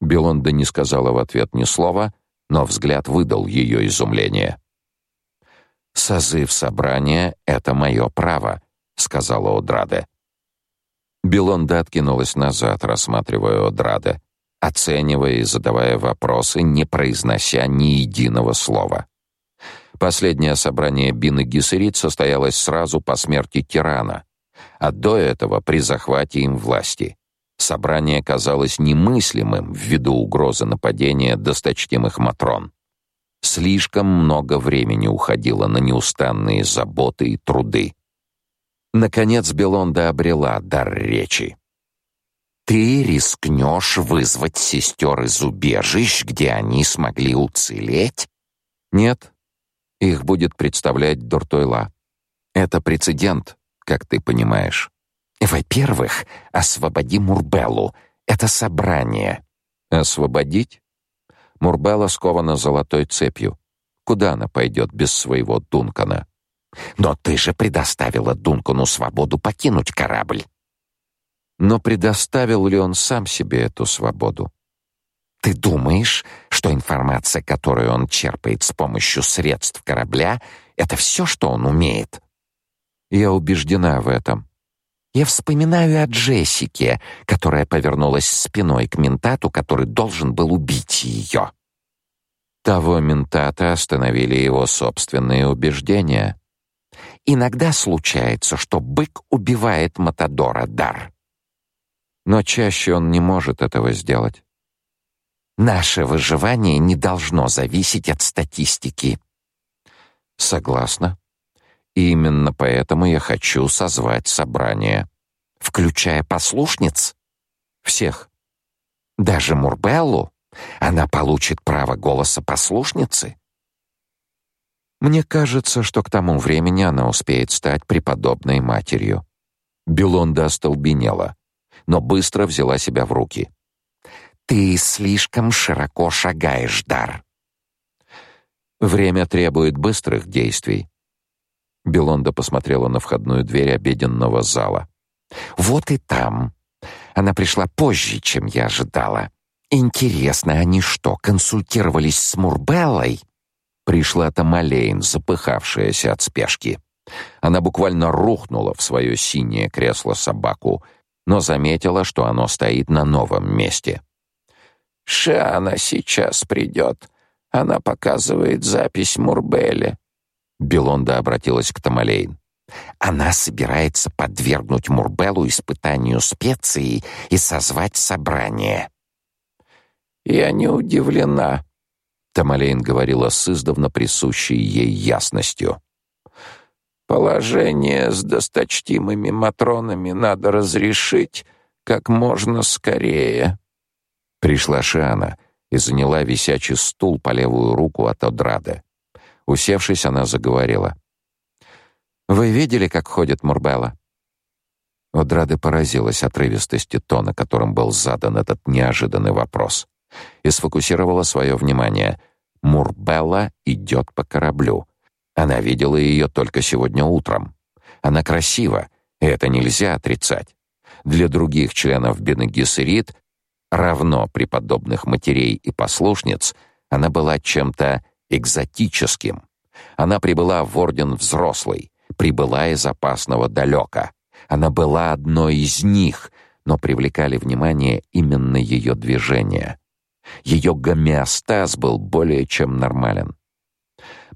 Белонда не сказала в ответ ни слова, но взгляд выдал ее изумление. Созыв собрания это мое право, сказала Одраде. Белонда откинулась назад, рассматривая Одраде, оценивая и задавая вопросы, не произнося ни единого слова. Последнее собрание Бины Гессерит состоялось сразу по смерти тирана, а до этого при захвате им власти. Собрание казалось немыслимым ввиду угрозы нападения досточтимых матрон. Слишком много времени уходило на неустанные заботы и труды. Наконец Белонда обрела дар речи. «Ты рискнешь вызвать сестер из убежищ, где они смогли уцелеть?» «Нет, их будет представлять Дуртойла. Это прецедент, как ты понимаешь». «Во-первых, освободи Мурбеллу. Это собрание». «Освободить?» Мурбелла скована золотой цепью. Куда она пойдет без своего Дункана?» Но ты же предоставила Дункану свободу покинуть корабль. Но предоставил ли он сам себе эту свободу? Ты думаешь, что информация, которую он черпает с помощью средств корабля, это все, что он умеет? Я убеждена в этом. Я вспоминаю о Джессике, которая повернулась спиной к ментату, который должен был убить ее. Того ментата остановили его собственные убеждения. Иногда случается, что бык убивает матадора дар. Но чаще он не может этого сделать. Наше выживание не должно зависеть от статистики. Согласна. И именно поэтому я хочу созвать собрание, включая послушниц, всех. Даже Мурбеллу она получит право голоса послушницы. Мне кажется, что к тому времени она успеет стать преподобной матерью. Белонда остолбенела, но быстро взяла себя в руки. Ты слишком широко шагаешь, Дар. Время требует быстрых действий. Белонда посмотрела на входную дверь обеденного зала. Вот и там. Она пришла позже, чем я ожидала. Интересно, они что, консультировались с Мурбеллой? Пришла Тамалейн, запыхавшаяся от спешки. Она буквально рухнула в свое синее кресло-собаку, но заметила, что оно стоит на новом месте. «Шиана сейчас придет. Она показывает запись Мурбелле. Белонда обратилась к Тамалейн. Она собирается подвергнуть Мурбелу испытанию специй и созвать собрание. Я не удивлена, Тамалейн говорила с издавна присущей ей ясностью. Положение с досточтимыми матронами надо разрешить как можно скорее. Пришла Шиана и заняла висячий стул по левую руку от Одрады. Усевшись, она заговорила. «Вы видели, как ходит Мурбелла?» Одрада поразилась отрывистости тона, которым был задан этот неожиданный вопрос, и сфокусировала свое внимание. Мурбелла идет по кораблю. Она видела ее только сегодня утром. Она красива, и это нельзя отрицать. Для других членов Бенегисерит, равно преподобных матерей и послушниц, она была чем-то экзотическим. Она прибыла в орден взрослый, прибыла из опасного далека. Она была одной из них, но привлекали внимание именно ее движения. Ее гомеостаз был более чем нормален.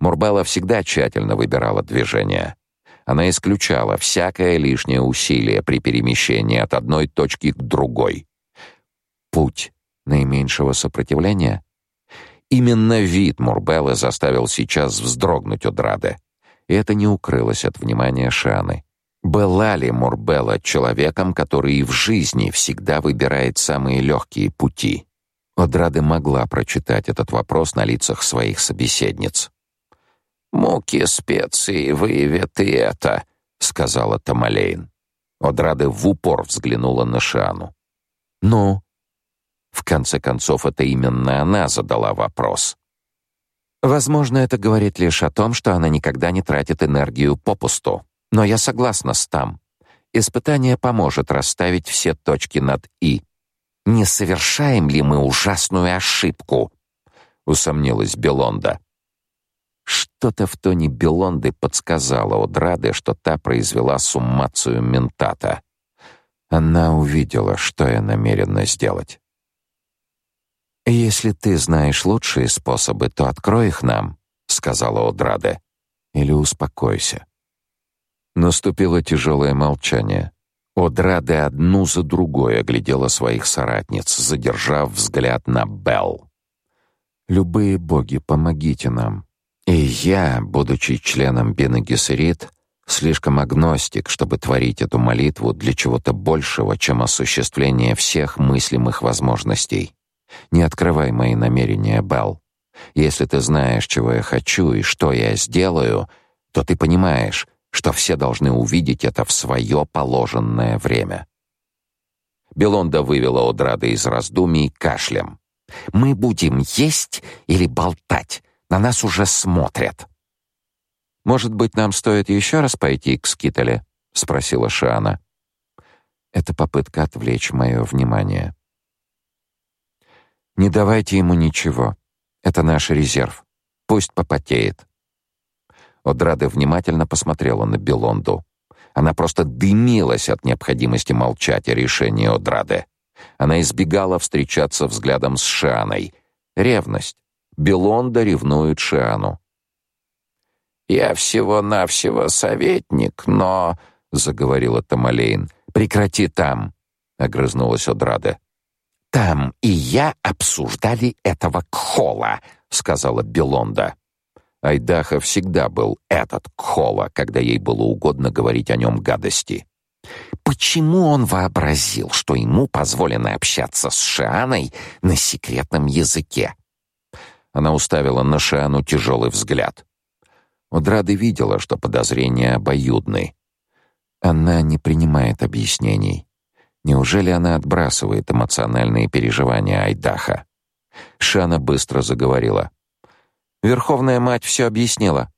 Мурбала всегда тщательно выбирала движения. Она исключала всякое лишнее усилие при перемещении от одной точки к другой. Путь наименьшего сопротивления Именно вид Мурбеллы заставил сейчас вздрогнуть Одраде. И это не укрылось от внимания Шаны. Была ли Мурбелла человеком, который и в жизни всегда выбирает самые легкие пути? Одраде могла прочитать этот вопрос на лицах своих собеседниц. «Муки специи выявят и это», — сказала Тамалейн. Одраде в упор взглянула на Шану. «Ну?» В конце концов, это именно она задала вопрос. Возможно, это говорит лишь о том, что она никогда не тратит энергию попусту. Но я согласна с Там. Испытание поможет расставить все точки над «и». «Не совершаем ли мы ужасную ошибку?» — усомнилась Белонда. Что-то в тоне Белонды подсказало Одраде, что та произвела суммацию ментата. Она увидела, что я намерена сделать. «Если ты знаешь лучшие способы, то открой их нам», — сказала Одраде. «Или успокойся». Наступило тяжелое молчание. Одраде одну за другой оглядела своих соратниц, задержав взгляд на Белл. «Любые боги, помогите нам. И я, будучи членом Гессерит, слишком агностик, чтобы творить эту молитву для чего-то большего, чем осуществление всех мыслимых возможностей. Не открывай мои намерения, Бал. Если ты знаешь, чего я хочу и что я сделаю, то ты понимаешь, что все должны увидеть это в свое положенное время. Белонда вывела Одрада из раздумий кашлем. Мы будем есть или болтать? На нас уже смотрят. Может быть, нам стоит еще раз пойти к Скитале, спросила Шана. Это попытка отвлечь мое внимание. Не давайте ему ничего. Это наш резерв. Пусть попотеет. Одрада внимательно посмотрела на Белонду. Она просто дымилась от необходимости молчать о решении Одраде. Она избегала встречаться взглядом с Шаной. Ревность. Белонда ревнует Шану. «Я всего-навсего советник, но...» — заговорила Тамалейн. «Прекрати там!» — огрызнулась Одраде. «Там и я обсуждали этого Кхола», — сказала Белонда. Айдаха всегда был этот Кхола, когда ей было угодно говорить о нем гадости. Почему он вообразил, что ему позволено общаться с Шианой на секретном языке? Она уставила на Шиану тяжелый взгляд. Удрады видела, что подозрения обоюдны. Она не принимает объяснений. Неужели она отбрасывает эмоциональные переживания Айдаха? Шана быстро заговорила. Верховная мать все объяснила.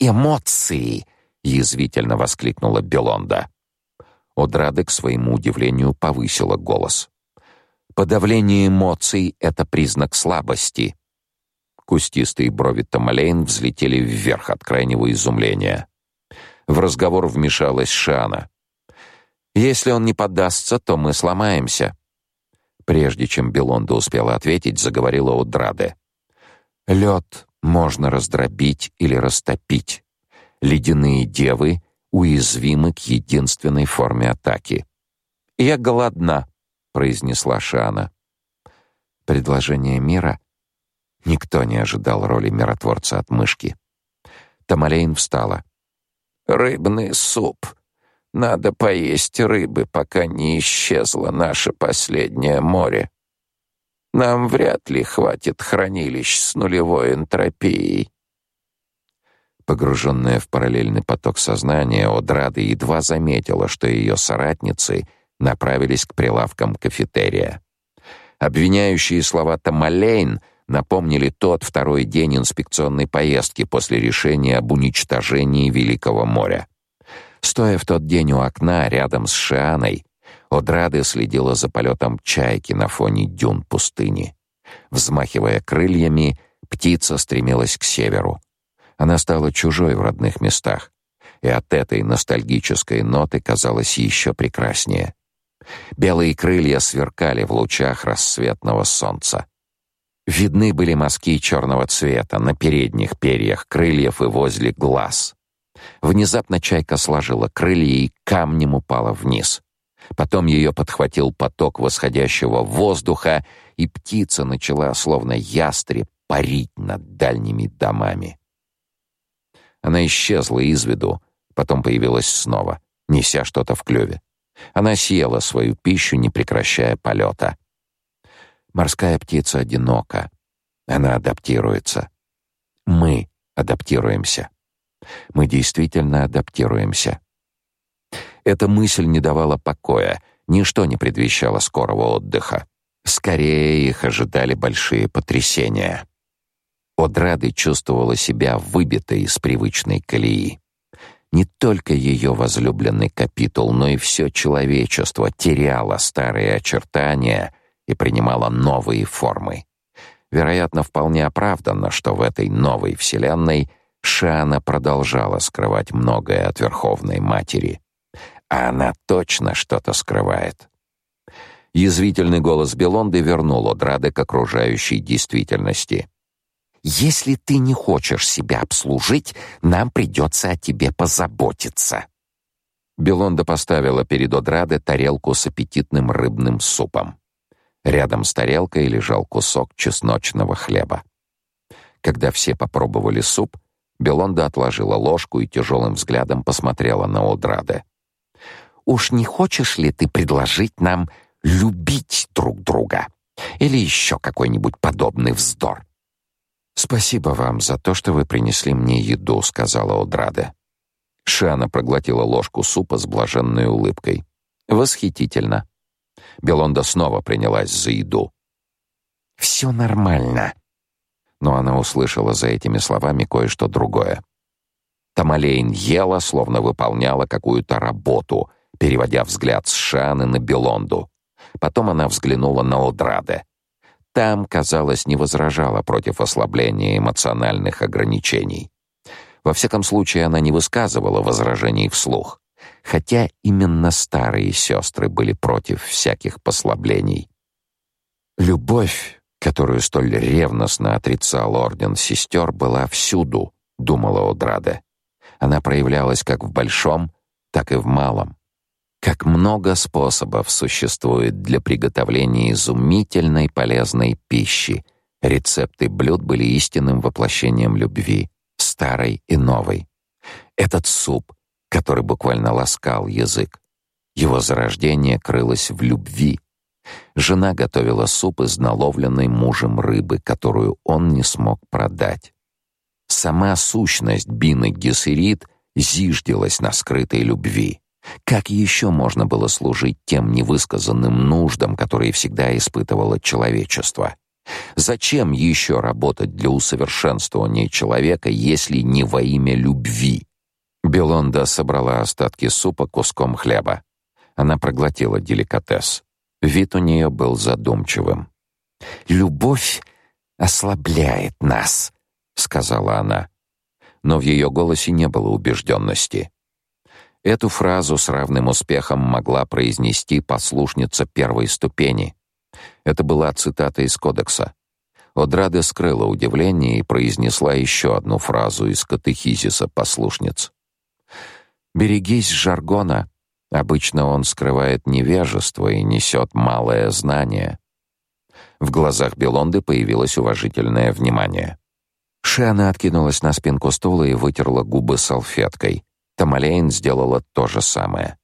Эмоции, язвительно воскликнула Белонда. Одрады к своему удивлению повысила голос. Подавление эмоций это признак слабости. Кустистые брови Тамалейн взлетели вверх от крайнего изумления. В разговор вмешалась Шана. Если он не поддастся, то мы сломаемся. Прежде чем Белонда успела ответить, заговорила Одраде. Лед можно раздробить или растопить. Ледяные девы уязвимы к единственной форме атаки. "Я голодна", произнесла Шана. Предложение мира никто не ожидал роли миротворца от мышки. Тамалейн встала. Рыбный суп. Надо поесть рыбы, пока не исчезло наше последнее море. Нам вряд ли хватит хранилищ с нулевой энтропией. Погруженная в параллельный поток сознания, Одрада едва заметила, что ее соратницы направились к прилавкам кафетерия. Обвиняющие слова Тамалейн напомнили тот второй день инспекционной поездки после решения об уничтожении Великого моря. Стоя в тот день у окна рядом с Шианой, Одрады следила за полетом чайки на фоне дюн пустыни. Взмахивая крыльями, птица стремилась к северу. Она стала чужой в родных местах, и от этой ностальгической ноты казалось еще прекраснее. Белые крылья сверкали в лучах рассветного солнца. Видны были мазки черного цвета на передних перьях крыльев и возле глаз. Внезапно чайка сложила крылья и камнем упала вниз. Потом ее подхватил поток восходящего воздуха, и птица начала, словно ястреб, парить над дальними домами. Она исчезла из виду, потом появилась снова, неся что-то в клюве. Она съела свою пищу, не прекращая полета. Морская птица одинока. Она адаптируется. Мы адаптируемся. Мы действительно адаптируемся. Эта мысль не давала покоя, ничто не предвещало скорого отдыха. Скорее их ожидали большие потрясения. Одрады чувствовала себя выбитой из привычной колеи. Не только ее возлюбленный капитул, но и все человечество теряло старые очертания и принимало новые формы. Вероятно, вполне оправданно, что в этой новой вселенной Шана продолжала скрывать многое от Верховной Матери. А она точно что-то скрывает. Язвительный голос Белонды вернул Одрады к окружающей действительности. Если ты не хочешь себя обслужить, нам придется о тебе позаботиться. Белонда поставила перед Одраде тарелку с аппетитным рыбным супом. Рядом с тарелкой лежал кусок чесночного хлеба. Когда все попробовали суп, Белонда отложила ложку и тяжелым взглядом посмотрела на Одраде. «Уж не хочешь ли ты предложить нам любить друг друга? Или еще какой-нибудь подобный вздор?» «Спасибо вам за то, что вы принесли мне еду», — сказала Одраде. Шана проглотила ложку супа с блаженной улыбкой. «Восхитительно». Белонда снова принялась за еду. «Все нормально». Но она услышала за этими словами кое-что другое. Тамалейн ела, словно выполняла какую-то работу, переводя взгляд с Шаны на Белонду. Потом она взглянула на Одраде. Там, казалось, не возражала против ослабления эмоциональных ограничений. Во всяком случае, она не высказывала возражений вслух. хотя именно старые сестры были против всяких послаблений. Любовь, которую столь ревностно отрицал орден сестер, была всюду, думала Одраде. Она проявлялась как в большом, так и в малом. Как много способов существует для приготовления изумительной полезной пищи. Рецепты блюд были истинным воплощением любви, старой и новой. Этот суп, который буквально ласкал язык, его зарождение крылось в любви. Жена готовила суп из наловленной мужем рыбы, которую он не смог продать. Сама сущность Бины Гессерит зиждилась на скрытой любви. Как еще можно было служить тем невысказанным нуждам, которые всегда испытывало человечество? Зачем еще работать для усовершенствования человека, если не во имя любви? Белонда собрала остатки супа куском хлеба. Она проглотила деликатес. Вид у нее был задумчивым. Любовь ослабляет нас, сказала она. Но в ее голосе не было убежденности. Эту фразу с равным успехом могла произнести послушница первой ступени. Это была цитата из кодекса. Одраде скрыла удивление и произнесла еще одну фразу из катехизиса послушниц. «Берегись жаргона. Обычно он скрывает невежество и несет малое знание». В глазах Белонды появилось уважительное внимание. Шиана откинулась на спинку стула и вытерла губы салфеткой. Тамалейн сделала то же самое.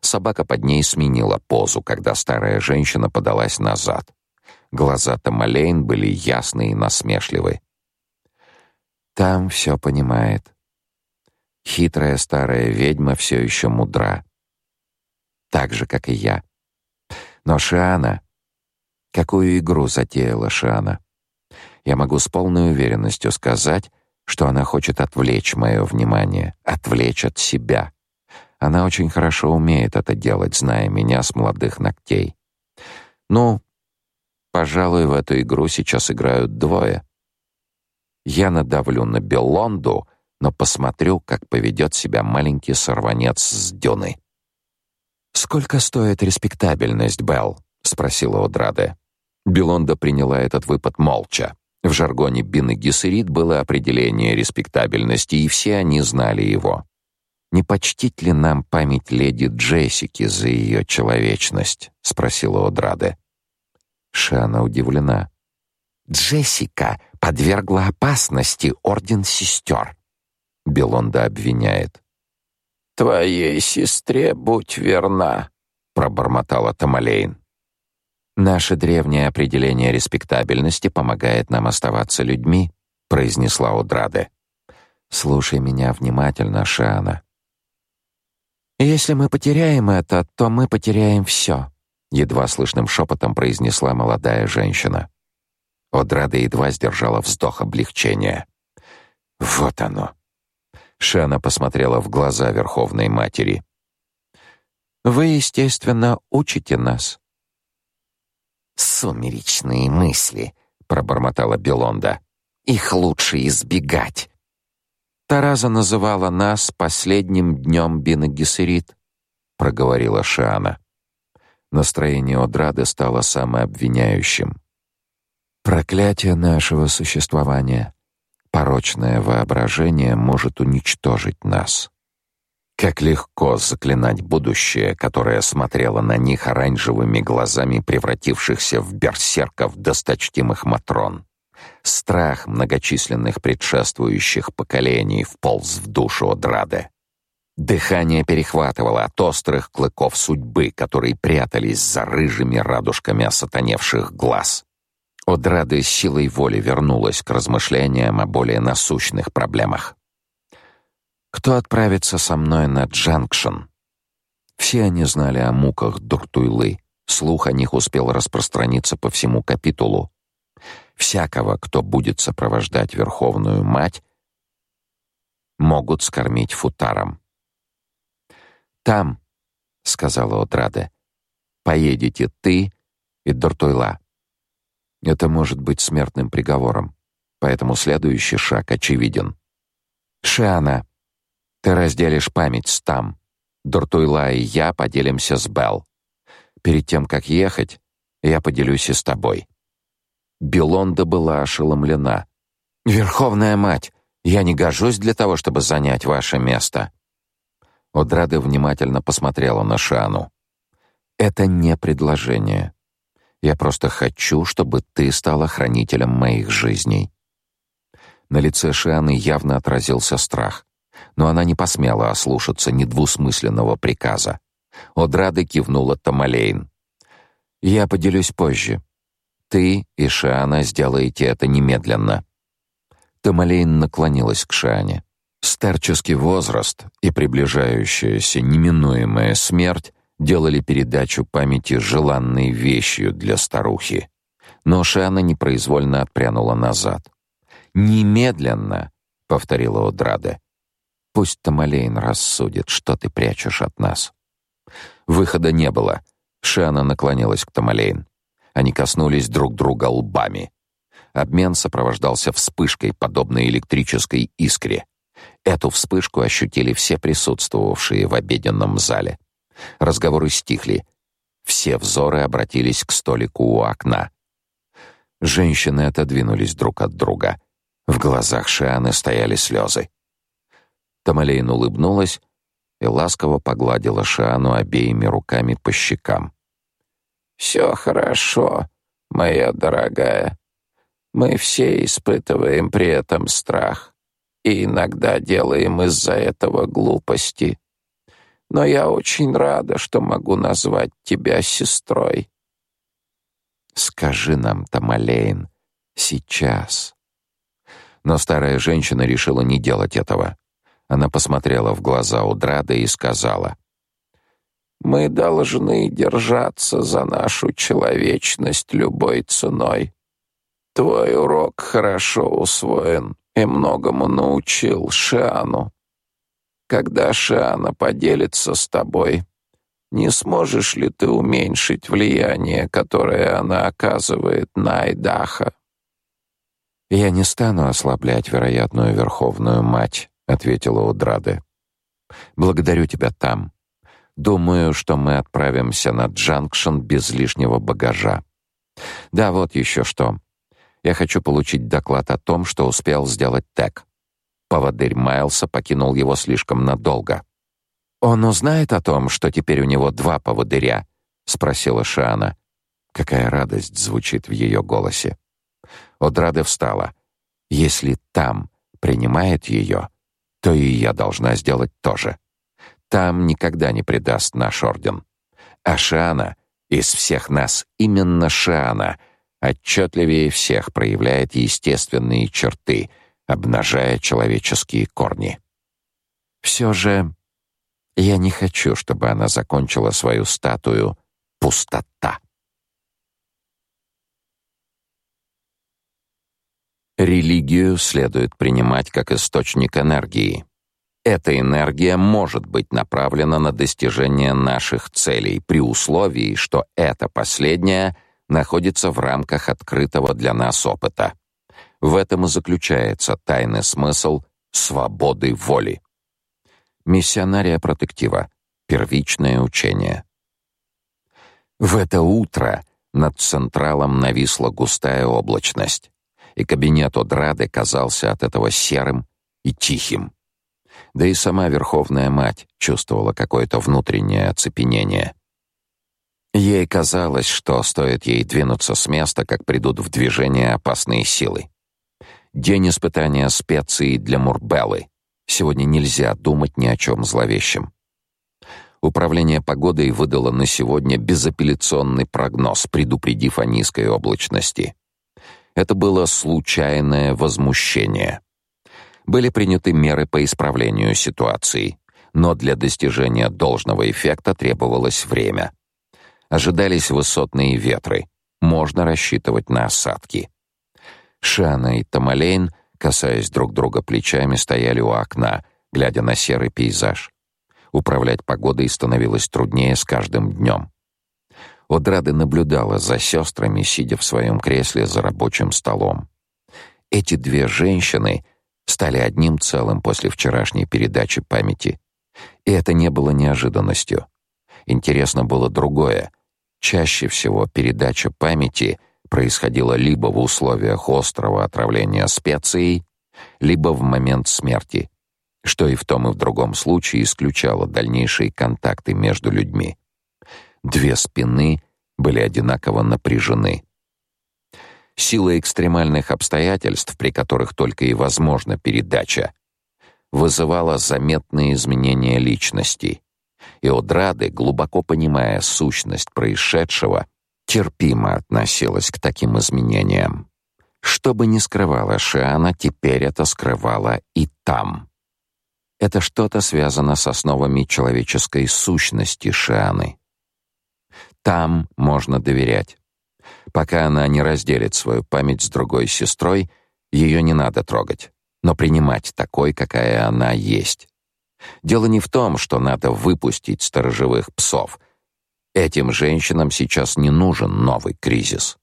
Собака под ней сменила позу, когда старая женщина подалась назад. Глаза Тамалейн были ясные и насмешливы. Там все понимает. Хитрая старая ведьма все еще мудра. Так же, как и я. Но Шиана... Какую игру затеяла Шиана? Я могу с полной уверенностью сказать, что она хочет отвлечь мое внимание, отвлечь от себя. Она очень хорошо умеет это делать, зная меня с молодых ногтей. Ну, пожалуй, в эту игру сейчас играют двое. Я надавлю на Белонду, но посмотрю, как поведет себя маленький сорванец с дюны. «Сколько стоит респектабельность, Белл?» — спросила Одраде. Белонда приняла этот выпад молча. В жаргоне Бин и Гессерит было определение респектабельности, и все они знали его. «Не почтить ли нам память леди Джессики за ее человечность?» — спросила Одраде. Шана удивлена. «Джессика подвергла опасности Орден Сестер», — Белонда обвиняет. «Твоей сестре будь верна», — пробормотала Тамалейн. Наше древнее определение респектабельности помогает нам оставаться людьми, произнесла Одраде. Слушай меня внимательно, Шана. Если мы потеряем это, то мы потеряем все», — едва слышным шепотом произнесла молодая женщина. Одраде едва сдержала вздох облегчения. Вот оно. Шана посмотрела в глаза Верховной Матери. Вы, естественно, учите нас. «Сумеречные мысли», — пробормотала Белонда. «Их лучше избегать». Тараза называла нас последним днем Бинагисерит, проговорила Шиана. Настроение Одрады стало самообвиняющим. Проклятие нашего существования, порочное воображение может уничтожить нас. Как легко заклинать будущее, которое смотрело на них оранжевыми глазами превратившихся в берсерков досточтимых матрон. Страх многочисленных предшествующих поколений вполз в душу Одраде. Дыхание перехватывало от острых клыков судьбы, которые прятались за рыжими радужками осатаневших глаз. Одрада силой воли вернулась к размышлениям о более насущных проблемах. Кто отправится со мной на Джанкшн? Все они знали о муках Дуртуйлы. Слух о них успел распространиться по всему капитулу. Всякого, кто будет сопровождать Верховную Мать, могут скормить футаром. «Там», — сказала Отраде, — «поедете ты и Дуртуйла. Это может быть смертным приговором, поэтому следующий шаг очевиден. Шиана, ты разделишь память с там, Дортуйла и я поделимся с Белл. Перед тем, как ехать, я поделюсь и с тобой». Белонда была ошеломлена. «Верховная мать, я не гожусь для того, чтобы занять ваше место». Одрада внимательно посмотрела на Шану. «Это не предложение. Я просто хочу, чтобы ты стала хранителем моих жизней». На лице Шианы явно отразился страх, но она не посмела ослушаться недвусмысленного приказа. Одрада кивнула Тамалейн. «Я поделюсь позже. Ты и Шиана сделаете это немедленно». Тамалейн наклонилась к Шиане. Старческий возраст и приближающаяся неминуемая смерть делали передачу памяти желанной вещью для старухи. Но Шиана непроизвольно отпрянула назад. «Немедленно!» — повторила Одраде. «Пусть Тамалейн рассудит, что ты прячешь от нас». Выхода не было. Шиана наклонилась к Тамалейн. Они коснулись друг друга лбами. Обмен сопровождался вспышкой, подобной электрической искре. Эту вспышку ощутили все присутствовавшие в обеденном зале. Разговоры стихли. Все взоры обратились к столику у окна. Женщины отодвинулись друг от друга. В глазах Шианы стояли слезы. Тамалейн улыбнулась и ласково погладила Шиану обеими руками по щекам. «Все хорошо, моя дорогая. Мы все испытываем при этом страх и иногда делаем из-за этого глупости. Но я очень рада, что могу назвать тебя сестрой». «Скажи нам, Тамалейн, сейчас», но старая женщина решила не делать этого. Она посмотрела в глаза Удрады и сказала: "Мы должны держаться за нашу человечность любой ценой. Твой урок хорошо усвоен и многому научил Шиану. Когда Шиана поделится с тобой, не сможешь ли ты уменьшить влияние, которое она оказывает на Айдаха? «Я не стану ослаблять вероятную Верховную Мать», — ответила Удраде. «Благодарю тебя там. Думаю, что мы отправимся на Джанкшн без лишнего багажа. Да, вот еще что. Я хочу получить доклад о том, что успел сделать Тек. Поводырь Майлса покинул его слишком надолго. «Он узнает о том, что теперь у него два поводыря?» — спросила Шиана. Какая радость звучит в ее голосе. Одрада встала. Если там принимает ее, то и я должна сделать то же. Там никогда не предаст наш орден. А Шиана, из всех нас именно Шиана, отчетливее всех проявляет естественные черты, обнажая человеческие корни. Все же я не хочу, чтобы она закончила свою статую «Пустота». Религию следует принимать как источник энергии. Эта энергия может быть направлена на достижение наших целей при условии, что эта последняя находится в рамках открытого для нас опыта. В этом и заключается тайный смысл свободы воли. Миссионария протектива. Первичное учение. В это утро над централом нависла густая облачность и кабинет Одрады казался от этого серым и тихим. Да и сама Верховная Мать чувствовала какое-то внутреннее оцепенение. Ей казалось, что стоит ей двинуться с места, как придут в движение опасные силы. День испытания специй для Мурбеллы. Сегодня нельзя думать ни о чем зловещем. Управление погодой выдало на сегодня безапелляционный прогноз, предупредив о низкой облачности. Это было случайное возмущение. Были приняты меры по исправлению ситуации, но для достижения должного эффекта требовалось время. Ожидались высотные ветры. Можно рассчитывать на осадки. Шана и Тамалейн, касаясь друг друга плечами, стояли у окна, глядя на серый пейзаж. Управлять погодой становилось труднее с каждым днем. Одрада наблюдала за сестрами, сидя в своем кресле за рабочим столом. Эти две женщины стали одним целым после вчерашней передачи памяти. И это не было неожиданностью. Интересно было другое. Чаще всего передача памяти происходила либо в условиях острого отравления специей, либо в момент смерти, что и в том и в другом случае исключало дальнейшие контакты между людьми. Две спины были одинаково напряжены. Сила экстремальных обстоятельств, при которых только и возможна передача, вызывала заметные изменения личности. И Одрады, глубоко понимая сущность происшедшего, терпимо относилась к таким изменениям. Что бы ни скрывала Шиана, теперь это скрывала и там. Это что-то связано с основами человеческой сущности Шианы. Там можно доверять. Пока она не разделит свою память с другой сестрой, ее не надо трогать, но принимать такой, какая она есть. Дело не в том, что надо выпустить сторожевых псов. Этим женщинам сейчас не нужен новый кризис.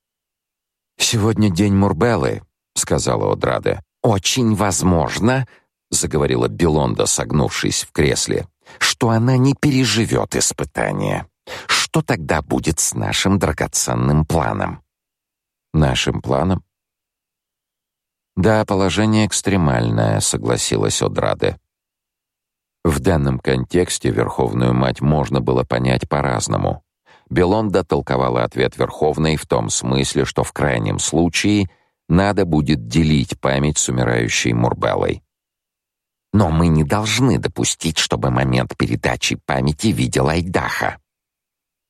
Сегодня день Мурбелы, сказала Одрада. Очень возможно, заговорила Белонда, согнувшись в кресле, что она не переживет испытание. Что тогда будет с нашим драгоценным планом? Нашим планом? Да, положение экстремальное, согласилась Одраде. В данном контексте Верховную мать можно было понять по-разному. Белонда толковала ответ Верховной в том смысле, что в крайнем случае надо будет делить память с умирающей Мурбелой. Но мы не должны допустить, чтобы момент передачи памяти видел Айдаха.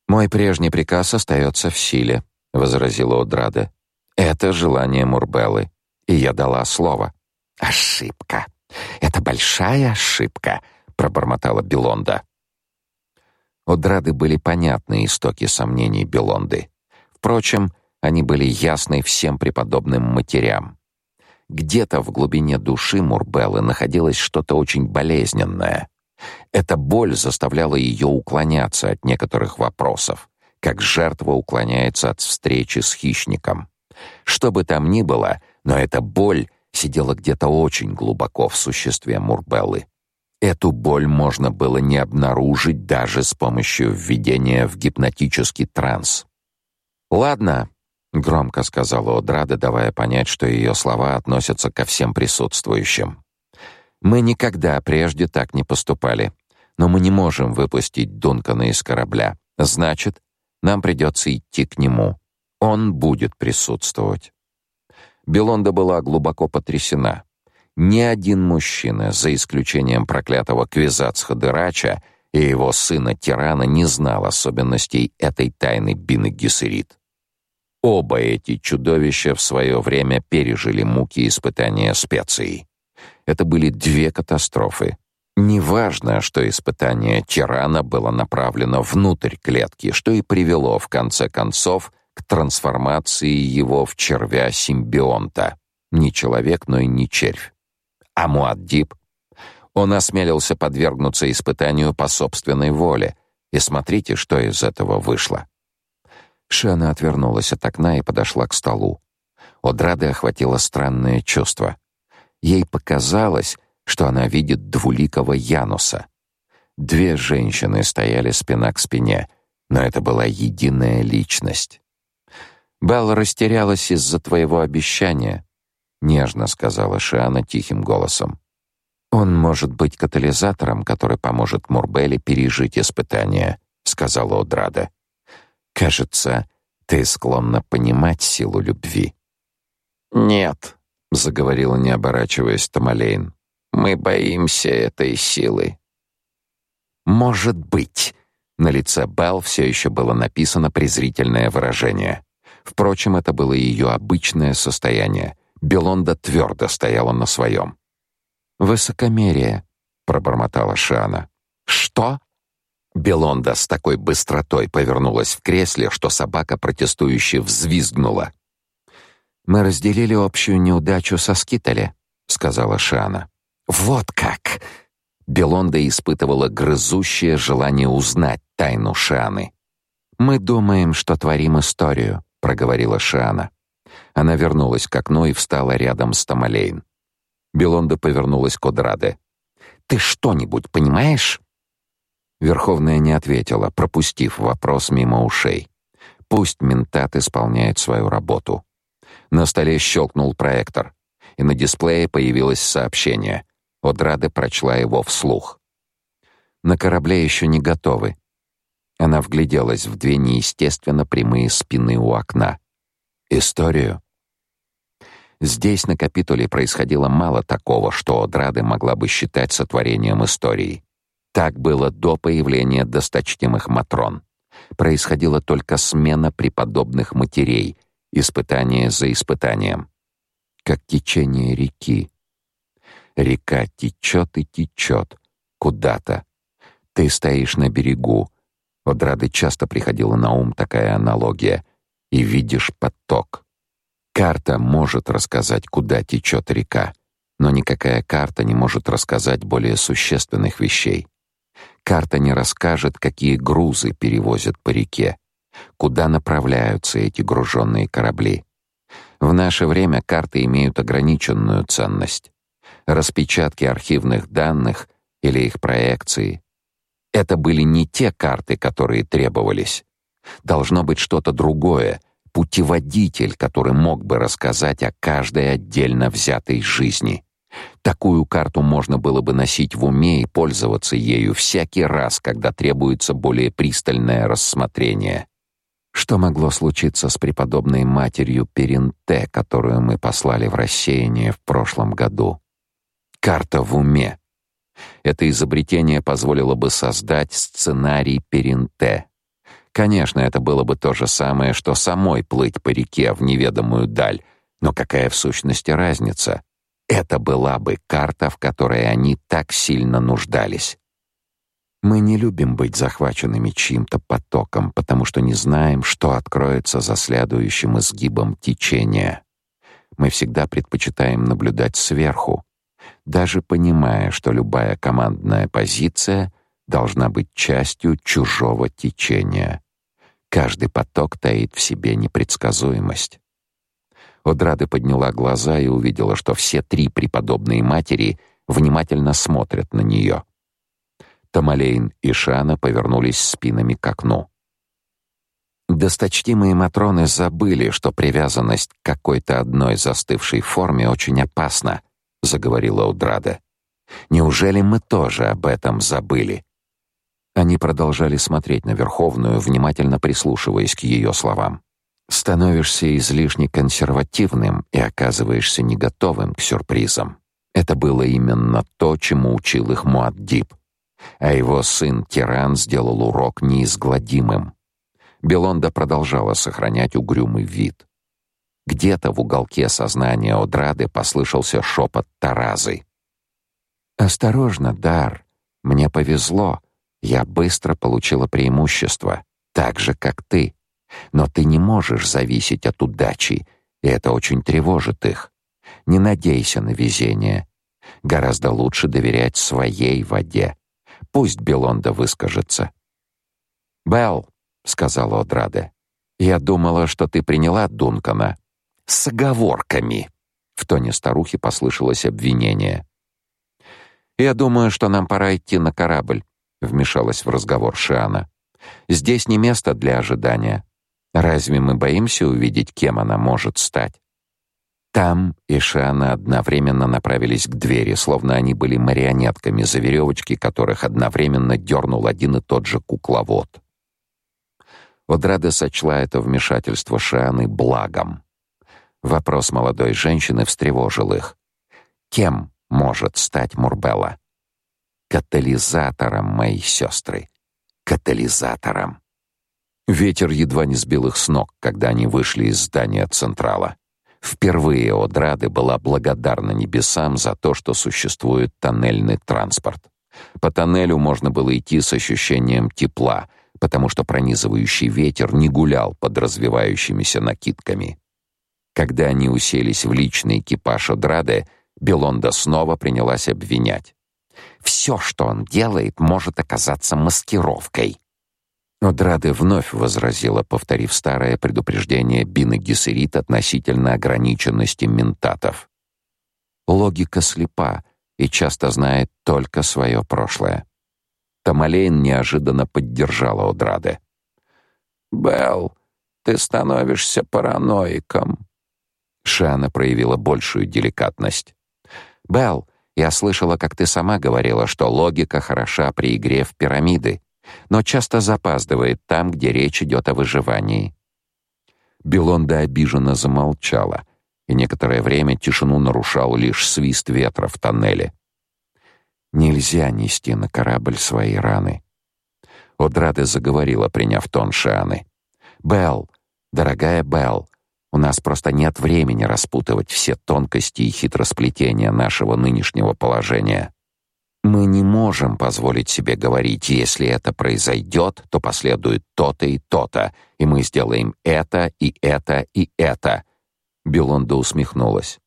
Мой прежний приказ остается в силе, возразила Одрада. Это желание Мурбелы, и я дала слово. Ошибка. Это большая ошибка, пробормотала Белонда. Одрады были понятны истоки сомнений Белонды. Впрочем, они были ясны всем преподобным матерям. Где-то в глубине души Мурбеллы находилось что-то очень болезненное. Эта боль заставляла ее уклоняться от некоторых вопросов, как жертва уклоняется от встречи с хищником. Что бы там ни было, но эта боль сидела где-то очень глубоко в существе Мурбеллы. Эту боль можно было не обнаружить даже с помощью введения в гипнотический транс. Ладно, громко сказала Одрада, давая понять, что ее слова относятся ко всем присутствующим. Мы никогда прежде так не поступали, но мы не можем выпустить Дункана из корабля. Значит, нам придется идти к нему. Он будет присутствовать. Белонда была глубоко потрясена. Ни один мужчина, за исключением проклятого Квизацха-Дырача и его сына-тирана, не знал особенностей этой тайны Бины Гессерит. Оба эти чудовища в свое время пережили муки испытания специей. Это были две катастрофы. Неважно, что испытание тирана было направлено внутрь клетки, что и привело в конце концов к трансформации его в червя-симбионта. Не человек, но и не червь. А Муаддиб? Он осмелился подвергнуться испытанию по собственной воле, и смотрите, что из этого вышло. Шана отвернулась от окна и подошла к столу. Одрады охватило странное чувство. Ей показалось, что она видит двуликого Януса. Две женщины стояли спина к спине, но это была единая личность. Белла растерялась из-за твоего обещания, нежно сказала Шиана тихим голосом. Он может быть катализатором, который поможет Мурбеле пережить испытание, сказала Одрада. Кажется, ты склонна понимать силу любви. Нет, заговорила, не оборачиваясь Тамалейн. Мы боимся этой силы. Может быть. На лице Белл все еще было написано презрительное выражение. Впрочем, это было ее обычное состояние. Белонда твердо стояла на своем. «Высокомерие», — пробормотала Шана. «Что?» Белонда с такой быстротой повернулась в кресле, что собака протестующе взвизгнула. «Мы разделили общую неудачу со Скитали», — сказала Шана. «Вот как!» Белонда испытывала грызущее желание узнать тайну Шаны. «Мы думаем, что творим историю», — проговорила Шана. Она вернулась к окну и встала рядом с Тамалейн. Белонда повернулась к Одраде. «Ты что-нибудь понимаешь?» Верховная не ответила, пропустив вопрос мимо ушей. Пусть ментат исполняет свою работу. На столе щелкнул проектор, и на дисплее появилось сообщение. Одрада прочла его вслух. На корабле еще не готовы. Она вгляделась в две неестественно прямые спины у окна. Историю. Здесь на Капитоле происходило мало такого, что Одрада могла бы считать сотворением истории. Так было до появления досточтимых матрон. Происходила только смена преподобных матерей, испытание за испытанием. Как течение реки. Река течет и течет куда-то. Ты стоишь на берегу. Одрады часто приходила на ум такая аналогия. И видишь поток. Карта может рассказать, куда течет река, но никакая карта не может рассказать более существенных вещей. Карта не расскажет, какие грузы перевозят по реке, куда направляются эти груженные корабли. В наше время карты имеют ограниченную ценность. Распечатки архивных данных или их проекции. Это были не те карты, которые требовались. Должно быть что-то другое, путеводитель, который мог бы рассказать о каждой отдельно взятой жизни. Такую карту можно было бы носить в уме и пользоваться ею всякий раз, когда требуется более пристальное рассмотрение. Что могло случиться с преподобной матерью Перинте, которую мы послали в рассеяние в прошлом году? Карта в уме. Это изобретение позволило бы создать сценарий Перинте. Конечно, это было бы то же самое, что самой плыть по реке в неведомую даль, но какая в сущности разница? Это была бы карта, в которой они так сильно нуждались. Мы не любим быть захваченными чьим-то потоком, потому что не знаем, что откроется за следующим изгибом течения. Мы всегда предпочитаем наблюдать сверху, даже понимая, что любая командная позиция должна быть частью чужого течения. Каждый поток таит в себе непредсказуемость. Одрада подняла глаза и увидела, что все три преподобные матери внимательно смотрят на нее. Тамалейн и Шана повернулись спинами к окну. Досточтимые матроны забыли, что привязанность к какой-то одной застывшей форме очень опасна, заговорила Одрада. Неужели мы тоже об этом забыли? Они продолжали смотреть на Верховную, внимательно прислушиваясь к ее словам. Становишься излишне консервативным и оказываешься не готовым к сюрпризам. Это было именно то, чему учил их Муаддиб. А его сын Тиран сделал урок неизгладимым. Белонда продолжала сохранять угрюмый вид. Где-то в уголке сознания Одрады послышался шепот Таразы. «Осторожно, Дар, мне повезло. Я быстро получила преимущество, так же, как ты. Но ты не можешь зависеть от удачи, и это очень тревожит их. Не надейся на везение. Гораздо лучше доверять своей воде. Пусть Белонда выскажется. «Белл», — сказала Одраде, — «я думала, что ты приняла Дункана». «С оговорками», — в тоне старухи послышалось обвинение. «Я думаю, что нам пора идти на корабль», — вмешалась в разговор Шиана. «Здесь не место для ожидания. Разве мы боимся увидеть, кем она может стать? Там и Шиана одновременно направились к двери, словно они были марионетками, за веревочки которых одновременно дернул один и тот же кукловод. Одрада сочла это вмешательство Шианы благом. Вопрос молодой женщины встревожил их. Кем может стать Мурбелла? Катализатором, мои сестры. Катализатором. Ветер едва не сбил их с ног, когда они вышли из здания Централа. Впервые Одрады была благодарна небесам за то, что существует тоннельный транспорт. По тоннелю можно было идти с ощущением тепла, потому что пронизывающий ветер не гулял под развивающимися накидками. Когда они уселись в личный экипаж Одрады, Белонда снова принялась обвинять. «Все, что он делает, может оказаться маскировкой. Но Драды вновь возразила, повторив старое предупреждение Бины Гессерит относительно ограниченности ментатов. Логика слепа и часто знает только свое прошлое. Тамалейн неожиданно поддержала Одраде. «Белл, ты становишься параноиком». Шана проявила большую деликатность. «Белл, я слышала, как ты сама говорила, что логика хороша при игре в пирамиды, но часто запаздывает там, где речь идет о выживании». Белонда обиженно замолчала, и некоторое время тишину нарушал лишь свист ветра в тоннеле. Нельзя нести на корабль свои раны. Одраде заговорила, приняв тон Шианы. «Белл, дорогая Белл, у нас просто нет времени распутывать все тонкости и хитросплетения нашего нынешнего положения. Мы не можем позволить себе говорить, если это произойдет, то последует то-то и то-то, и мы сделаем это и это и это. Белонда усмехнулась.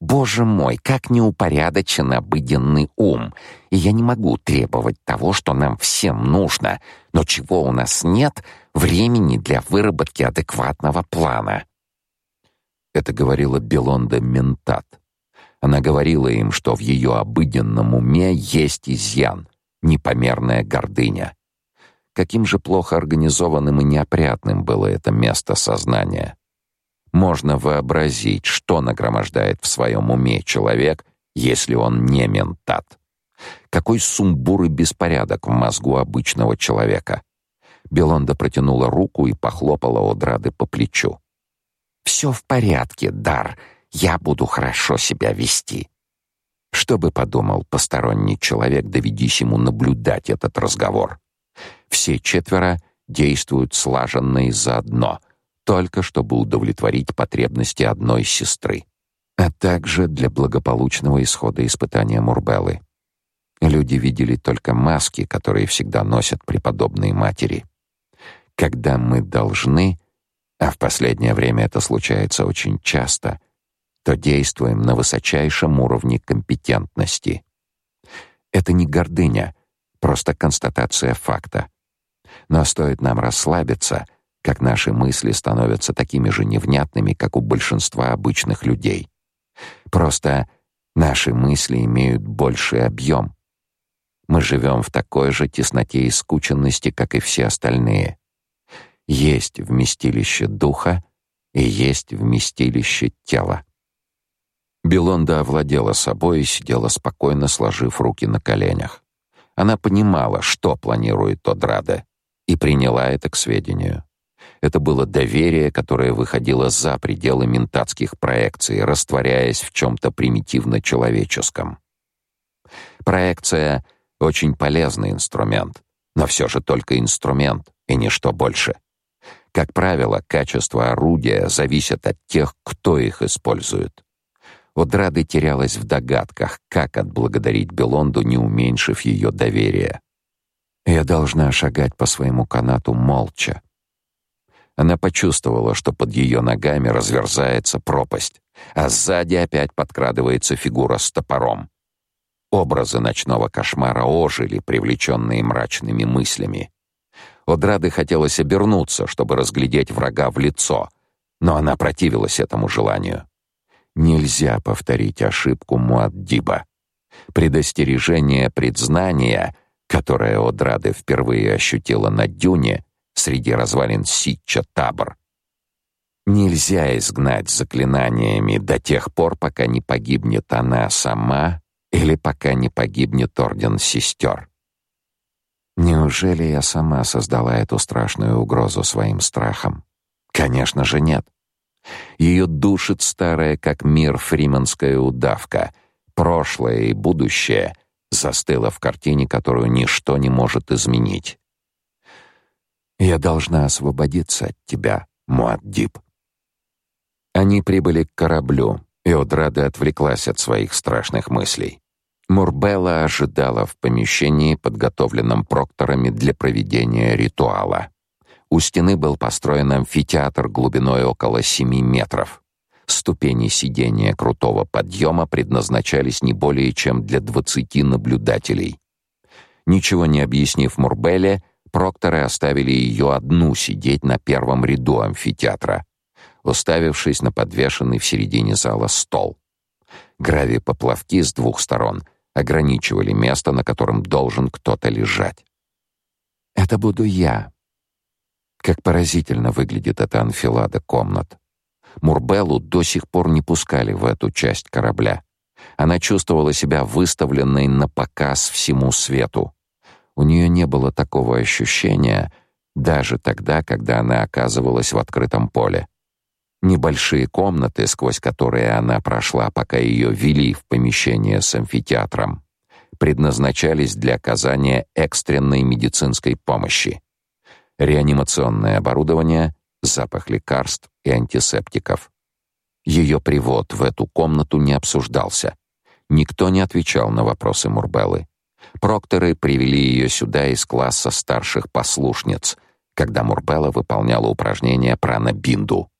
Боже мой, как неупорядочен обыденный ум. И я не могу требовать того, что нам всем нужно, но чего у нас нет времени для выработки адекватного плана. Это говорила Белонда Ментат. Она говорила им, что в ее обыденном уме есть изъян непомерная гордыня. Каким же плохо организованным и неопрятным было это место сознания. Можно вообразить, что нагромождает в своем уме человек, если он не ментат. Какой сумбур и беспорядок в мозгу обычного человека. Белонда протянула руку и похлопала Одрады по плечу. «Все в порядке, Дар я буду хорошо себя вести. Что бы подумал посторонний человек, доведись ему наблюдать этот разговор. Все четверо действуют слаженно и заодно, только чтобы удовлетворить потребности одной сестры, а также для благополучного исхода испытания Мурбеллы. Люди видели только маски, которые всегда носят преподобные матери. Когда мы должны, а в последнее время это случается очень часто, то действуем на высочайшем уровне компетентности. Это не гордыня, просто констатация факта. Но стоит нам расслабиться, как наши мысли становятся такими же невнятными, как у большинства обычных людей. Просто наши мысли имеют больший объем. Мы живем в такой же тесноте и скученности, как и все остальные. Есть вместилище духа и есть вместилище тела. Белонда овладела собой и сидела спокойно, сложив руки на коленях. Она понимала, что планирует Одраде, и приняла это к сведению. Это было доверие, которое выходило за пределы ментатских проекций, растворяясь в чем-то примитивно-человеческом. Проекция — очень полезный инструмент, но все же только инструмент и ничто больше. Как правило, качество орудия зависит от тех, кто их использует. Одрады терялась в догадках, как отблагодарить Белонду, не уменьшив ее доверия. Я должна шагать по своему канату молча. Она почувствовала, что под ее ногами разверзается пропасть, а сзади опять подкрадывается фигура с топором. Образы ночного кошмара ожили, привлеченные мрачными мыслями. Одрады хотелось обернуться, чтобы разглядеть врага в лицо, но она противилась этому желанию. Нельзя повторить ошибку Муаддиба. Предостережение предзнания, которое Одрады впервые ощутила на дюне среди развалин Ситча Табор. Нельзя изгнать заклинаниями до тех пор, пока не погибнет она сама или пока не погибнет орден сестер. Неужели я сама создала эту страшную угрозу своим страхом? Конечно же, нет. Ее душит старая, как мир, фриманская удавка. Прошлое и будущее застыло в картине, которую ничто не может изменить. Я должна освободиться от тебя, Муаддиб. Они прибыли к кораблю, и Одрада отвлеклась от своих страшных мыслей. Мурбелла ожидала в помещении, подготовленном прокторами для проведения ритуала. У стены был построен амфитеатр глубиной около семи метров. Ступени сидения крутого подъема предназначались не более чем для двадцати наблюдателей. Ничего не объяснив Мурбеле, прокторы оставили ее одну сидеть на первом ряду амфитеатра, уставившись на подвешенный в середине зала стол. Гравий-поплавки с двух сторон ограничивали место, на котором должен кто-то лежать. Это буду я. Как поразительно выглядит эта анфилада комнат. Мурбеллу до сих пор не пускали в эту часть корабля. Она чувствовала себя выставленной на показ всему свету. У нее не было такого ощущения даже тогда, когда она оказывалась в открытом поле. Небольшие комнаты, сквозь которые она прошла, пока ее вели в помещение с амфитеатром, предназначались для оказания экстренной медицинской помощи. Реанимационное оборудование, запах лекарств и антисептиков. Ее привод в эту комнату не обсуждался. Никто не отвечал на вопросы Мурбеллы. Прокторы привели ее сюда из класса старших послушниц, когда Мурбелла выполняла упражнения пранабинду.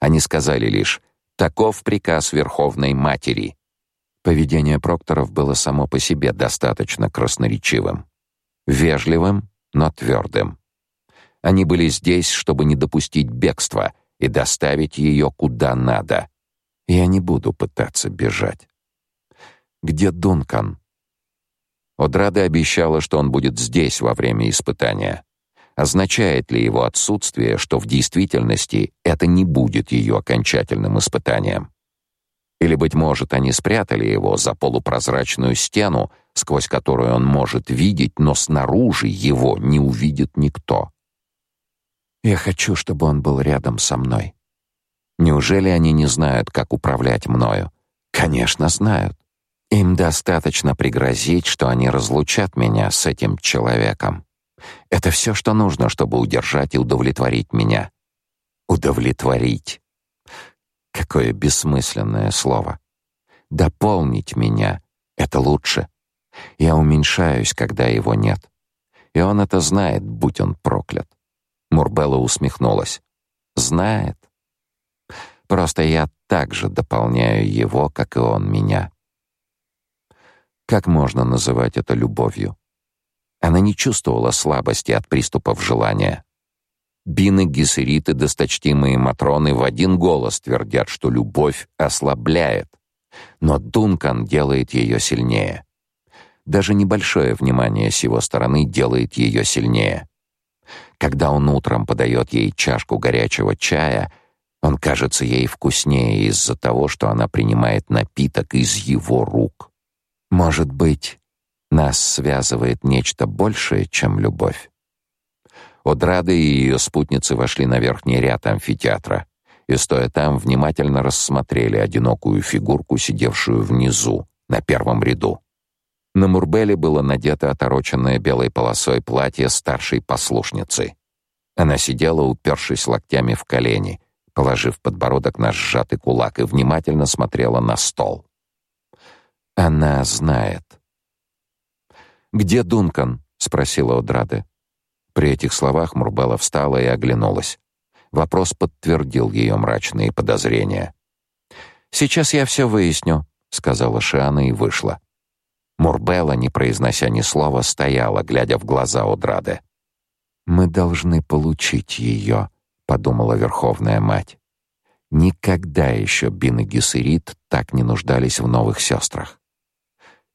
Они сказали лишь «таков приказ Верховной Матери». Поведение прокторов было само по себе достаточно красноречивым. Вежливым, но твердым. Они были здесь, чтобы не допустить бегства и доставить ее куда надо. Я не буду пытаться бежать. Где Дункан? Одрада обещала, что он будет здесь во время испытания. Означает ли его отсутствие, что в действительности это не будет ее окончательным испытанием? Или быть может, они спрятали его за полупрозрачную стену, сквозь которую он может видеть, но снаружи его не увидит никто. Я хочу, чтобы он был рядом со мной. Неужели они не знают, как управлять мною? Конечно, знают. Им достаточно пригрозить, что они разлучат меня с этим человеком. Это все, что нужно, чтобы удержать и удовлетворить меня. Удовлетворить. Какое бессмысленное слово. Дополнить меня это лучше. Я уменьшаюсь, когда его нет. И он это знает, будь он проклят. Мурбелла усмехнулась. Знает. Просто я так же дополняю его, как и он меня. Как можно называть это любовью? Она не чувствовала слабости от приступов желания. Бины, гессериты, досточтимые матроны в один голос твердят, что любовь ослабляет, но Дункан делает ее сильнее. Даже небольшое внимание с его стороны делает ее сильнее. Когда он утром подает ей чашку горячего чая, он кажется ей вкуснее из-за того, что она принимает напиток из его рук. Может быть, нас связывает нечто большее, чем любовь. Одрада и ее спутницы вошли на верхний ряд амфитеатра и, стоя там, внимательно рассмотрели одинокую фигурку, сидевшую внизу, на первом ряду. На Мурбеле было надето отороченное белой полосой платье старшей послушницы. Она сидела, упершись локтями в колени, положив подбородок на сжатый кулак и внимательно смотрела на стол. Она знает. «Где Дункан?» — спросила Одраде. При этих словах Мурбелла встала и оглянулась. Вопрос подтвердил ее мрачные подозрения. «Сейчас я все выясню», — сказала Шиана и вышла. Мурбелла, не произнося ни слова, стояла, глядя в глаза Одраде. «Мы должны получить ее», — подумала Верховная Мать. Никогда еще Бин и Гессерит так не нуждались в новых сестрах.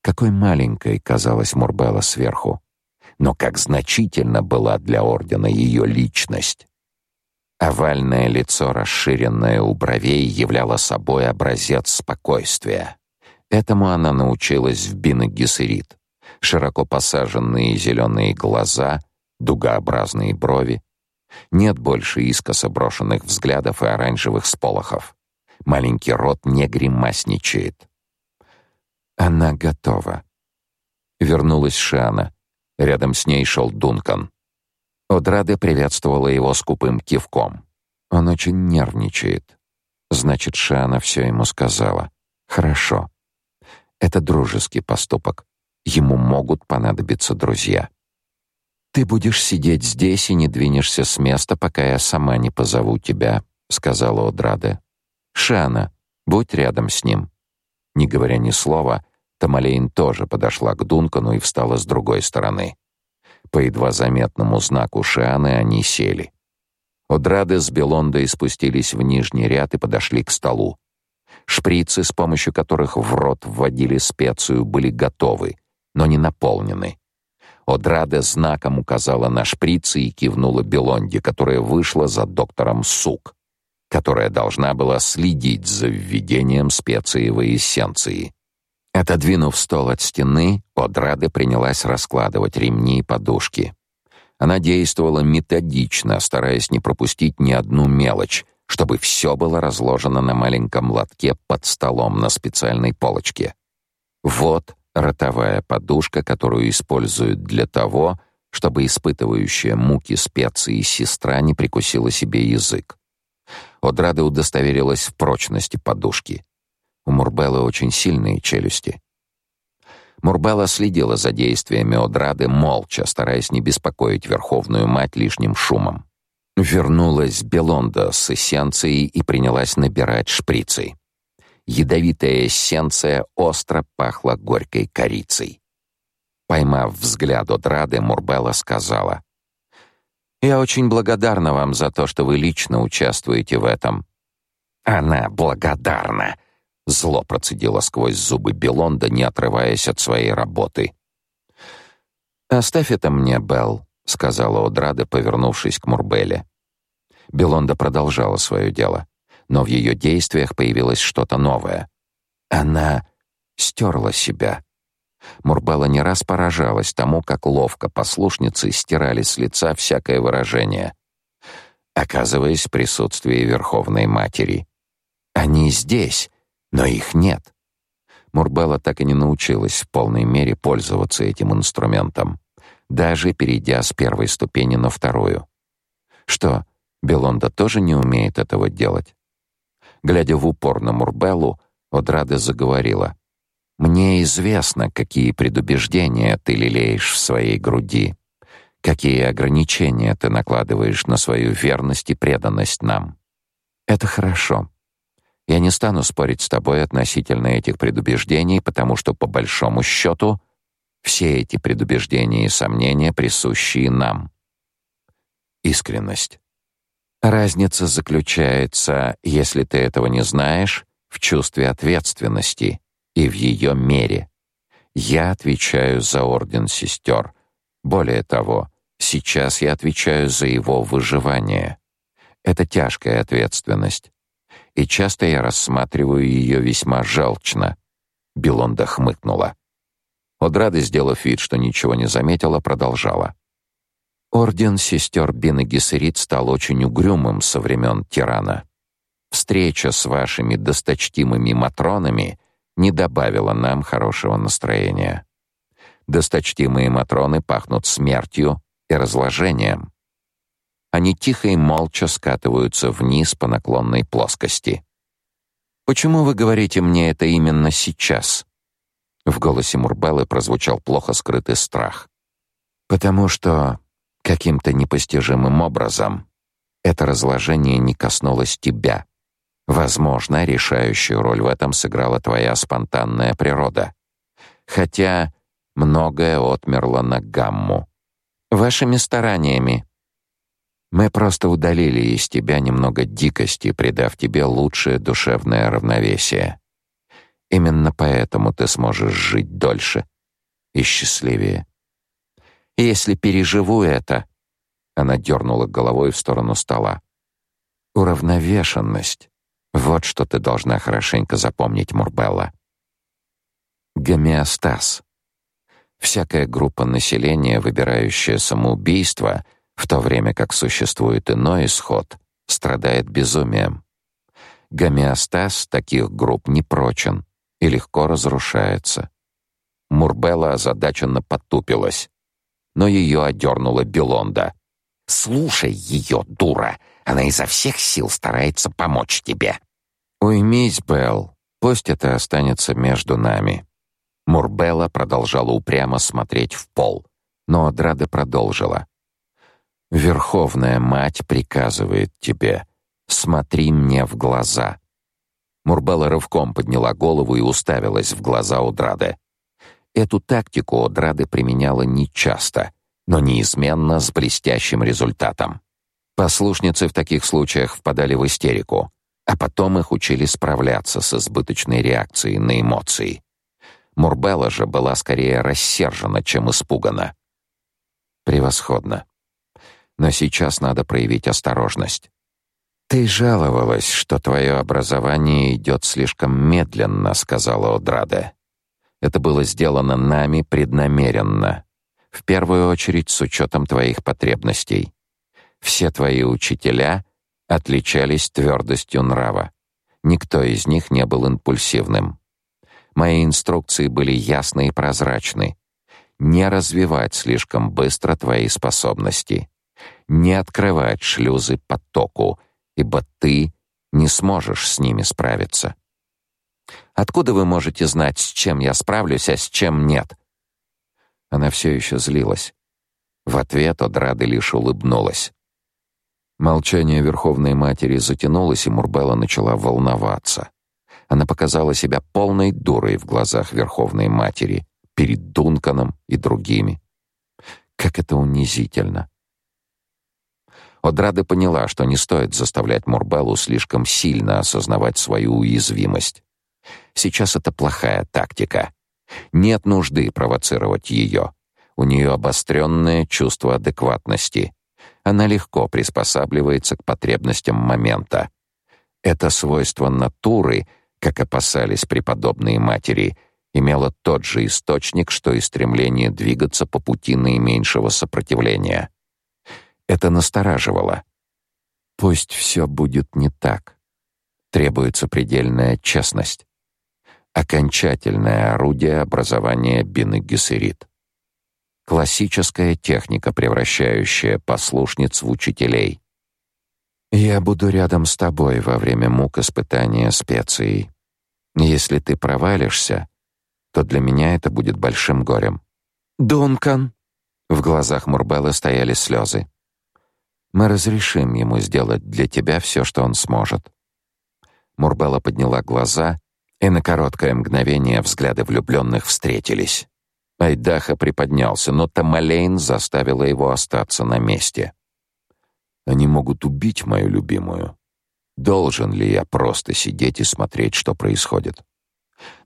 Какой маленькой казалась Мурбелла сверху, но как значительно была для ордена ее личность. Овальное лицо, расширенное у бровей, являло собой образец спокойствия. Этому она научилась в Бинагисерит. Широко посаженные зеленые глаза, дугообразные брови. Нет больше искоса брошенных взглядов и оранжевых сполохов. Маленький рот не гримасничает. Она готова. Вернулась Шана. Рядом с ней шел Дункан. Одраде приветствовала его скупым кивком. Он очень нервничает. Значит, Шана все ему сказала. Хорошо. Это дружеский поступок. Ему могут понадобиться друзья. Ты будешь сидеть здесь и не двинешься с места, пока я сама не позову тебя, сказала Одраде. Шана, будь рядом с ним. Не говоря ни слова, Тамалейн тоже подошла к Дункану и встала с другой стороны. По едва заметному знаку Шианы они сели. Одрады с Белондой спустились в нижний ряд и подошли к столу. Шприцы, с помощью которых в рот вводили специю, были готовы, но не наполнены. Одраде знаком указала на шприцы и кивнула Белонде, которая вышла за доктором Сук, которая должна была следить за введением специевой эссенции. Отодвинув стол от стены, Одраде принялась раскладывать ремни и подушки. Она действовала методично, стараясь не пропустить ни одну мелочь, чтобы все было разложено на маленьком лотке под столом на специальной полочке. Вот ротовая подушка, которую используют для того, чтобы испытывающая муки специи сестра не прикусила себе язык. Одрада удостоверилась в прочности подушки. У Мурбеллы очень сильные челюсти. Мурбелла следила за действиями Одрады молча, стараясь не беспокоить Верховную Мать лишним шумом. Вернулась Белонда с эссенцией и принялась набирать шприцы. Ядовитая эссенция остро пахла горькой корицей. Поймав взгляд Одрады, Мурбелла сказала: "Я очень благодарна вам за то, что вы лично участвуете в этом". Она благодарна, Зло процедила сквозь зубы Белонда, не отрываясь от своей работы. «Оставь это мне, Белл», — сказала Одрада, повернувшись к Мурбеле. Белонда продолжала свое дело, но в ее действиях появилось что-то новое. Она стерла себя. Мурбела не раз поражалась тому, как ловко послушницы стирали с лица всякое выражение, оказываясь в присутствии Верховной Матери. «Они здесь», но их нет. Мурбелла так и не научилась в полной мере пользоваться этим инструментом, даже перейдя с первой ступени на вторую. Что, Белонда тоже не умеет этого делать? Глядя в упор на Мурбеллу, Одрада заговорила: "Мне известно, какие предубеждения ты лелеешь в своей груди, какие ограничения ты накладываешь на свою верность и преданность нам. Это хорошо. Я не стану спорить с тобой относительно этих предубеждений, потому что по большому счету все эти предубеждения и сомнения присущи нам. Искренность. Разница заключается, если ты этого не знаешь, в чувстве ответственности и в ее мере. Я отвечаю за орден сестер. Более того, сейчас я отвечаю за его выживание. Это тяжкая ответственность и часто я рассматриваю ее весьма жалчно. Белонда хмыкнула. Одрада, сделав вид, что ничего не заметила, продолжала. Орден сестер Бин и Гессерит стал очень угрюмым со времен тирана. Встреча с вашими досточтимыми матронами не добавила нам хорошего настроения. Досточтимые матроны пахнут смертью и разложением. Они тихо и молча скатываются вниз по наклонной плоскости. Почему вы говорите мне это именно сейчас? В голосе Мурбеллы прозвучал плохо скрытый страх. Потому что каким-то непостижимым образом это разложение не коснулось тебя. Возможно, решающую роль в этом сыграла твоя спонтанная природа. Хотя многое отмерло на гамму. Вашими стараниями мы просто удалили из тебя немного дикости, придав тебе лучшее душевное равновесие. Именно поэтому ты сможешь жить дольше и счастливее. Если переживу это, она дернула головой в сторону стола. Уравновешенность. Вот что ты должна хорошенько запомнить, Мурбелла. Гомеостаз. Всякая группа населения, выбирающая самоубийство — в то время как существует иной исход, страдает безумием. Гомеостаз таких групп не прочен и легко разрушается. Мурбелла озадаченно потупилась, но ее одернула Белонда. «Слушай ее, дура! Она изо всех сил старается помочь тебе!» «Уймись, Белл, пусть это останется между нами». Мурбелла продолжала упрямо смотреть в пол, но Адрада продолжила. Верховная мать приказывает тебе: смотри мне в глаза. Мурбелла рывком подняла голову и уставилась в глаза Удрады. Эту тактику Удрады применяла нечасто, но неизменно с блестящим результатом. Послушницы в таких случаях впадали в истерику, а потом их учили справляться с избыточной реакцией на эмоции. Мурбелла же была скорее рассержена, чем испугана. Превосходно. Но сейчас надо проявить осторожность. Ты жаловалась, что твое образование идет слишком медленно, сказала Одраде. Это было сделано нами преднамеренно. В первую очередь с учетом твоих потребностей. Все твои учителя отличались твердостью нрава. Никто из них не был импульсивным. Мои инструкции были ясны и прозрачны. Не развивать слишком быстро твои способности. Не открывать шлюзы потоку, ибо ты не сможешь с ними справиться. Откуда вы можете знать, с чем я справлюсь, а с чем нет? Она все еще злилась. В ответ Одрада лишь улыбнулась. Молчание Верховной Матери затянулось, и Мурбелла начала волноваться. Она показала себя полной дурой в глазах Верховной Матери, перед Дунканом и другими. Как это унизительно. Одрада поняла, что не стоит заставлять Мурбеллу слишком сильно осознавать свою уязвимость. Сейчас это плохая тактика. Нет нужды провоцировать ее. У нее обостренное чувство адекватности. Она легко приспосабливается к потребностям момента. Это свойство натуры, как опасались преподобные матери, имело тот же источник, что и стремление двигаться по пути наименьшего сопротивления. Это настораживало. Пусть все будет не так. Требуется предельная честность окончательное орудие образования бинегессерит. Классическая техника, превращающая послушниц в учителей. Я буду рядом с тобой во время мук испытания специей. Если ты провалишься, то для меня это будет большим горем. Дункан. В глазах Мурбеллы стояли слезы. Мы разрешим ему сделать для тебя все, что он сможет. Мурбелла подняла глаза и на короткое мгновение взгляды влюбленных встретились. Айдаха приподнялся, но Тамалейн заставила его остаться на месте. Они могут убить мою любимую. Должен ли я просто сидеть и смотреть, что происходит?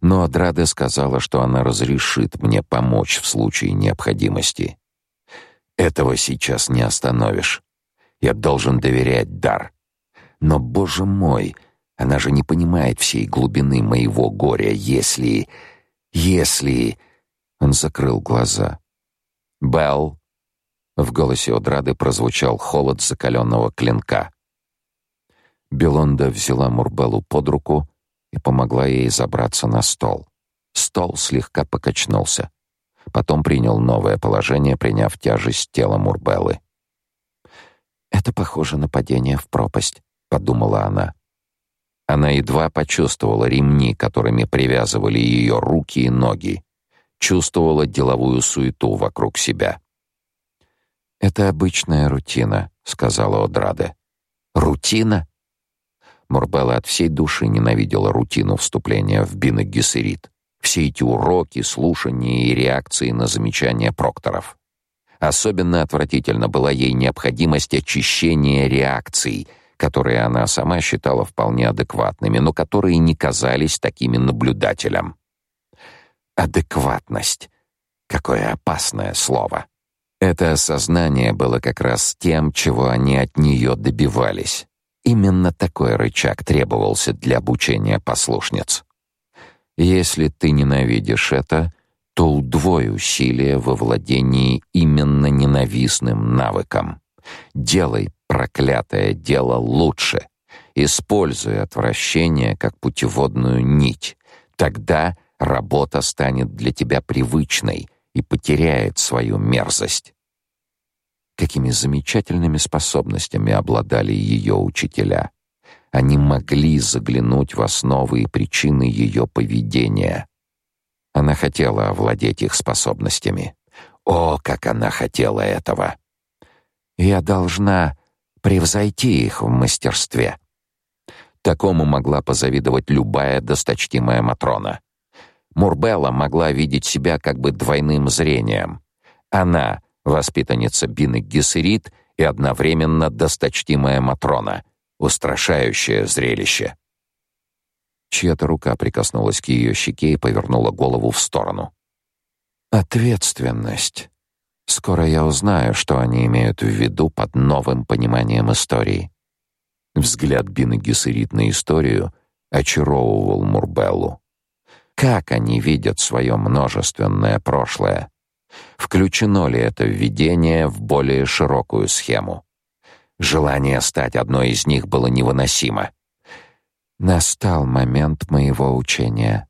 Но Адраде сказала, что она разрешит мне помочь в случае необходимости. Этого сейчас не остановишь. Я должен доверять Дар. Но, боже мой, она же не понимает всей глубины моего горя, если... если... Он закрыл глаза. «Белл!» В голосе Одрады прозвучал холод закаленного клинка. Белонда взяла Мурбеллу под руку и помогла ей забраться на стол. Стол слегка покачнулся. Потом принял новое положение, приняв тяжесть тела Мурбеллы. «Это похоже на падение в пропасть», — подумала она. Она едва почувствовала ремни, которыми привязывали ее руки и ноги, чувствовала деловую суету вокруг себя. «Это обычная рутина», — сказала Одраде. «Рутина?» Мурбелла от всей души ненавидела рутину вступления в Бинегессерит. Все эти уроки, слушания и реакции на замечания прокторов. Особенно отвратительно была ей необходимость очищения реакций — которые она сама считала вполне адекватными, но которые не казались такими наблюдателям. Адекватность. Какое опасное слово. Это осознание было как раз тем, чего они от нее добивались. Именно такой рычаг требовался для обучения послушниц. Если ты ненавидишь это, то удвой усилия во владении именно ненавистным навыком. Делай проклятое дело лучше. Используй отвращение как путеводную нить. Тогда работа станет для тебя привычной и потеряет свою мерзость. Какими замечательными способностями обладали ее учителя. Они могли заглянуть в основы и причины ее поведения. Она хотела овладеть их способностями. О, как она хотела этого! Я должна превзойти их в мастерстве. Такому могла позавидовать любая досточтимая матрона. Мурбелла могла видеть себя как бы двойным зрением. Она — воспитанница Бины Гессерит и одновременно досточтимая матрона, Устрашающее зрелище. Чья-то рука прикоснулась к ее щеке и повернула голову в сторону. Ответственность. Скоро я узнаю, что они имеют в виду под новым пониманием истории. Взгляд Бины Гессерит на историю очаровывал Мурбеллу. Как они видят свое множественное прошлое? Включено ли это введение в более широкую схему? Желание стать одной из них было невыносимо. Настал момент моего учения.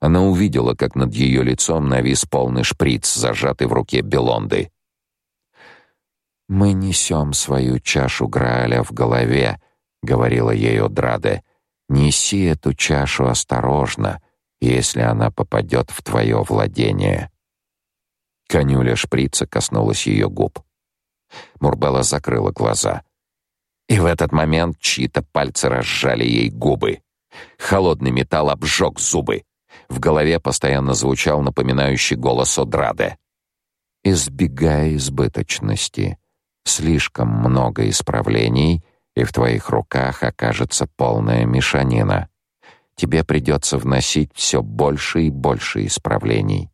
Она увидела, как над ее лицом навис полный шприц, зажатый в руке Белонды. «Мы несем свою чашу Грааля в голове», — говорила ей Одраде. «Неси эту чашу осторожно, если она попадет в твое владение». Конюля шприца коснулась ее губ. Мурбелла закрыла глаза. И в этот момент чьи-то пальцы разжали ей губы. Холодный металл обжег зубы. В голове постоянно звучал напоминающий голос Одраде. «Избегай избыточности. Слишком много исправлений, и в твоих руках окажется полная мешанина. Тебе придется вносить все больше и больше исправлений.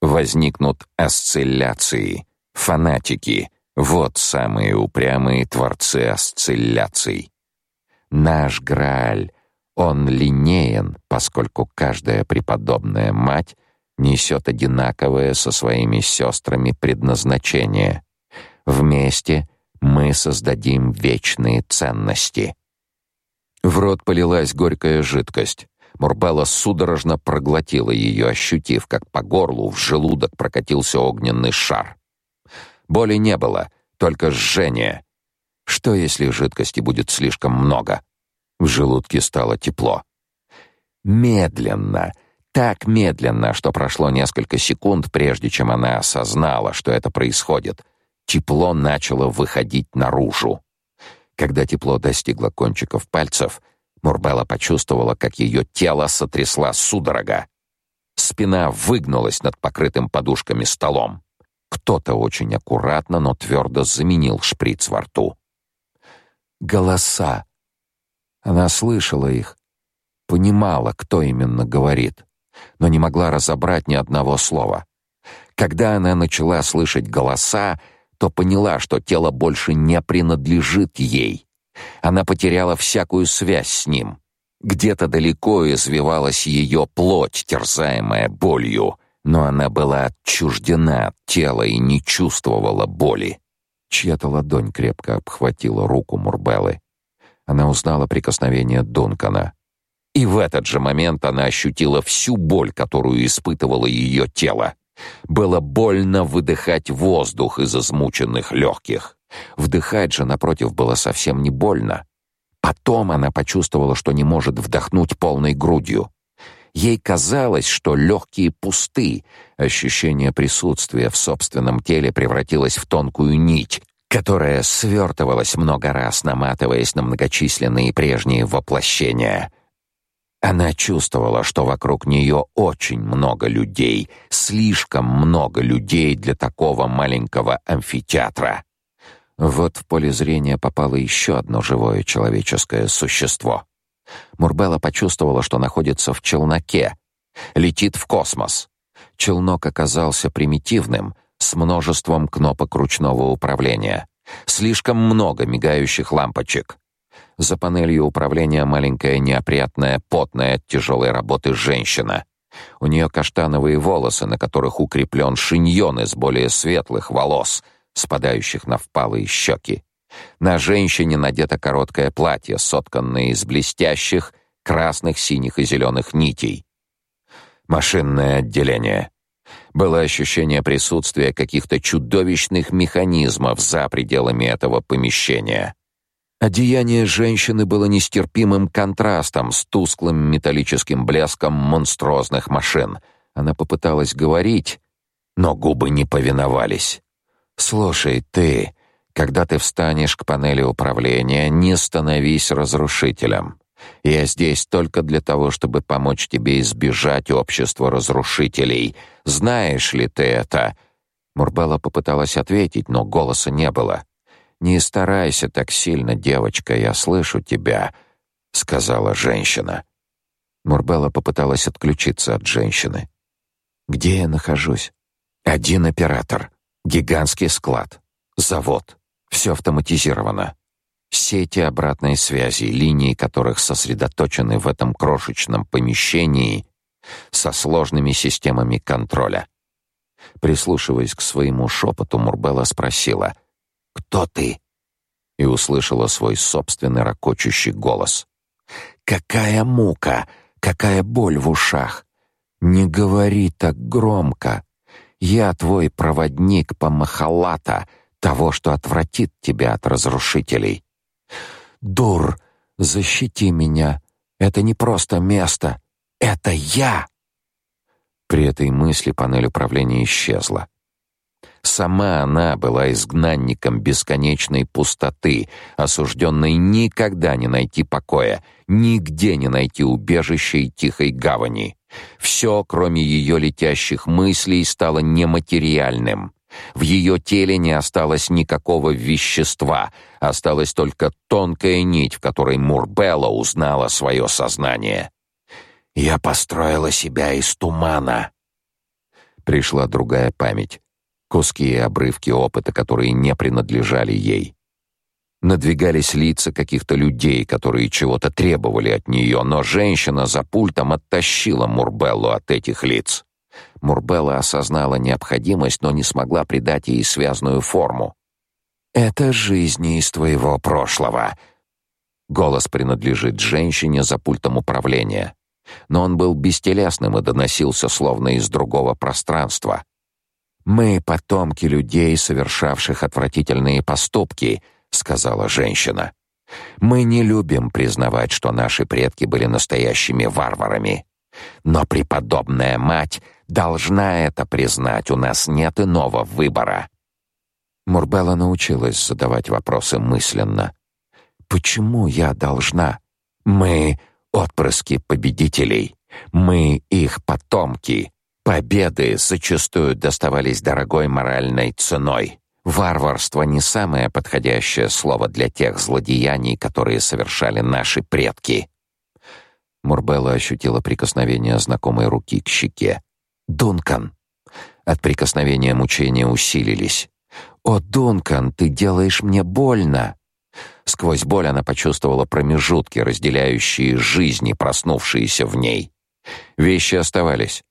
Возникнут осцилляции, фанатики, вот самые упрямые творцы осцилляций. Наш Грааль, он линеен, поскольку каждая преподобная мать несет одинаковое со своими сестрами предназначение. Вместе мы создадим вечные ценности. В рот полилась горькая жидкость. Мурбелла судорожно проглотила ее, ощутив, как по горлу в желудок прокатился огненный шар. Боли не было, только жжение. Что если жидкости будет слишком много? В желудке стало тепло. Медленно, так медленно, что прошло несколько секунд, прежде чем она осознала, что это происходит. Тепло начало выходить наружу. Когда тепло достигло кончиков пальцев, Мурбелла почувствовала, как ее тело сотрясла судорога. Спина выгнулась над покрытым подушками столом. Кто-то очень аккуратно, но твердо заменил шприц во рту. Голоса. Она слышала их, понимала, кто именно говорит, но не могла разобрать ни одного слова. Когда она начала слышать голоса, то поняла, что тело больше не принадлежит ей. Она потеряла всякую связь с ним. Где-то далеко извивалась ее плоть, терзаемая болью — но она была отчуждена от тела и не чувствовала боли. Чья-то ладонь крепко обхватила руку Мурбеллы. Она узнала прикосновение Дункана. И в этот же момент она ощутила всю боль, которую испытывало ее тело. Было больно выдыхать воздух из измученных легких. Вдыхать же, напротив, было совсем не больно. Потом она почувствовала, что не может вдохнуть полной грудью. Ей казалось, что легкие пусты. Ощущение присутствия в собственном теле превратилось в тонкую нить, которая свертывалась много раз, наматываясь на многочисленные прежние воплощения. Она чувствовала, что вокруг нее очень много людей, слишком много людей для такого маленького амфитеатра. Вот в поле зрения попало еще одно живое человеческое существо. Мурбелла почувствовала, что находится в челноке, летит в космос. Челнок оказался примитивным, с множеством кнопок ручного управления. Слишком много мигающих лампочек. За панелью управления маленькая неопрятная, потная от тяжелой работы женщина. У нее каштановые волосы, на которых укреплен шиньон из более светлых волос, спадающих на впалые щеки. На женщине надето короткое платье, сотканное из блестящих красных, синих и зеленых нитей. Машинное отделение. Было ощущение присутствия каких-то чудовищных механизмов за пределами этого помещения. Одеяние женщины было нестерпимым контрастом с тусклым металлическим блеском монструозных машин. Она попыталась говорить, но губы не повиновались. «Слушай, ты...» Когда ты встанешь к панели управления, не становись разрушителем. Я здесь только для того, чтобы помочь тебе избежать общества разрушителей. Знаешь ли ты это? Мурбелла попыталась ответить, но голоса не было. Не старайся так сильно, девочка, я слышу тебя, сказала женщина. Мурбелла попыталась отключиться от женщины. Где я нахожусь? Один оператор, гигантский склад, завод. Все автоматизировано. Сети обратной связи, линии которых сосредоточены в этом крошечном помещении со сложными системами контроля. Прислушиваясь к своему шепоту, Мурбелла спросила: "Кто ты?" и услышала свой собственный ракочущий голос. "Какая мука, какая боль в ушах! Не говори так громко. Я твой проводник по Махалата, того, что отвратит тебя от разрушителей. Дур, защити меня. Это не просто место, это я. При этой мысли панель управления исчезла. Сама она была изгнанником бесконечной пустоты, осужденной никогда не найти покоя, нигде не найти убежища и тихой гавани. Все, кроме ее летящих мыслей, стало нематериальным. В ее теле не осталось никакого вещества, осталась только тонкая нить, в которой Мурбелла узнала свое сознание. Я построила себя из тумана. Пришла другая память, куски и обрывки опыта, которые не принадлежали ей. Надвигались лица каких-то людей, которые чего-то требовали от нее, но женщина за пультом оттащила Мурбеллу от этих лиц. Мурбелла осознала необходимость, но не смогла придать ей связную форму. «Это жизни из твоего прошлого». Голос принадлежит женщине за пультом управления но он был бестелесным и доносился словно из другого пространства. Мы потомки людей, совершавших отвратительные поступки, сказала женщина. Мы не любим признавать, что наши предки были настоящими варварами. Но преподобная мать должна это признать, у нас нет иного выбора. Мурбелла научилась задавать вопросы мысленно. Почему я должна? Мы отпрыски победителей. Мы их потомки. Победы зачастую доставались дорогой моральной ценой. Варварство не самое подходящее слово для тех злодеяний, которые совершали наши предки. Мурбелла ощутила прикосновение знакомой руки к щеке. Дункан. От прикосновения мучения усилились. О, Дункан, ты делаешь мне больно. Сквозь боль она почувствовала промежутки, разделяющие жизни, проснувшиеся в ней. Вещи оставались.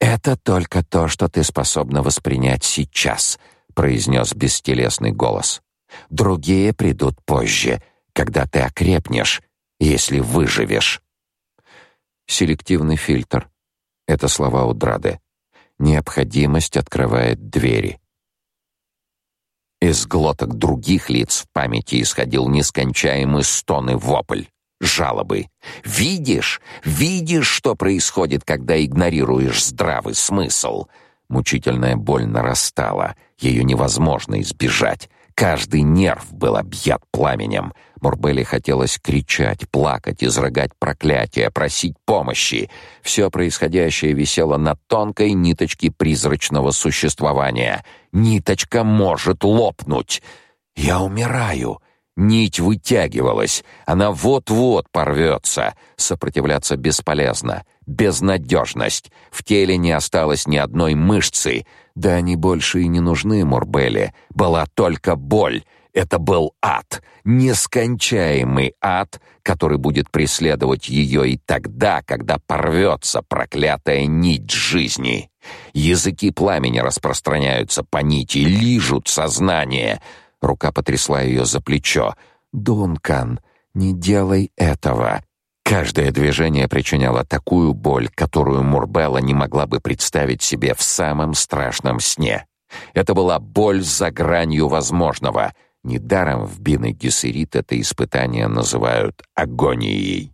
Это только то, что ты способна воспринять сейчас, произнес бестелесный голос. Другие придут позже, когда ты окрепнешь, если выживешь. Селективный фильтр. Это слова Удрады. Необходимость открывает двери. Из глоток других лиц в памяти исходил нескончаемый стон и вопль, жалобы. «Видишь? Видишь, что происходит, когда игнорируешь здравый смысл?» Мучительная боль нарастала, ее невозможно избежать. Каждый нерв был объят пламенем. Мурбеле хотелось кричать, плакать, изрыгать проклятия, просить помощи. Все происходящее висело на тонкой ниточке призрачного существования. Ниточка может лопнуть. «Я умираю!» Нить вытягивалась, она вот-вот порвется. Сопротивляться бесполезно. Безнадежность. В теле не осталось ни одной мышцы. Да они больше и не нужны Мурбеле. Была только боль. Это был ад, нескончаемый ад, который будет преследовать ее и тогда, когда порвется проклятая нить жизни. Языки пламени распространяются по нити, лижут сознание — Рука потрясла ее за плечо. «Дункан, не делай этого!» Каждое движение причиняло такую боль, которую Мурбелла не могла бы представить себе в самом страшном сне. Это была боль за гранью возможного. Недаром в Бине Гессерит это испытание называют агонией.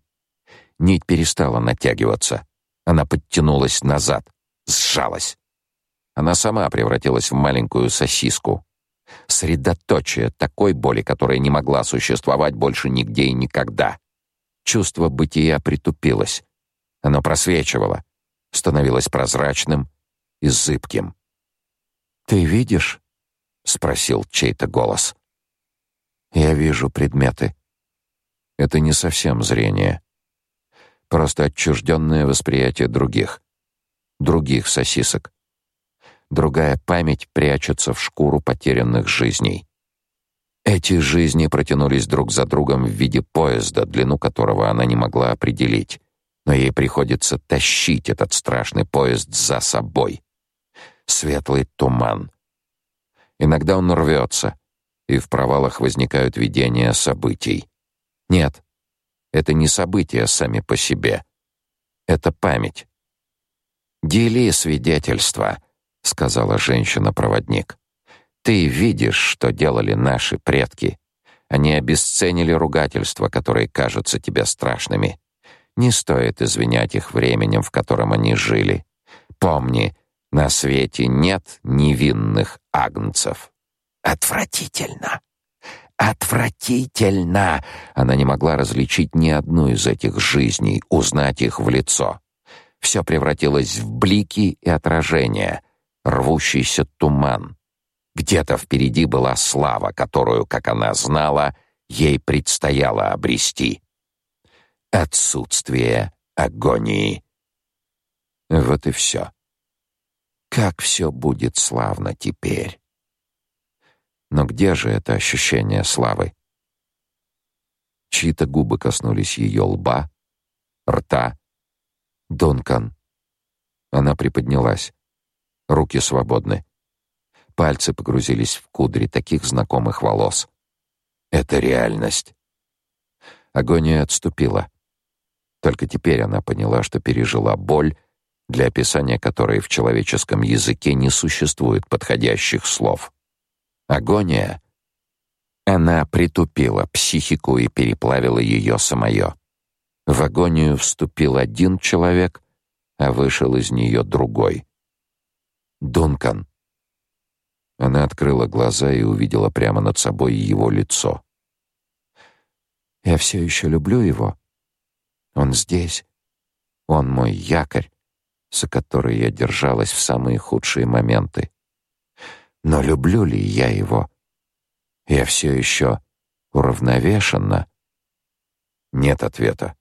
Нить перестала натягиваться. Она подтянулась назад, сжалась. Она сама превратилась в маленькую сосиску, средоточие такой боли, которая не могла существовать больше нигде и никогда. Чувство бытия притупилось. Оно просвечивало, становилось прозрачным и зыбким. «Ты видишь?» — спросил чей-то голос. Я вижу предметы. Это не совсем зрение. Просто отчужденное восприятие других. Других сосисок. Другая память прячется в шкуру потерянных жизней. Эти жизни протянулись друг за другом в виде поезда, длину которого она не могла определить, но ей приходится тащить этот страшный поезд за собой. Светлый туман. Иногда он рвется, и в провалах возникают видения событий. Нет, это не события сами по себе. Это память. «Дели свидетельства», — сказала женщина-проводник. Ты видишь, что делали наши предки. Они обесценили ругательства, которые кажутся тебе страшными. Не стоит извинять их временем, в котором они жили. Помни, на свете нет невинных агнцев. Отвратительно. Отвратительно. Она не могла различить ни одну из этих жизней, узнать их в лицо. Все превратилось в блики и отражения, рвущийся туман. Где-то впереди была слава, которую, как она знала, ей предстояло обрести. Отсутствие агонии. Вот и все. Как все будет славно теперь. Но где же это ощущение славы? Чьи-то губы коснулись ее лба, рта. Донкан. Она приподнялась. Руки свободны. Пальцы погрузились в кудри таких знакомых волос. Это реальность. Агония отступила. Только теперь она поняла, что пережила боль, для описания которой в человеческом языке не существует подходящих слов. Агония она притупила психику и переплавила ее самое. В агонию вступил один человек, а вышел из нее другой. Дункан. Она открыла глаза и увидела прямо над собой его лицо. Я все еще люблю его. Он здесь. Он мой якорь, за который я держалась в самые худшие моменты. Но люблю ли я его? Я все еще уравновешена. Нет ответа.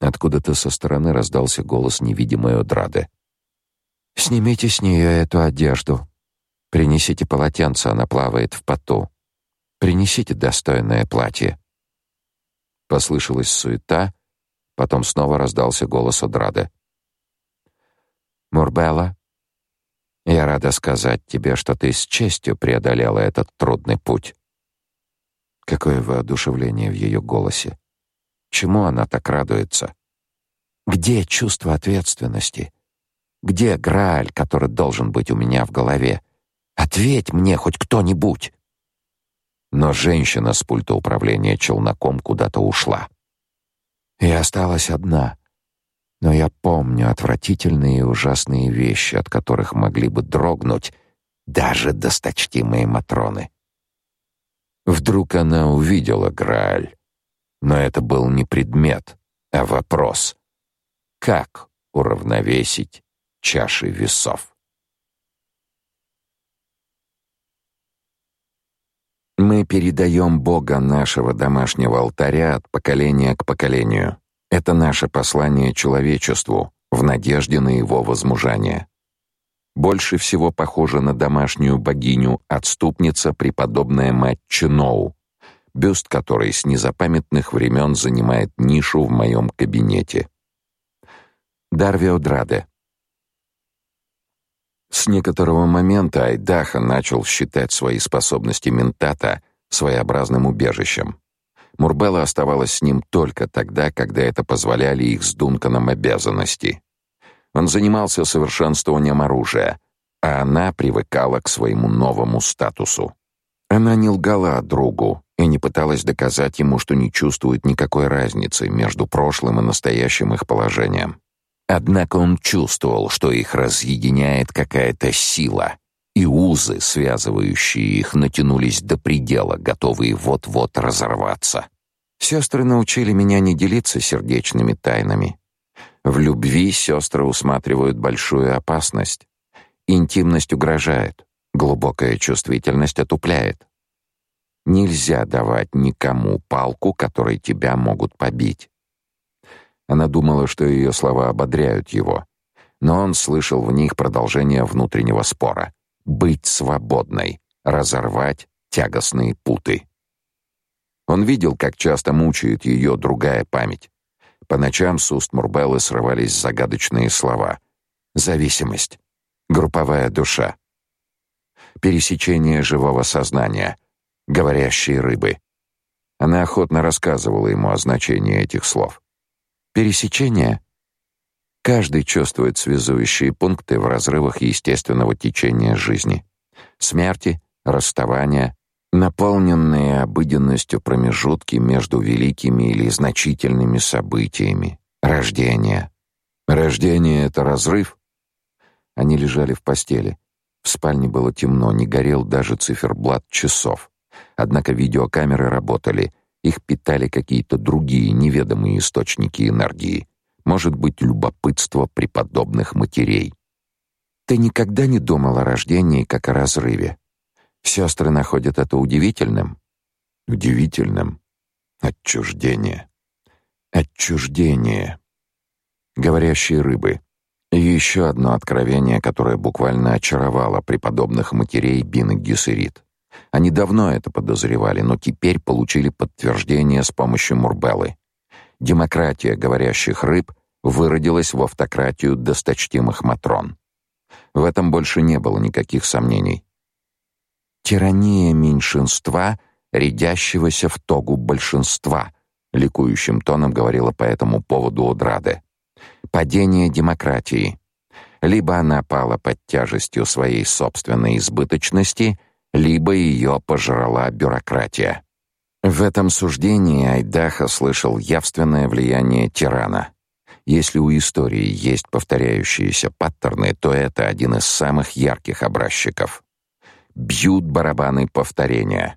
Откуда-то со стороны раздался голос невидимой Одрады. «Снимите с нее эту одежду. Принесите полотенце, она плавает в поту. Принесите достойное платье. Послышалась суета, потом снова раздался голос Одрады. Мурбелла, я рада сказать тебе, что ты с честью преодолела этот трудный путь. Какое воодушевление в ее голосе. Чему она так радуется? Где чувство ответственности? Где Грааль, который должен быть у меня в голове? Ответь мне хоть кто-нибудь. Но женщина с пульта управления челноком куда-то ушла. И осталась одна. Но я помню отвратительные и ужасные вещи, от которых могли бы дрогнуть даже досточтимые матроны. Вдруг она увидела Грааль. Но это был не предмет, а вопрос. Как уравновесить чаши весов? Мы передаем Бога нашего домашнего алтаря от поколения к поколению. Это наше послание человечеству в надежде на его возмужание. Больше всего похожа на домашнюю богиню отступница преподобная мать Чиноу, бюст которой с незапамятных времен занимает нишу в моем кабинете. Дарвио Драде с некоторого момента Айдаха начал считать свои способности ментата своеобразным убежищем. Мурбелла оставалась с ним только тогда, когда это позволяли их с Дунканом обязанности. Он занимался совершенствованием оружия, а она привыкала к своему новому статусу. Она не лгала другу и не пыталась доказать ему, что не чувствует никакой разницы между прошлым и настоящим их положением. Однако он чувствовал, что их разъединяет какая-то сила, и узы, связывающие их, натянулись до предела, готовые вот-вот разорваться. Сестры научили меня не делиться сердечными тайнами. В любви сестры усматривают большую опасность. Интимность угрожает, глубокая чувствительность отупляет. Нельзя давать никому палку, которой тебя могут побить. Она думала, что ее слова ободряют его, но он слышал в них продолжение внутреннего спора: быть свободной, разорвать тягостные путы. Он видел, как часто мучает ее другая память. По ночам с уст Мурбеллы срывались загадочные слова: зависимость, групповая душа, пересечение живого сознания, говорящие рыбы. Она охотно рассказывала ему о значении этих слов. Пересечение. Каждый чувствует связующие пункты в разрывах естественного течения жизни. Смерти, расставания, наполненные обыденностью промежутки между великими или значительными событиями. Рождение. Рождение — это разрыв. Они лежали в постели. В спальне было темно, не горел даже циферблат часов. Однако видеокамеры работали, их питали какие-то другие неведомые источники энергии. Может быть, любопытство преподобных матерей. Ты никогда не думал о рождении как о разрыве? Сестры находят это удивительным. Удивительным. Отчуждение. Отчуждение. Говорящие рыбы. Еще одно откровение, которое буквально очаровало преподобных матерей Бин и Гессерит. Они давно это подозревали, но теперь получили подтверждение с помощью Мурбеллы. Демократия говорящих рыб выродилась в автократию досточтимых матрон. В этом больше не было никаких сомнений. Тирания меньшинства, рядящегося в тогу большинства, ликующим тоном говорила по этому поводу Одраде. Падение демократии. Либо она пала под тяжестью своей собственной избыточности, либо ее пожрала бюрократия. В этом суждении Айдаха слышал явственное влияние тирана. Если у истории есть повторяющиеся паттерны, то это один из самых ярких образчиков. Бьют барабаны повторения.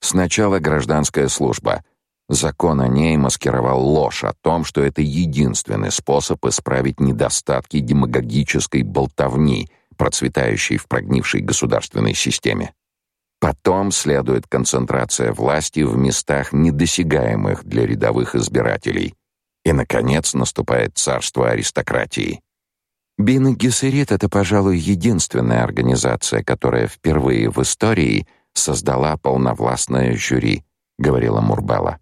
Сначала гражданская служба. Закон о ней маскировал ложь о том, что это единственный способ исправить недостатки демагогической болтовни, процветающей в прогнившей государственной системе. Потом следует концентрация власти в местах недосягаемых для рядовых избирателей. И наконец наступает царство аристократии. Бин Гессерит это, пожалуй, единственная организация, которая впервые в истории создала полновластное жюри, говорила Мурбала.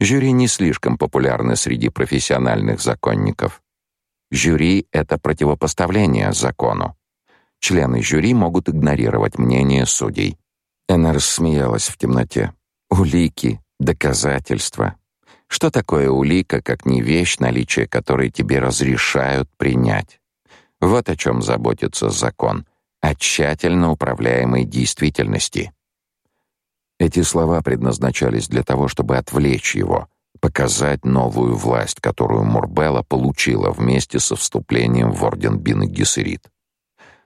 Жюри не слишком популярны среди профессиональных законников. Жюри это противопоставление закону. Члены жюри могут игнорировать мнение судей. Она рассмеялась в темноте. Улики, доказательства. Что такое улика, как не вещь, наличие которой тебе разрешают принять? Вот о чем заботится закон, о тщательно управляемой действительности. Эти слова предназначались для того, чтобы отвлечь его, показать новую власть, которую Мурбелла получила вместе со вступлением в орден Бин Гессерит.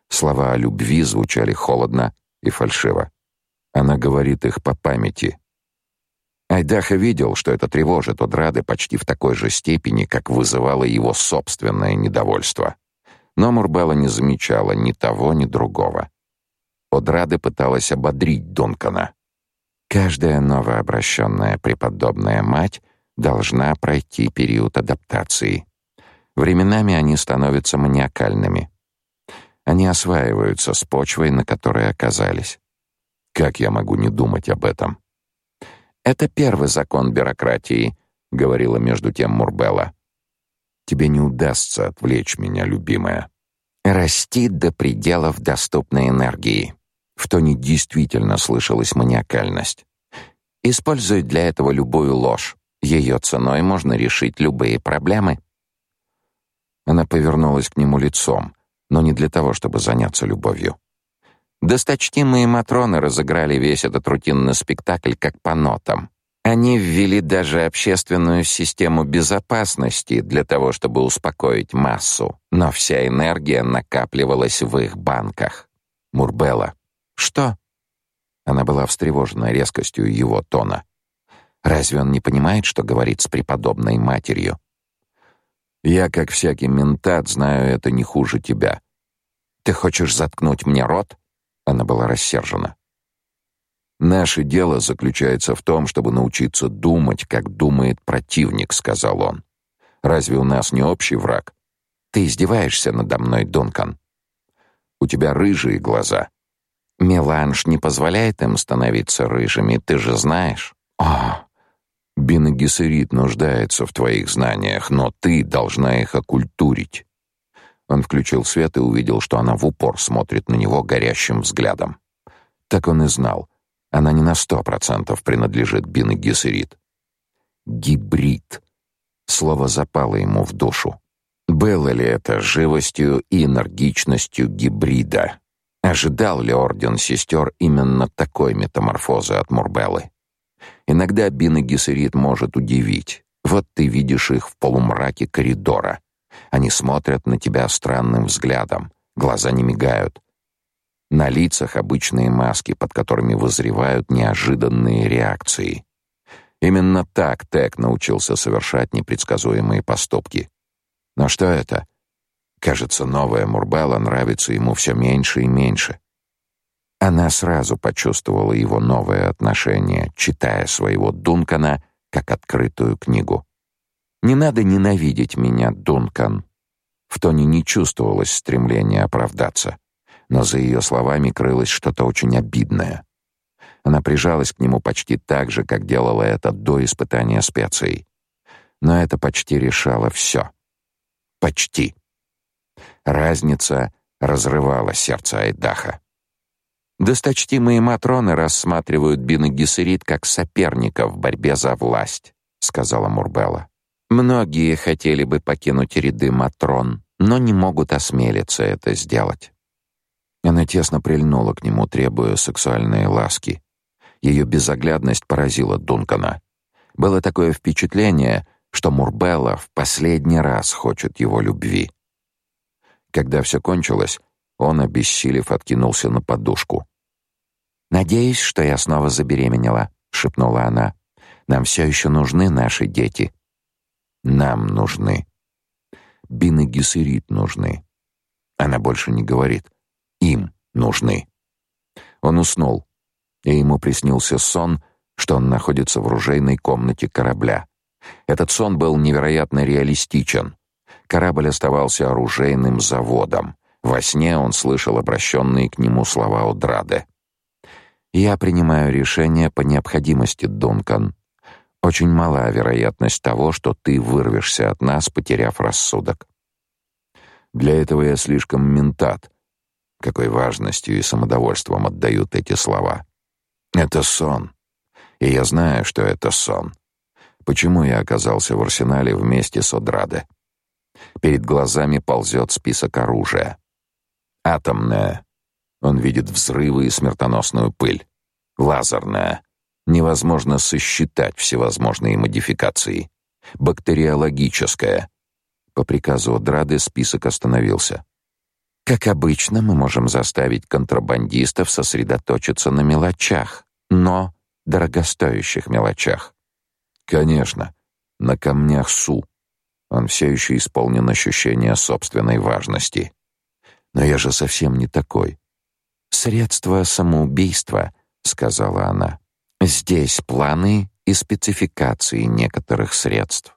Слова о любви звучали холодно и фальшиво. Она говорит их по памяти. Айдаха видел, что это тревожит Одрады почти в такой же степени, как вызывало его собственное недовольство. Но Мурбелла не замечала ни того, ни другого. Одрады пыталась ободрить Дункана. Каждая новообращенная преподобная мать должна пройти период адаптации. Временами они становятся маниакальными. Они осваиваются с почвой, на которой оказались. Как я могу не думать об этом? Это первый закон бюрократии, говорила между тем Мурбелла. Тебе не удастся отвлечь меня, любимая. Расти до пределов доступной энергии. В тоне действительно слышалась маниакальность. Используй для этого любую ложь. Ее ценой можно решить любые проблемы. Она повернулась к нему лицом, но не для того, чтобы заняться любовью. Досточтимые матроны разыграли весь этот рутинный спектакль как по нотам. Они ввели даже общественную систему безопасности для того, чтобы успокоить массу, но вся энергия накапливалась в их банках. Мурбелла. Что? Она была встревожена резкостью его тона. Разве он не понимает, что говорит с преподобной матерью? Я, как всякий ментат, знаю это не хуже тебя. Ты хочешь заткнуть мне рот? Она была рассержена. Наше дело заключается в том, чтобы научиться думать, как думает противник, сказал он. Разве у нас не общий враг? Ты издеваешься надо мной, Дункан. У тебя рыжие глаза. Меланж не позволяет им становиться рыжими, ты же знаешь. А, Бин нуждается в твоих знаниях, но ты должна их окультурить. Он включил свет и увидел, что она в упор смотрит на него горящим взглядом. Так он и знал. Она не на сто процентов принадлежит Бин Гибрид. Слово запало ему в душу. Было ли это живостью и энергичностью гибрида? Ожидал ли орден сестер именно такой метаморфозы от Мурбеллы? Иногда Бин может удивить. Вот ты видишь их в полумраке коридора. Они смотрят на тебя странным взглядом, глаза не мигают. На лицах обычные маски, под которыми вызревают неожиданные реакции. Именно так Тек научился совершать непредсказуемые поступки. Но что это? Кажется, новая Мурбелла нравится ему все меньше и меньше. Она сразу почувствовала его новое отношение, читая своего Дункана как открытую книгу. Не надо ненавидеть меня, Дункан. В тоне не чувствовалось стремления оправдаться, но за ее словами крылось что-то очень обидное. Она прижалась к нему почти так же, как делала это до испытания специей. Но это почти решало все. Почти. Разница разрывала сердце Айдаха. Досточтимые матроны рассматривают Бин и как соперника в борьбе за власть, сказала Мурбелла. Многие хотели бы покинуть ряды матрон, но не могут осмелиться это сделать. Она тесно прильнула к нему, требуя сексуальной ласки. Ее безоглядность поразила Дункана. Было такое впечатление, что Мурбелла в последний раз хочет его любви. Когда все кончилось, он, обессилев, откинулся на подушку. «Надеюсь, что я снова забеременела», — шепнула она. «Нам все еще нужны наши дети». Нам нужны. Бин Гессерит нужны. Она больше не говорит. Им нужны. Он уснул, и ему приснился сон, что он находится в оружейной комнате корабля. Этот сон был невероятно реалистичен. Корабль оставался оружейным заводом. Во сне он слышал обращенные к нему слова Одраде. «Я принимаю решение по необходимости, Дункан. Очень мала вероятность того, что ты вырвешься от нас, потеряв рассудок. Для этого я слишком ментат. Какой важностью и самодовольством отдают эти слова. Это сон. И я знаю, что это сон. Почему я оказался в арсенале вместе с Одраде? Перед глазами ползет список оружия. Атомное. Он видит взрывы и смертоносную пыль. Лазерное невозможно сосчитать всевозможные модификации. Бактериологическая. По приказу Драды список остановился. Как обычно, мы можем заставить контрабандистов сосредоточиться на мелочах, но дорогостоящих мелочах. Конечно, на камнях Су. Он все еще исполнен ощущения собственной важности. Но я же совсем не такой. Средство самоубийства, сказала она. Здесь планы и спецификации некоторых средств.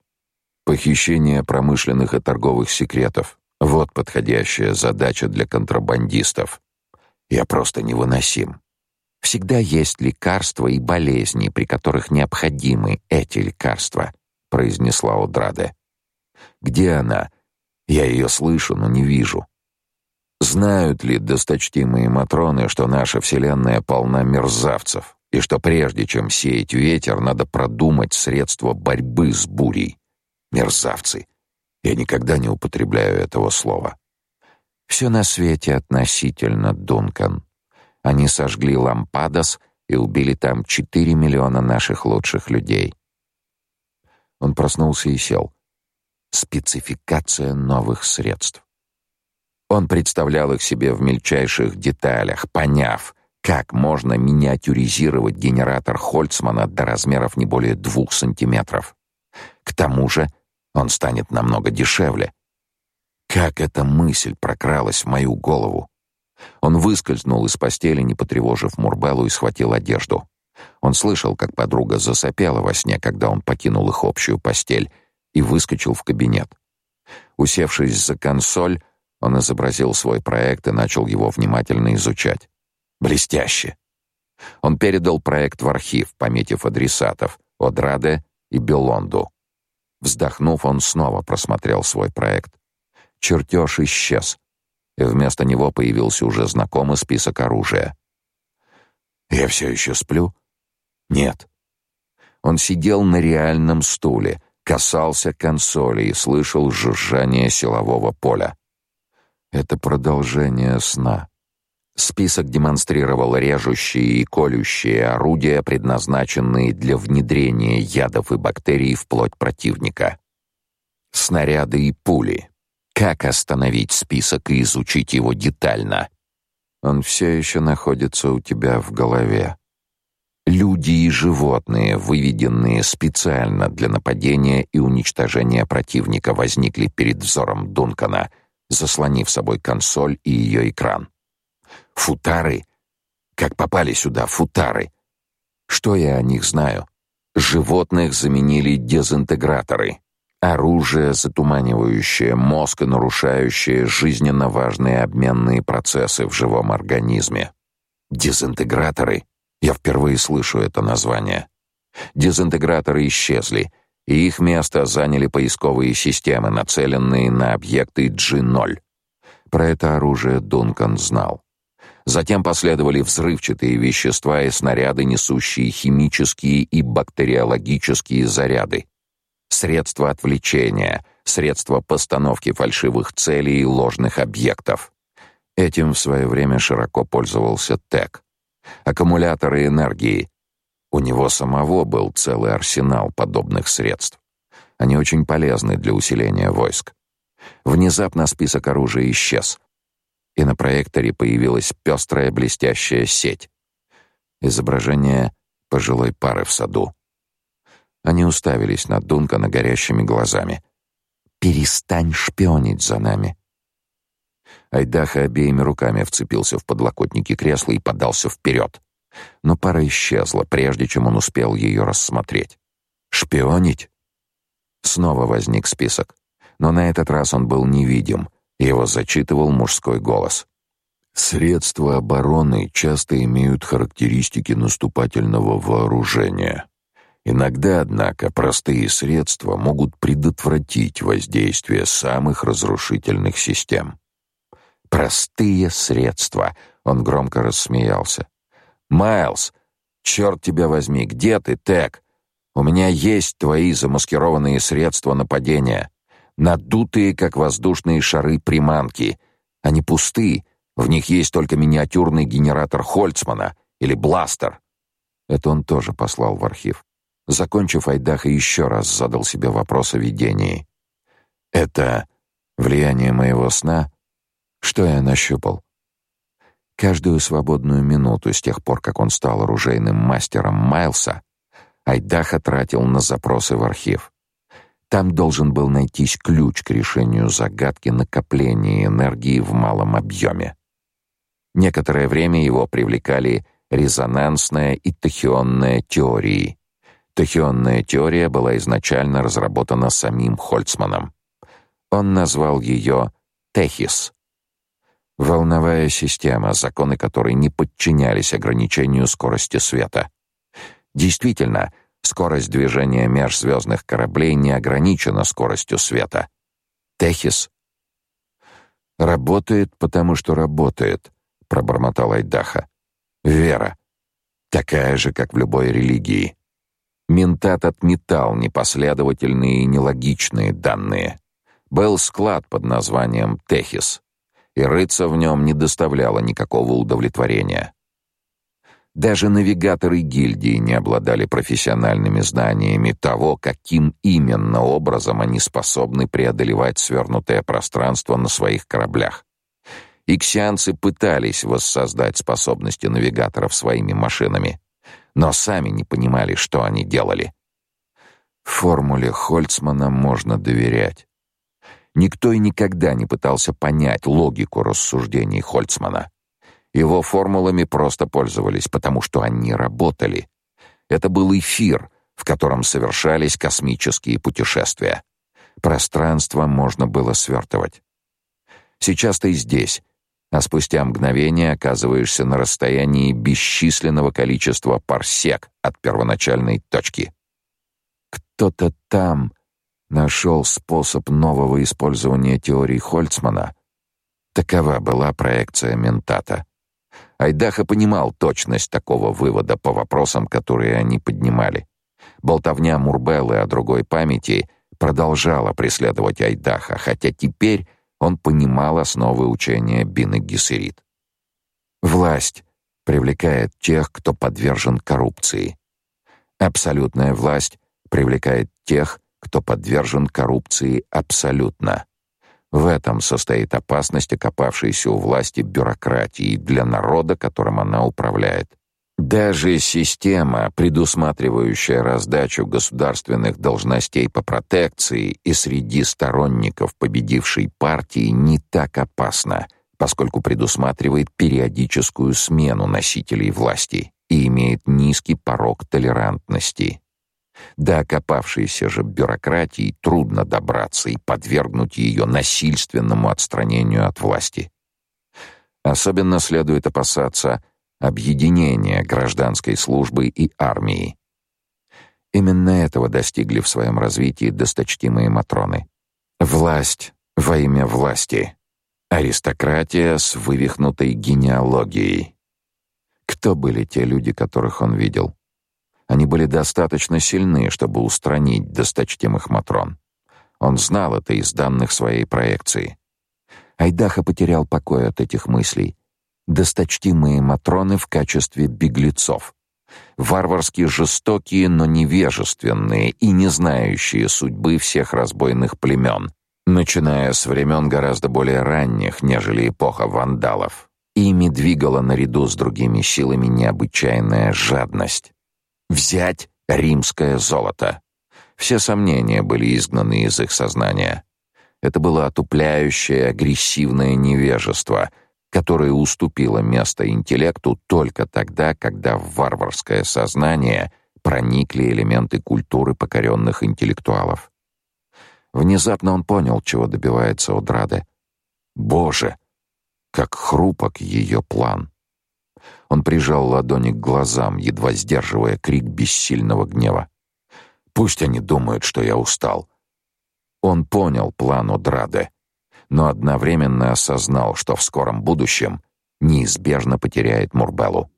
Похищение промышленных и торговых секретов вот подходящая задача для контрабандистов. Я просто невыносим. Всегда есть лекарства и болезни, при которых необходимы эти лекарства, произнесла Одраде. Где она? Я ее слышу, но не вижу. Знают ли досточтимые матроны, что наша вселенная полна мерзавцев? И что прежде чем сеять ветер, надо продумать средства борьбы с бурей. Мерзавцы. Я никогда не употребляю этого слова. Все на свете относительно, Дункан. Они сожгли Лампадос и убили там 4 миллиона наших лучших людей. Он проснулся и сел. Спецификация новых средств. Он представлял их себе в мельчайших деталях, поняв, как можно миниатюризировать генератор Хольцмана до размеров не более двух сантиметров? К тому же он станет намного дешевле. Как эта мысль прокралась в мою голову? Он выскользнул из постели, не потревожив Мурбеллу, и схватил одежду. Он слышал, как подруга засопела во сне, когда он покинул их общую постель и выскочил в кабинет. Усевшись за консоль, он изобразил свой проект и начал его внимательно изучать. Блестяще. Он передал проект в архив, пометив адресатов Одраде и Белонду. Вздохнув, он снова просмотрел свой проект. Чертеж исчез, и вместо него появился уже знакомый список оружия. Я все еще сплю? Нет. Он сидел на реальном стуле, касался консоли и слышал жужжание силового поля. Это продолжение сна. Список демонстрировал режущие и колющие орудия, предназначенные для внедрения ядов и бактерий в плоть противника. Снаряды и пули. Как остановить список и изучить его детально? Он все еще находится у тебя в голове. Люди и животные, выведенные специально для нападения и уничтожения противника, возникли перед взором Дункана, заслонив собой консоль и ее экран. Футары? Как попали сюда футары? Что я о них знаю? Животных заменили дезинтеграторы. Оружие, затуманивающее мозг и нарушающее жизненно важные обменные процессы в живом организме. Дезинтеграторы? Я впервые слышу это название. Дезинтеграторы исчезли, и их место заняли поисковые системы, нацеленные на объекты G0. Про это оружие Дункан знал. Затем последовали взрывчатые вещества и снаряды, несущие химические и бактериологические заряды. Средства отвлечения, средства постановки фальшивых целей и ложных объектов. Этим в свое время широко пользовался ТЭК. Аккумуляторы энергии. У него самого был целый арсенал подобных средств. Они очень полезны для усиления войск. Внезапно список оружия исчез — и на проекторе появилась пестрая блестящая сеть. Изображение пожилой пары в саду. Они уставились на Дункана горящими глазами. «Перестань шпионить за нами!» Айдаха обеими руками вцепился в подлокотники кресла и подался вперед. Но пара исчезла, прежде чем он успел ее рассмотреть. «Шпионить?» Снова возник список, но на этот раз он был невидим, его зачитывал мужской голос. Средства обороны часто имеют характеристики наступательного вооружения. Иногда, однако, простые средства могут предотвратить воздействие самых разрушительных систем. Простые средства, он громко рассмеялся. Майлз, черт тебя возьми, где ты, Тек? У меня есть твои замаскированные средства нападения надутые, как воздушные шары приманки. Они пусты, в них есть только миниатюрный генератор Хольцмана или бластер. Это он тоже послал в архив. Закончив, Айдаха еще раз задал себе вопрос о видении. Это влияние моего сна? Что я нащупал? Каждую свободную минуту с тех пор, как он стал оружейным мастером Майлса, Айдаха тратил на запросы в архив. Там должен был найтись ключ к решению загадки накопления энергии в малом объеме. Некоторое время его привлекали резонансная и тахионная теории. Тахионная теория была изначально разработана самим Хольцманом. Он назвал ее Техис. Волновая система, законы которой не подчинялись ограничению скорости света. Действительно, Скорость движения межзвездных кораблей не ограничена скоростью света. Техис работает, потому что работает, пробормотал Айдаха. Вера такая же, как в любой религии. Ментат отметал непоследовательные и нелогичные данные. Был склад под названием Техис, и рыться в нем не доставляло никакого удовлетворения. Даже навигаторы гильдии не обладали профессиональными знаниями того, каким именно образом они способны преодолевать свернутое пространство на своих кораблях. Иксианцы пытались воссоздать способности навигаторов своими машинами, но сами не понимали, что они делали. Формуле Хольцмана можно доверять. Никто и никогда не пытался понять логику рассуждений Хольцмана. Его формулами просто пользовались, потому что они работали. Это был эфир, в котором совершались космические путешествия. Пространство можно было свертывать. Сейчас ты здесь, а спустя мгновение оказываешься на расстоянии бесчисленного количества парсек от первоначальной точки. Кто-то там нашел способ нового использования теории Хольцмана. Такова была проекция ментата. Айдаха понимал точность такого вывода по вопросам, которые они поднимали. Болтовня Мурбеллы о другой памяти продолжала преследовать Айдаха, хотя теперь он понимал основы учения Бины Гессерит. Власть привлекает тех, кто подвержен коррупции. Абсолютная власть привлекает тех, кто подвержен коррупции абсолютно. В этом состоит опасность окопавшейся у власти бюрократии для народа, которым она управляет. Даже система, предусматривающая раздачу государственных должностей по протекции и среди сторонников победившей партии, не так опасна, поскольку предусматривает периодическую смену носителей власти и имеет низкий порог толерантности. До окопавшейся же бюрократии трудно добраться и подвергнуть ее насильственному отстранению от власти. Особенно следует опасаться – объединения гражданской службы и армии. Именно этого достигли в своем развитии досточтимые матроны. Власть во имя власти. Аристократия с вывихнутой генеалогией. Кто были те люди, которых он видел? Они были достаточно сильны, чтобы устранить досточтимых матрон. Он знал это из данных своей проекции. Айдаха потерял покой от этих мыслей досточтимые матроны в качестве беглецов, варварски жестокие, но невежественные и не знающие судьбы всех разбойных племен, начиная с времен гораздо более ранних, нежели эпоха вандалов. Ими двигала наряду с другими силами необычайная жадность. Взять римское золото. Все сомнения были изгнаны из их сознания. Это было отупляющее, агрессивное невежество — которое уступило место интеллекту только тогда, когда в варварское сознание проникли элементы культуры покоренных интеллектуалов. Внезапно он понял, чего добивается Одраде. Боже, как хрупок ее план. Он прижал ладони к глазам, едва сдерживая крик бессильного гнева. Пусть они думают, что я устал. Он понял план Одраде но одновременно осознал, что в скором будущем неизбежно потеряет Мурбелу.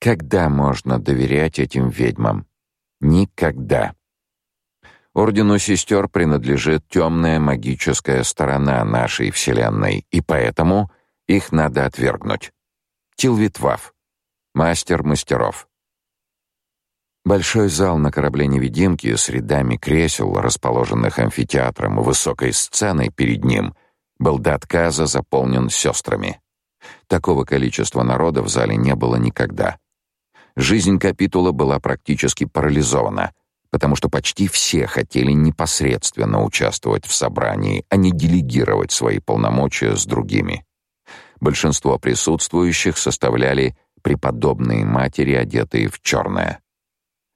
Когда можно доверять этим ведьмам? Никогда. Ордену сестер принадлежит темная магическая сторона нашей вселенной, и поэтому их надо отвергнуть. Тилвитвав, мастер мастеров. Большой зал на корабле-невидимки с рядами кресел, расположенных амфитеатром и высокой сценой перед ним, был до отказа заполнен сестрами. Такого количества народа в зале не было никогда. Жизнь капитула была практически парализована, потому что почти все хотели непосредственно участвовать в собрании, а не делегировать свои полномочия с другими. Большинство присутствующих составляли преподобные матери, одетые в черное.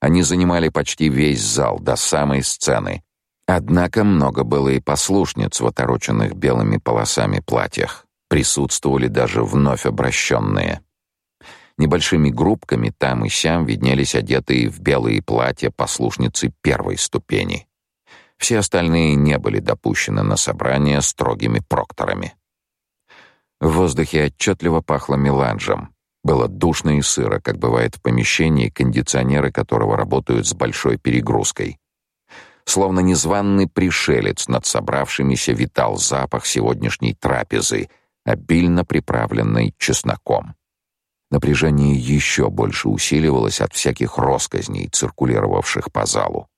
Они занимали почти весь зал до самой сцены. Однако много было и послушниц в отороченных белыми полосами платьях. Присутствовали даже вновь обращенные. Небольшими группками там и сям виднелись одетые в белые платья послушницы первой ступени. Все остальные не были допущены на собрание строгими прокторами. В воздухе отчетливо пахло меланжем, было душно и сыро, как бывает в помещении, кондиционеры которого работают с большой перегрузкой. Словно незваный пришелец над собравшимися витал запах сегодняшней трапезы, обильно приправленной чесноком. Напряжение еще больше усиливалось от всяких росказней, циркулировавших по залу.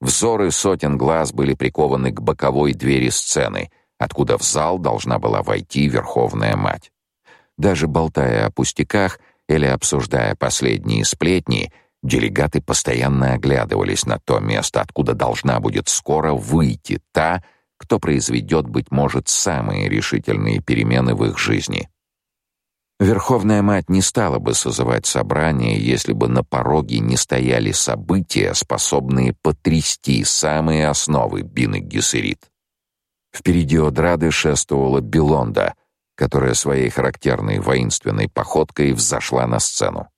Взоры сотен глаз были прикованы к боковой двери сцены, откуда в зал должна была войти Верховная Мать. Даже болтая о пустяках или обсуждая последние сплетни, делегаты постоянно оглядывались на то место, откуда должна будет скоро выйти та, кто произведет, быть может, самые решительные перемены в их жизни. Верховная мать не стала бы созывать собрание, если бы на пороге не стояли события, способные потрясти самые основы Бины Гессерит. Впереди Одрады шествовала Белонда, которая своей характерной воинственной походкой взошла на сцену.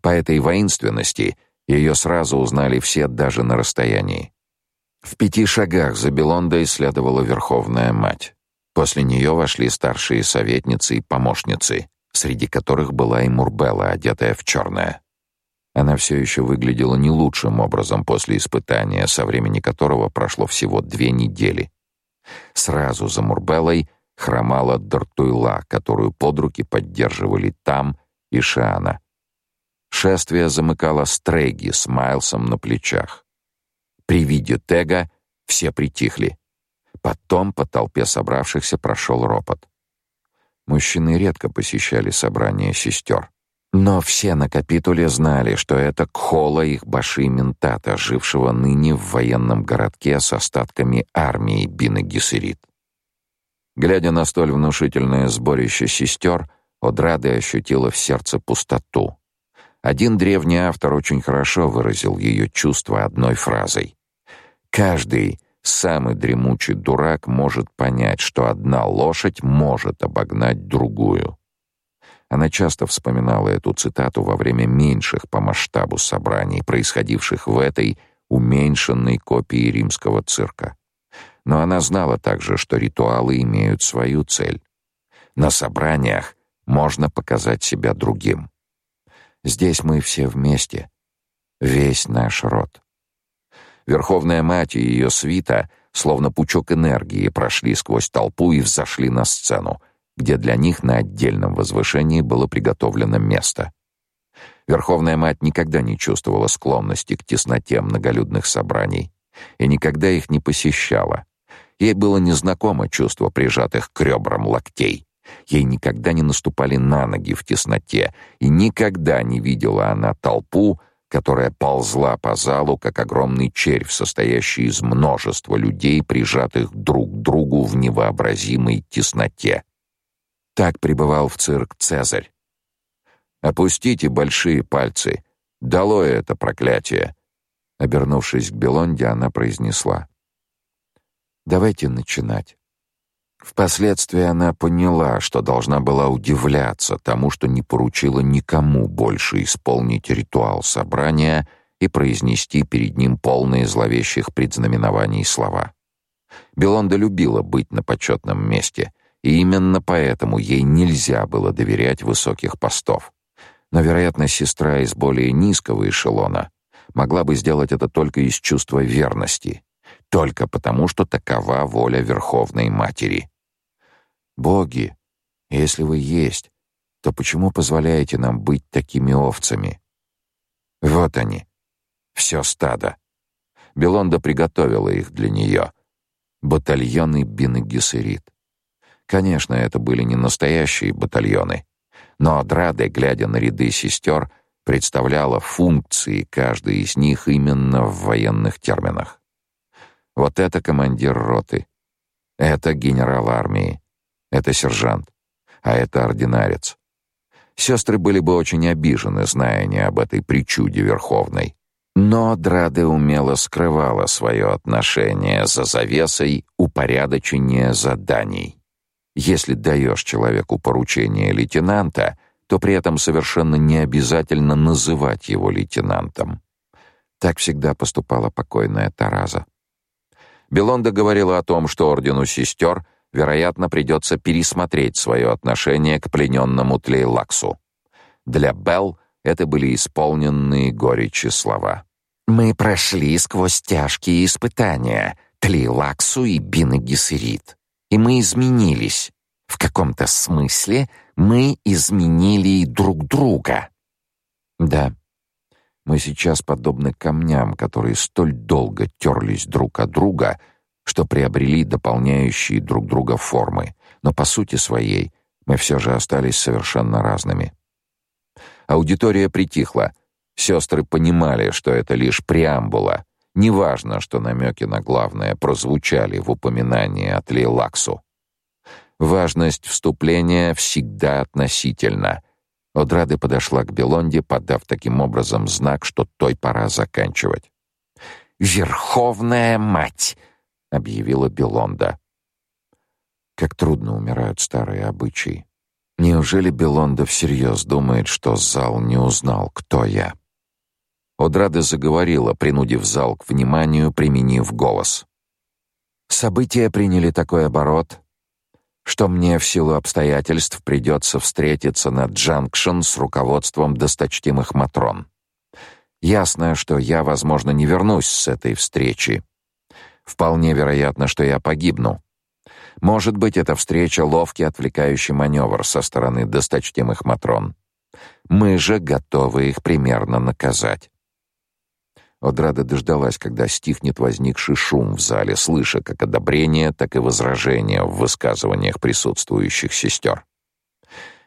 По этой воинственности ее сразу узнали все даже на расстоянии. В пяти шагах за Белондой следовала Верховная Мать. После нее вошли старшие советницы и помощницы, среди которых была и Мурбелла, одетая в черное. Она все еще выглядела не лучшим образом после испытания, со времени которого прошло всего две недели. Сразу за Мурбеллой хромала Дартуйла, которую под руки поддерживали Там и Шана. Шествие замыкала Стреги с Майлсом на плечах. При виде Тега все притихли. Потом по толпе собравшихся прошел ропот. Мужчины редко посещали собрания сестер. Но все на капитуле знали, что это Кхола их баши Ментата, жившего ныне в военном городке с остатками армии Бины-Гессерит. Глядя на столь внушительное сборище сестер, Одрады ощутила в сердце пустоту. Один древний автор очень хорошо выразил ее чувство одной фразой. «Каждый, самый дремучий дурак может понять, что одна лошадь может обогнать другую». Она часто вспоминала эту цитату во время меньших по масштабу собраний, происходивших в этой уменьшенной копии римского цирка. Но она знала также, что ритуалы имеют свою цель. На собраниях можно показать себя другим. Здесь мы все вместе, весь наш род. Верховная мать и ее свита, словно пучок энергии, прошли сквозь толпу и взошли на сцену, где для них на отдельном возвышении было приготовлено место. Верховная мать никогда не чувствовала склонности к тесноте многолюдных собраний и никогда их не посещала. Ей было незнакомо чувство прижатых к ребрам локтей. Ей никогда не наступали на ноги в тесноте, и никогда не видела она толпу, которая ползла по залу, как огромный червь, состоящий из множества людей, прижатых друг к другу в невообразимой тесноте. Так пребывал в цирк Цезарь. «Опустите большие пальцы. Долой это проклятие!» Обернувшись к Белонде, она произнесла. Давайте начинать. Впоследствии она поняла, что должна была удивляться тому, что не поручила никому больше исполнить ритуал собрания и произнести перед ним полные зловещих предзнаменований слова. Белонда любила быть на почетном месте, и именно поэтому ей нельзя было доверять высоких постов. Но, вероятно, сестра из более низкого эшелона могла бы сделать это только из чувства верности, только потому, что такова воля Верховной Матери. Боги, если вы есть, то почему позволяете нам быть такими овцами? Вот они, все стадо. Белонда приготовила их для нее. Батальоны Бины Конечно, это были не настоящие батальоны, но Адраде, глядя на ряды сестер, представляла функции каждой из них именно в военных терминах. Вот это командир роты. Это генерал армии. Это сержант. А это ординарец. Сестры были бы очень обижены, зная не об этой причуде верховной. Но Драде умело скрывала свое отношение за завесой упорядочения заданий. Если даешь человеку поручение лейтенанта, то при этом совершенно не обязательно называть его лейтенантом. Так всегда поступала покойная Тараза. Белонда говорила о том, что ордену сестер, вероятно, придется пересмотреть свое отношение к плененному Тлейлаксу. Для Белл это были исполненные горечи слова. «Мы прошли сквозь тяжкие испытания, Тлейлаксу и Бинагисерит, и мы изменились. В каком-то смысле мы изменили друг друга». «Да», мы сейчас подобны камням, которые столь долго терлись друг от друга, что приобрели дополняющие друг друга формы, но по сути своей мы все же остались совершенно разными. Аудитория притихла. Сестры понимали, что это лишь преамбула, Неважно, что намеки на главное прозвучали в упоминании от Лейлаксу. Важность вступления всегда относительна. Одрады подошла к Белонде, подав таким образом знак, что той пора заканчивать. «Верховная мать!» — объявила Белонда. Как трудно умирают старые обычаи. Неужели Белонда всерьез думает, что зал не узнал, кто я? Одрада заговорила, принудив зал к вниманию, применив голос. События приняли такой оборот, что мне в силу обстоятельств придется встретиться на Джанкшн с руководством досточтимых матрон. Ясно, что я, возможно, не вернусь с этой встречи. Вполне вероятно, что я погибну. Может быть, эта встреча ловкий отвлекающий маневр со стороны досточтимых матрон. Мы же готовы их примерно наказать. Одрада дождалась, когда стихнет возникший шум в зале, слыша как одобрение, так и возражения в высказываниях присутствующих сестер.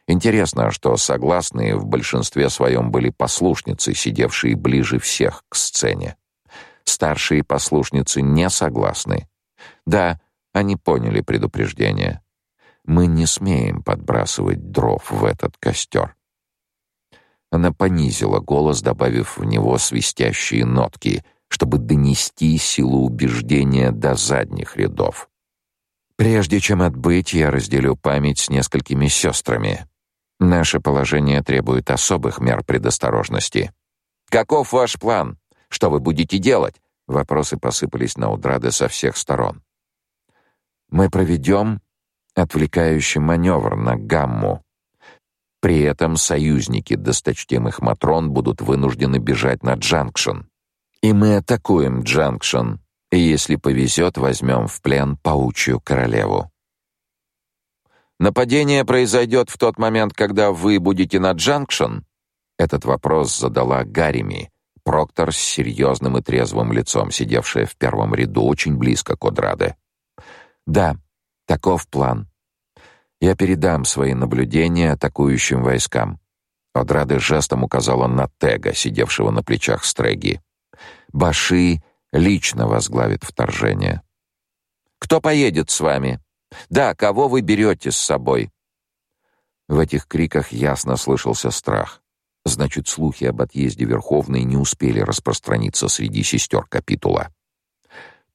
Интересно, что согласные в большинстве своем были послушницы, сидевшие ближе всех к сцене. Старшие послушницы не согласны. Да, они поняли предупреждение. Мы не смеем подбрасывать дров в этот костер. Она понизила голос, добавив в него свистящие нотки, чтобы донести силу убеждения до задних рядов. Прежде чем отбыть, я разделю память с несколькими сестрами. Наше положение требует особых мер предосторожности. Каков ваш план? Что вы будете делать? Вопросы посыпались на Удрада со всех сторон. Мы проведем отвлекающий маневр на гамму, при этом союзники досточтимых матрон будут вынуждены бежать на Джанкшн. И мы атакуем Джанкшн, и если повезет, возьмем в плен паучью королеву. Нападение произойдет в тот момент, когда вы будете на Джанкшн? Этот вопрос задала Гарими, проктор с серьезным и трезвым лицом, сидевшая в первом ряду очень близко к Одраде. Да, таков план. Я передам свои наблюдения атакующим войскам. Одрады жестом указала на Тега, сидевшего на плечах Стреги. Баши лично возглавит вторжение. Кто поедет с вами? Да, кого вы берете с собой? В этих криках ясно слышался страх. Значит, слухи об отъезде Верховной не успели распространиться среди сестер капитула.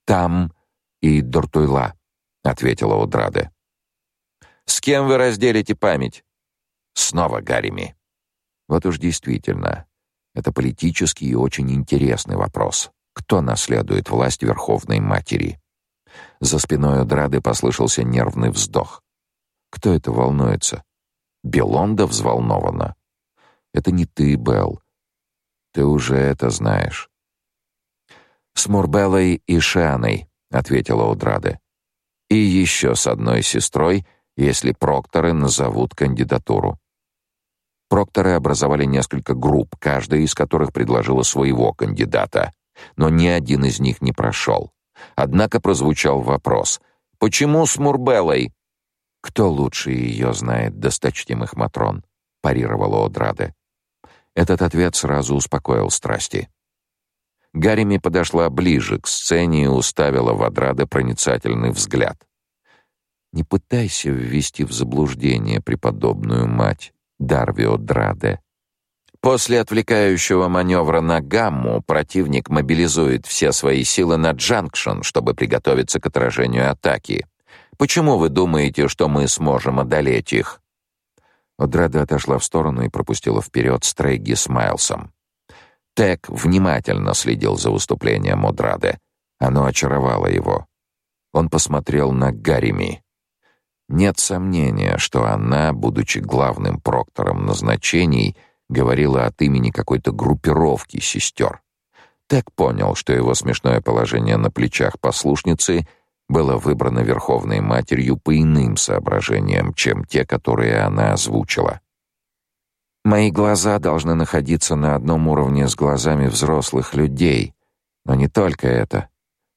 Там и Дортуйла, ответила Одраде. С кем вы разделите память? Снова Гарими. Вот уж действительно, это политический и очень интересный вопрос. Кто наследует власть Верховной Матери? За спиной Драды послышался нервный вздох. Кто это волнуется? Белонда взволнована. Это не ты, Бел. Ты уже это знаешь. С Мурбеллой и Шианой, ответила Удраде. И еще с одной сестрой если прокторы назовут кандидатуру. Прокторы образовали несколько групп, каждая из которых предложила своего кандидата, но ни один из них не прошел. Однако прозвучал вопрос: "Почему с Мурбеллой?" "Кто лучше ее знает, досточтимых матрон?" парировала Одраде. Этот ответ сразу успокоил страсти. Гарими подошла ближе к сцене и уставила в Адраде проницательный взгляд. Не пытайся ввести в заблуждение преподобную мать Дарвио Драде. После отвлекающего маневра на гамму противник мобилизует все свои силы на Джанкшн, чтобы приготовиться к отражению атаки. Почему вы думаете, что мы сможем одолеть их? Одрада отошла в сторону и пропустила вперед Стрейги с Майлсом. Тек внимательно следил за выступлением Одрады. Оно очаровало его. Он посмотрел на Гарими. Нет сомнения, что она, будучи главным проктором назначений, говорила от имени какой-то группировки сестер. Так понял, что его смешное положение на плечах послушницы было выбрано Верховной Матерью по иным соображениям, чем те, которые она озвучила. Мои глаза должны находиться на одном уровне с глазами взрослых людей, но не только это.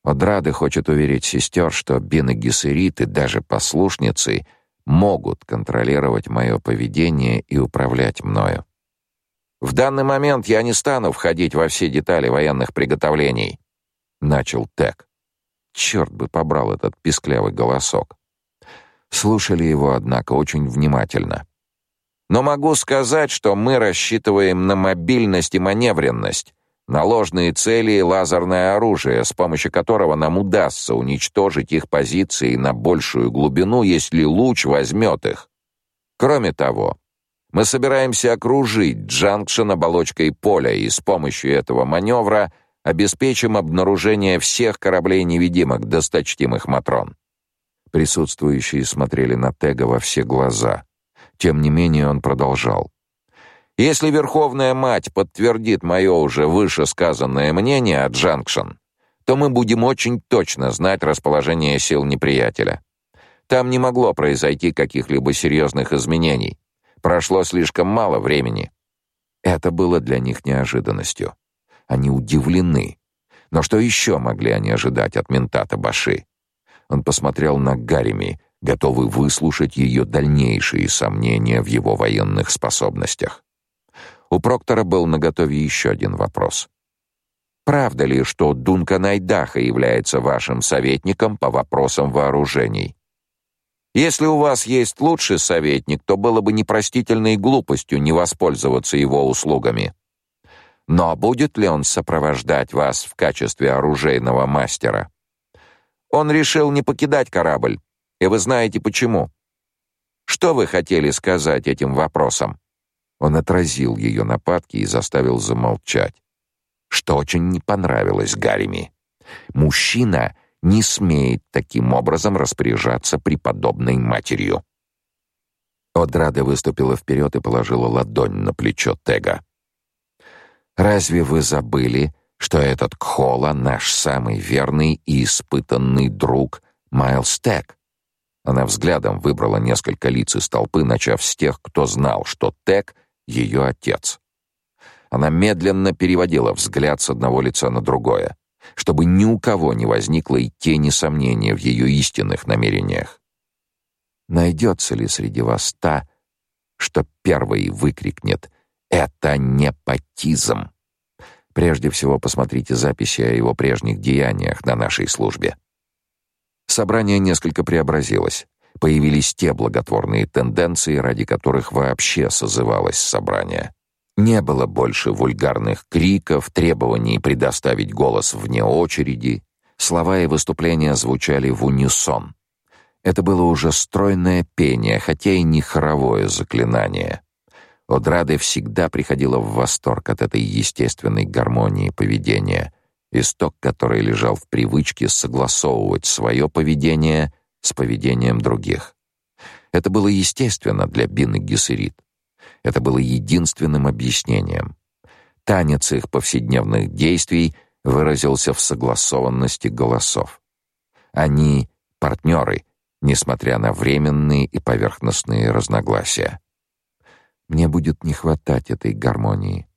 Одрады хочет уверить сестер, что Бен и даже послушницы, могут контролировать мое поведение и управлять мною. В данный момент я не стану входить во все детали военных приготовлений. начал Тек. Черт бы побрал этот писклявый голосок. Слушали его, однако, очень внимательно. Но могу сказать, что мы рассчитываем на мобильность и маневренность, на ложные цели и лазерное оружие, с помощью которого нам удастся уничтожить их позиции на большую глубину, если луч возьмет их. Кроме того, мы собираемся окружить Джанкшен оболочкой поля и с помощью этого маневра обеспечим обнаружение всех кораблей-невидимок, досточтимых Матрон. Присутствующие смотрели на Тега во все глаза. Тем не менее он продолжал. Если Верховная Мать подтвердит мое уже вышесказанное мнение о Джанкшен, то мы будем очень точно знать расположение сил неприятеля. Там не могло произойти каких-либо серьезных изменений. Прошло слишком мало времени. Это было для них неожиданностью. Они удивлены. Но что еще могли они ожидать от ментата Баши? Он посмотрел на Гарими, готовый выслушать ее дальнейшие сомнения в его военных способностях. У Проктора был наготове еще один вопрос. Правда ли, что Дункан Айдаха является вашим советником по вопросам вооружений? Если у вас есть лучший советник, то было бы непростительной глупостью не воспользоваться его услугами. Но будет ли он сопровождать вас в качестве оружейного мастера? Он решил не покидать корабль, и вы знаете почему. Что вы хотели сказать этим вопросом? Он отразил ее нападки и заставил замолчать. Что очень не понравилось Гарими. Мужчина не смеет таким образом распоряжаться преподобной матерью. Одрада выступила вперед и положила ладонь на плечо Тега. Разве вы забыли, что этот Кхола наш самый верный и испытанный друг Майлз Тег? Она взглядом выбрала несколько лиц из толпы, начав с тех, кто знал, что Тег ее отец. Она медленно переводила взгляд с одного лица на другое, чтобы ни у кого не возникло и тени сомнения в ее истинных намерениях. Найдется ли среди вас та, что первой выкрикнет «Это непотизм»? Прежде всего посмотрите записи о его прежних деяниях на нашей службе. Собрание несколько преобразилось появились те благотворные тенденции, ради которых вообще созывалось собрание. Не было больше вульгарных криков, требований предоставить голос вне очереди. Слова и выступления звучали в унисон. Это было уже стройное пение, хотя и не хоровое заклинание. Одраде всегда приходила в восторг от этой естественной гармонии поведения, исток которой лежал в привычке согласовывать свое поведение — с поведением других. Это было естественно для Бин и Гессерит. Это было единственным объяснением. Танец их повседневных действий выразился в согласованности голосов. Они — партнеры, несмотря на временные и поверхностные разногласия. Мне будет не хватать этой гармонии.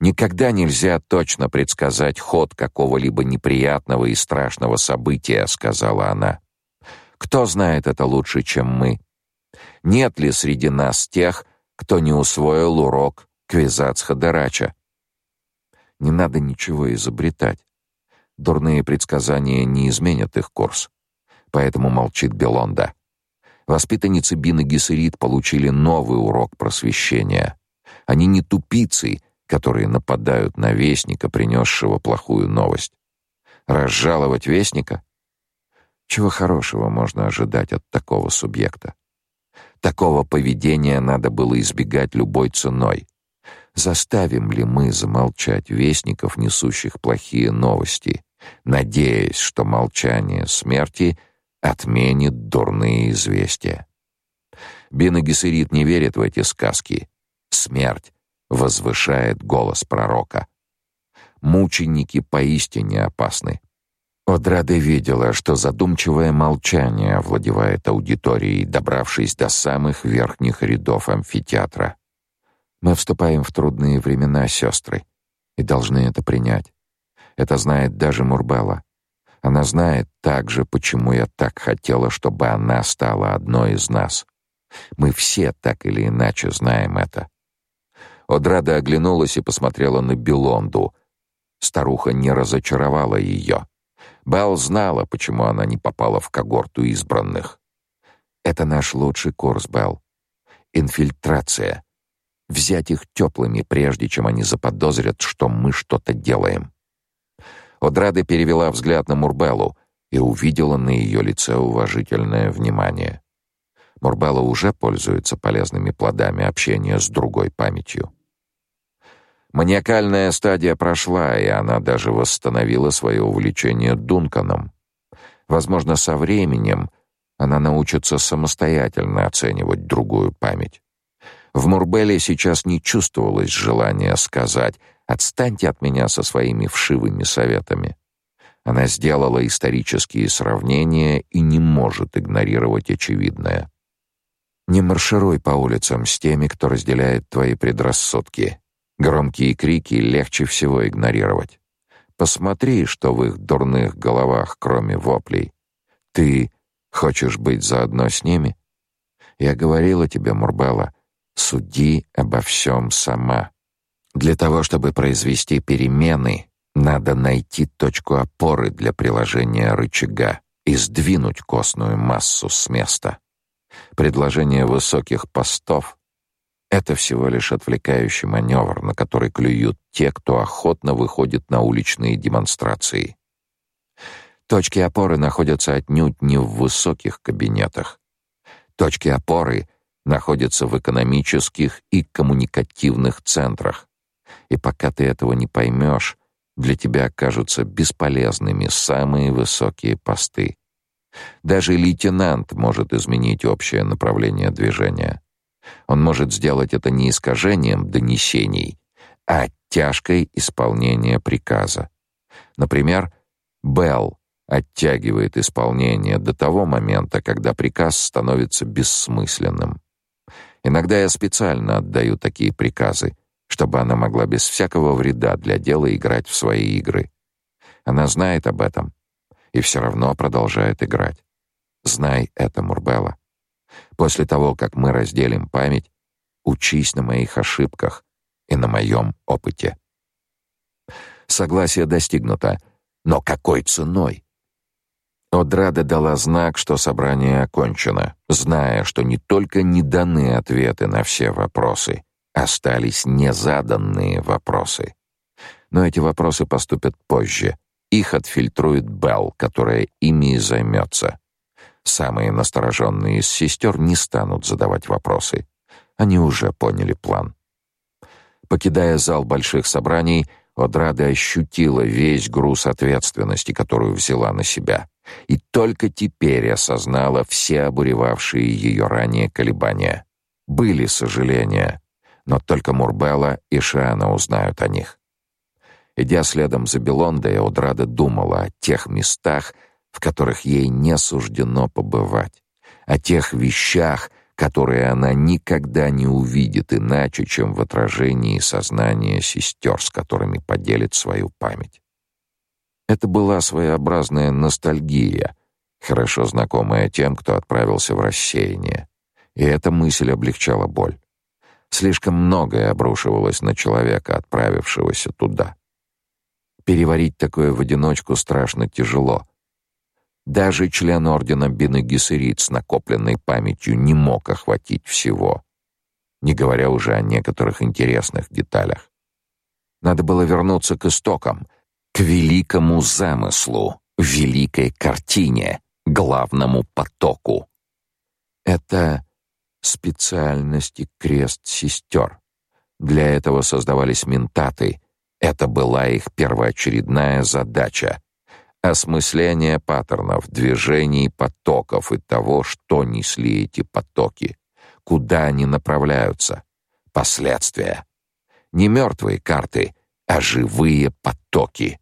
Никогда нельзя точно предсказать ход какого-либо неприятного и страшного события, сказала она. Кто знает это лучше, чем мы? Нет ли среди нас тех, кто не усвоил урок Квизацхадерача? Не надо ничего изобретать. Дурные предсказания не изменят их курс. Поэтому молчит Белонда. Воспитанницы Бины Гессерит получили новый урок просвещения. Они не тупицы которые нападают на вестника, принесшего плохую новость. Разжаловать вестника? Чего хорошего можно ожидать от такого субъекта? Такого поведения надо было избегать любой ценой. Заставим ли мы замолчать вестников, несущих плохие новости, надеясь, что молчание смерти отменит дурные известия? Бин и Гессерит не верят в эти сказки. Смерть возвышает голос пророка. Мученики поистине опасны. Одраде видела, что задумчивое молчание овладевает аудиторией, добравшись до самых верхних рядов амфитеатра. Мы вступаем в трудные времена, сестры, и должны это принять. Это знает даже Мурбелла. Она знает также, почему я так хотела, чтобы она стала одной из нас. Мы все так или иначе знаем это. Одрада оглянулась и посмотрела на Белонду. Старуха не разочаровала ее. Белл знала, почему она не попала в когорту избранных. Это наш лучший курс, Белл. Инфильтрация. Взять их теплыми, прежде чем они заподозрят, что мы что-то делаем. Одрада перевела взгляд на Мурбеллу и увидела на ее лице уважительное внимание. Мурбелла уже пользуется полезными плодами общения с другой памятью. Маниакальная стадия прошла, и она даже восстановила свое увлечение Дунканом. Возможно, со временем она научится самостоятельно оценивать другую память. В Мурбеле сейчас не чувствовалось желания сказать «отстаньте от меня со своими вшивыми советами». Она сделала исторические сравнения и не может игнорировать очевидное. Не маршируй по улицам с теми, кто разделяет твои предрассудки. Громкие крики легче всего игнорировать. Посмотри, что в их дурных головах, кроме воплей. Ты хочешь быть заодно с ними? Я говорила тебе, Мурбелла, суди обо всем сама. Для того, чтобы произвести перемены, надо найти точку опоры для приложения рычага и сдвинуть костную массу с места. Предложение высоких постов это всего лишь отвлекающий маневр, на который клюют те, кто охотно выходит на уличные демонстрации. Точки опоры находятся отнюдь не в высоких кабинетах. Точки опоры находятся в экономических и коммуникативных центрах. И пока ты этого не поймешь, для тебя окажутся бесполезными самые высокие посты. Даже лейтенант может изменить общее направление движения. Он может сделать это не искажением донесений, а тяжкой исполнения приказа. Например, Белл оттягивает исполнение до того момента, когда приказ становится бессмысленным. Иногда я специально отдаю такие приказы, чтобы она могла без всякого вреда для дела играть в свои игры. Она знает об этом и все равно продолжает играть. Знай это, Мурбелла. После того, как мы разделим память, учись на моих ошибках и на моем опыте. Согласие достигнуто, но какой ценой? Одрада дала знак, что собрание окончено, зная, что не только не даны ответы на все вопросы, остались незаданные вопросы. Но эти вопросы поступят позже. Их отфильтрует Белл, которая ими и займется. Самые настороженные из сестер не станут задавать вопросы. Они уже поняли план. Покидая зал больших собраний, Одрада ощутила весь груз ответственности, которую взяла на себя, и только теперь осознала все обуревавшие ее ранее колебания. Были сожаления, но только Мурбелла и Шиана узнают о них. Идя следом за Белондой, Одрада думала о тех местах, в которых ей не суждено побывать, о тех вещах, которые она никогда не увидит иначе, чем в отражении сознания сестер, с которыми поделит свою память. Это была своеобразная ностальгия, хорошо знакомая тем, кто отправился в рассеяние. И эта мысль облегчала боль. Слишком многое обрушивалось на человека, отправившегося туда. Переварить такое в одиночку страшно тяжело — даже член ордена Бины с накопленной памятью не мог охватить всего, не говоря уже о некоторых интересных деталях. Надо было вернуться к истокам, к великому замыслу, великой картине, главному потоку. Это специальности крест-сестер. Для этого создавались ментаты. Это была их первоочередная задача осмысление паттернов, движений потоков и того, что несли эти потоки, куда они направляются, последствия. Не мертвые карты, а живые потоки.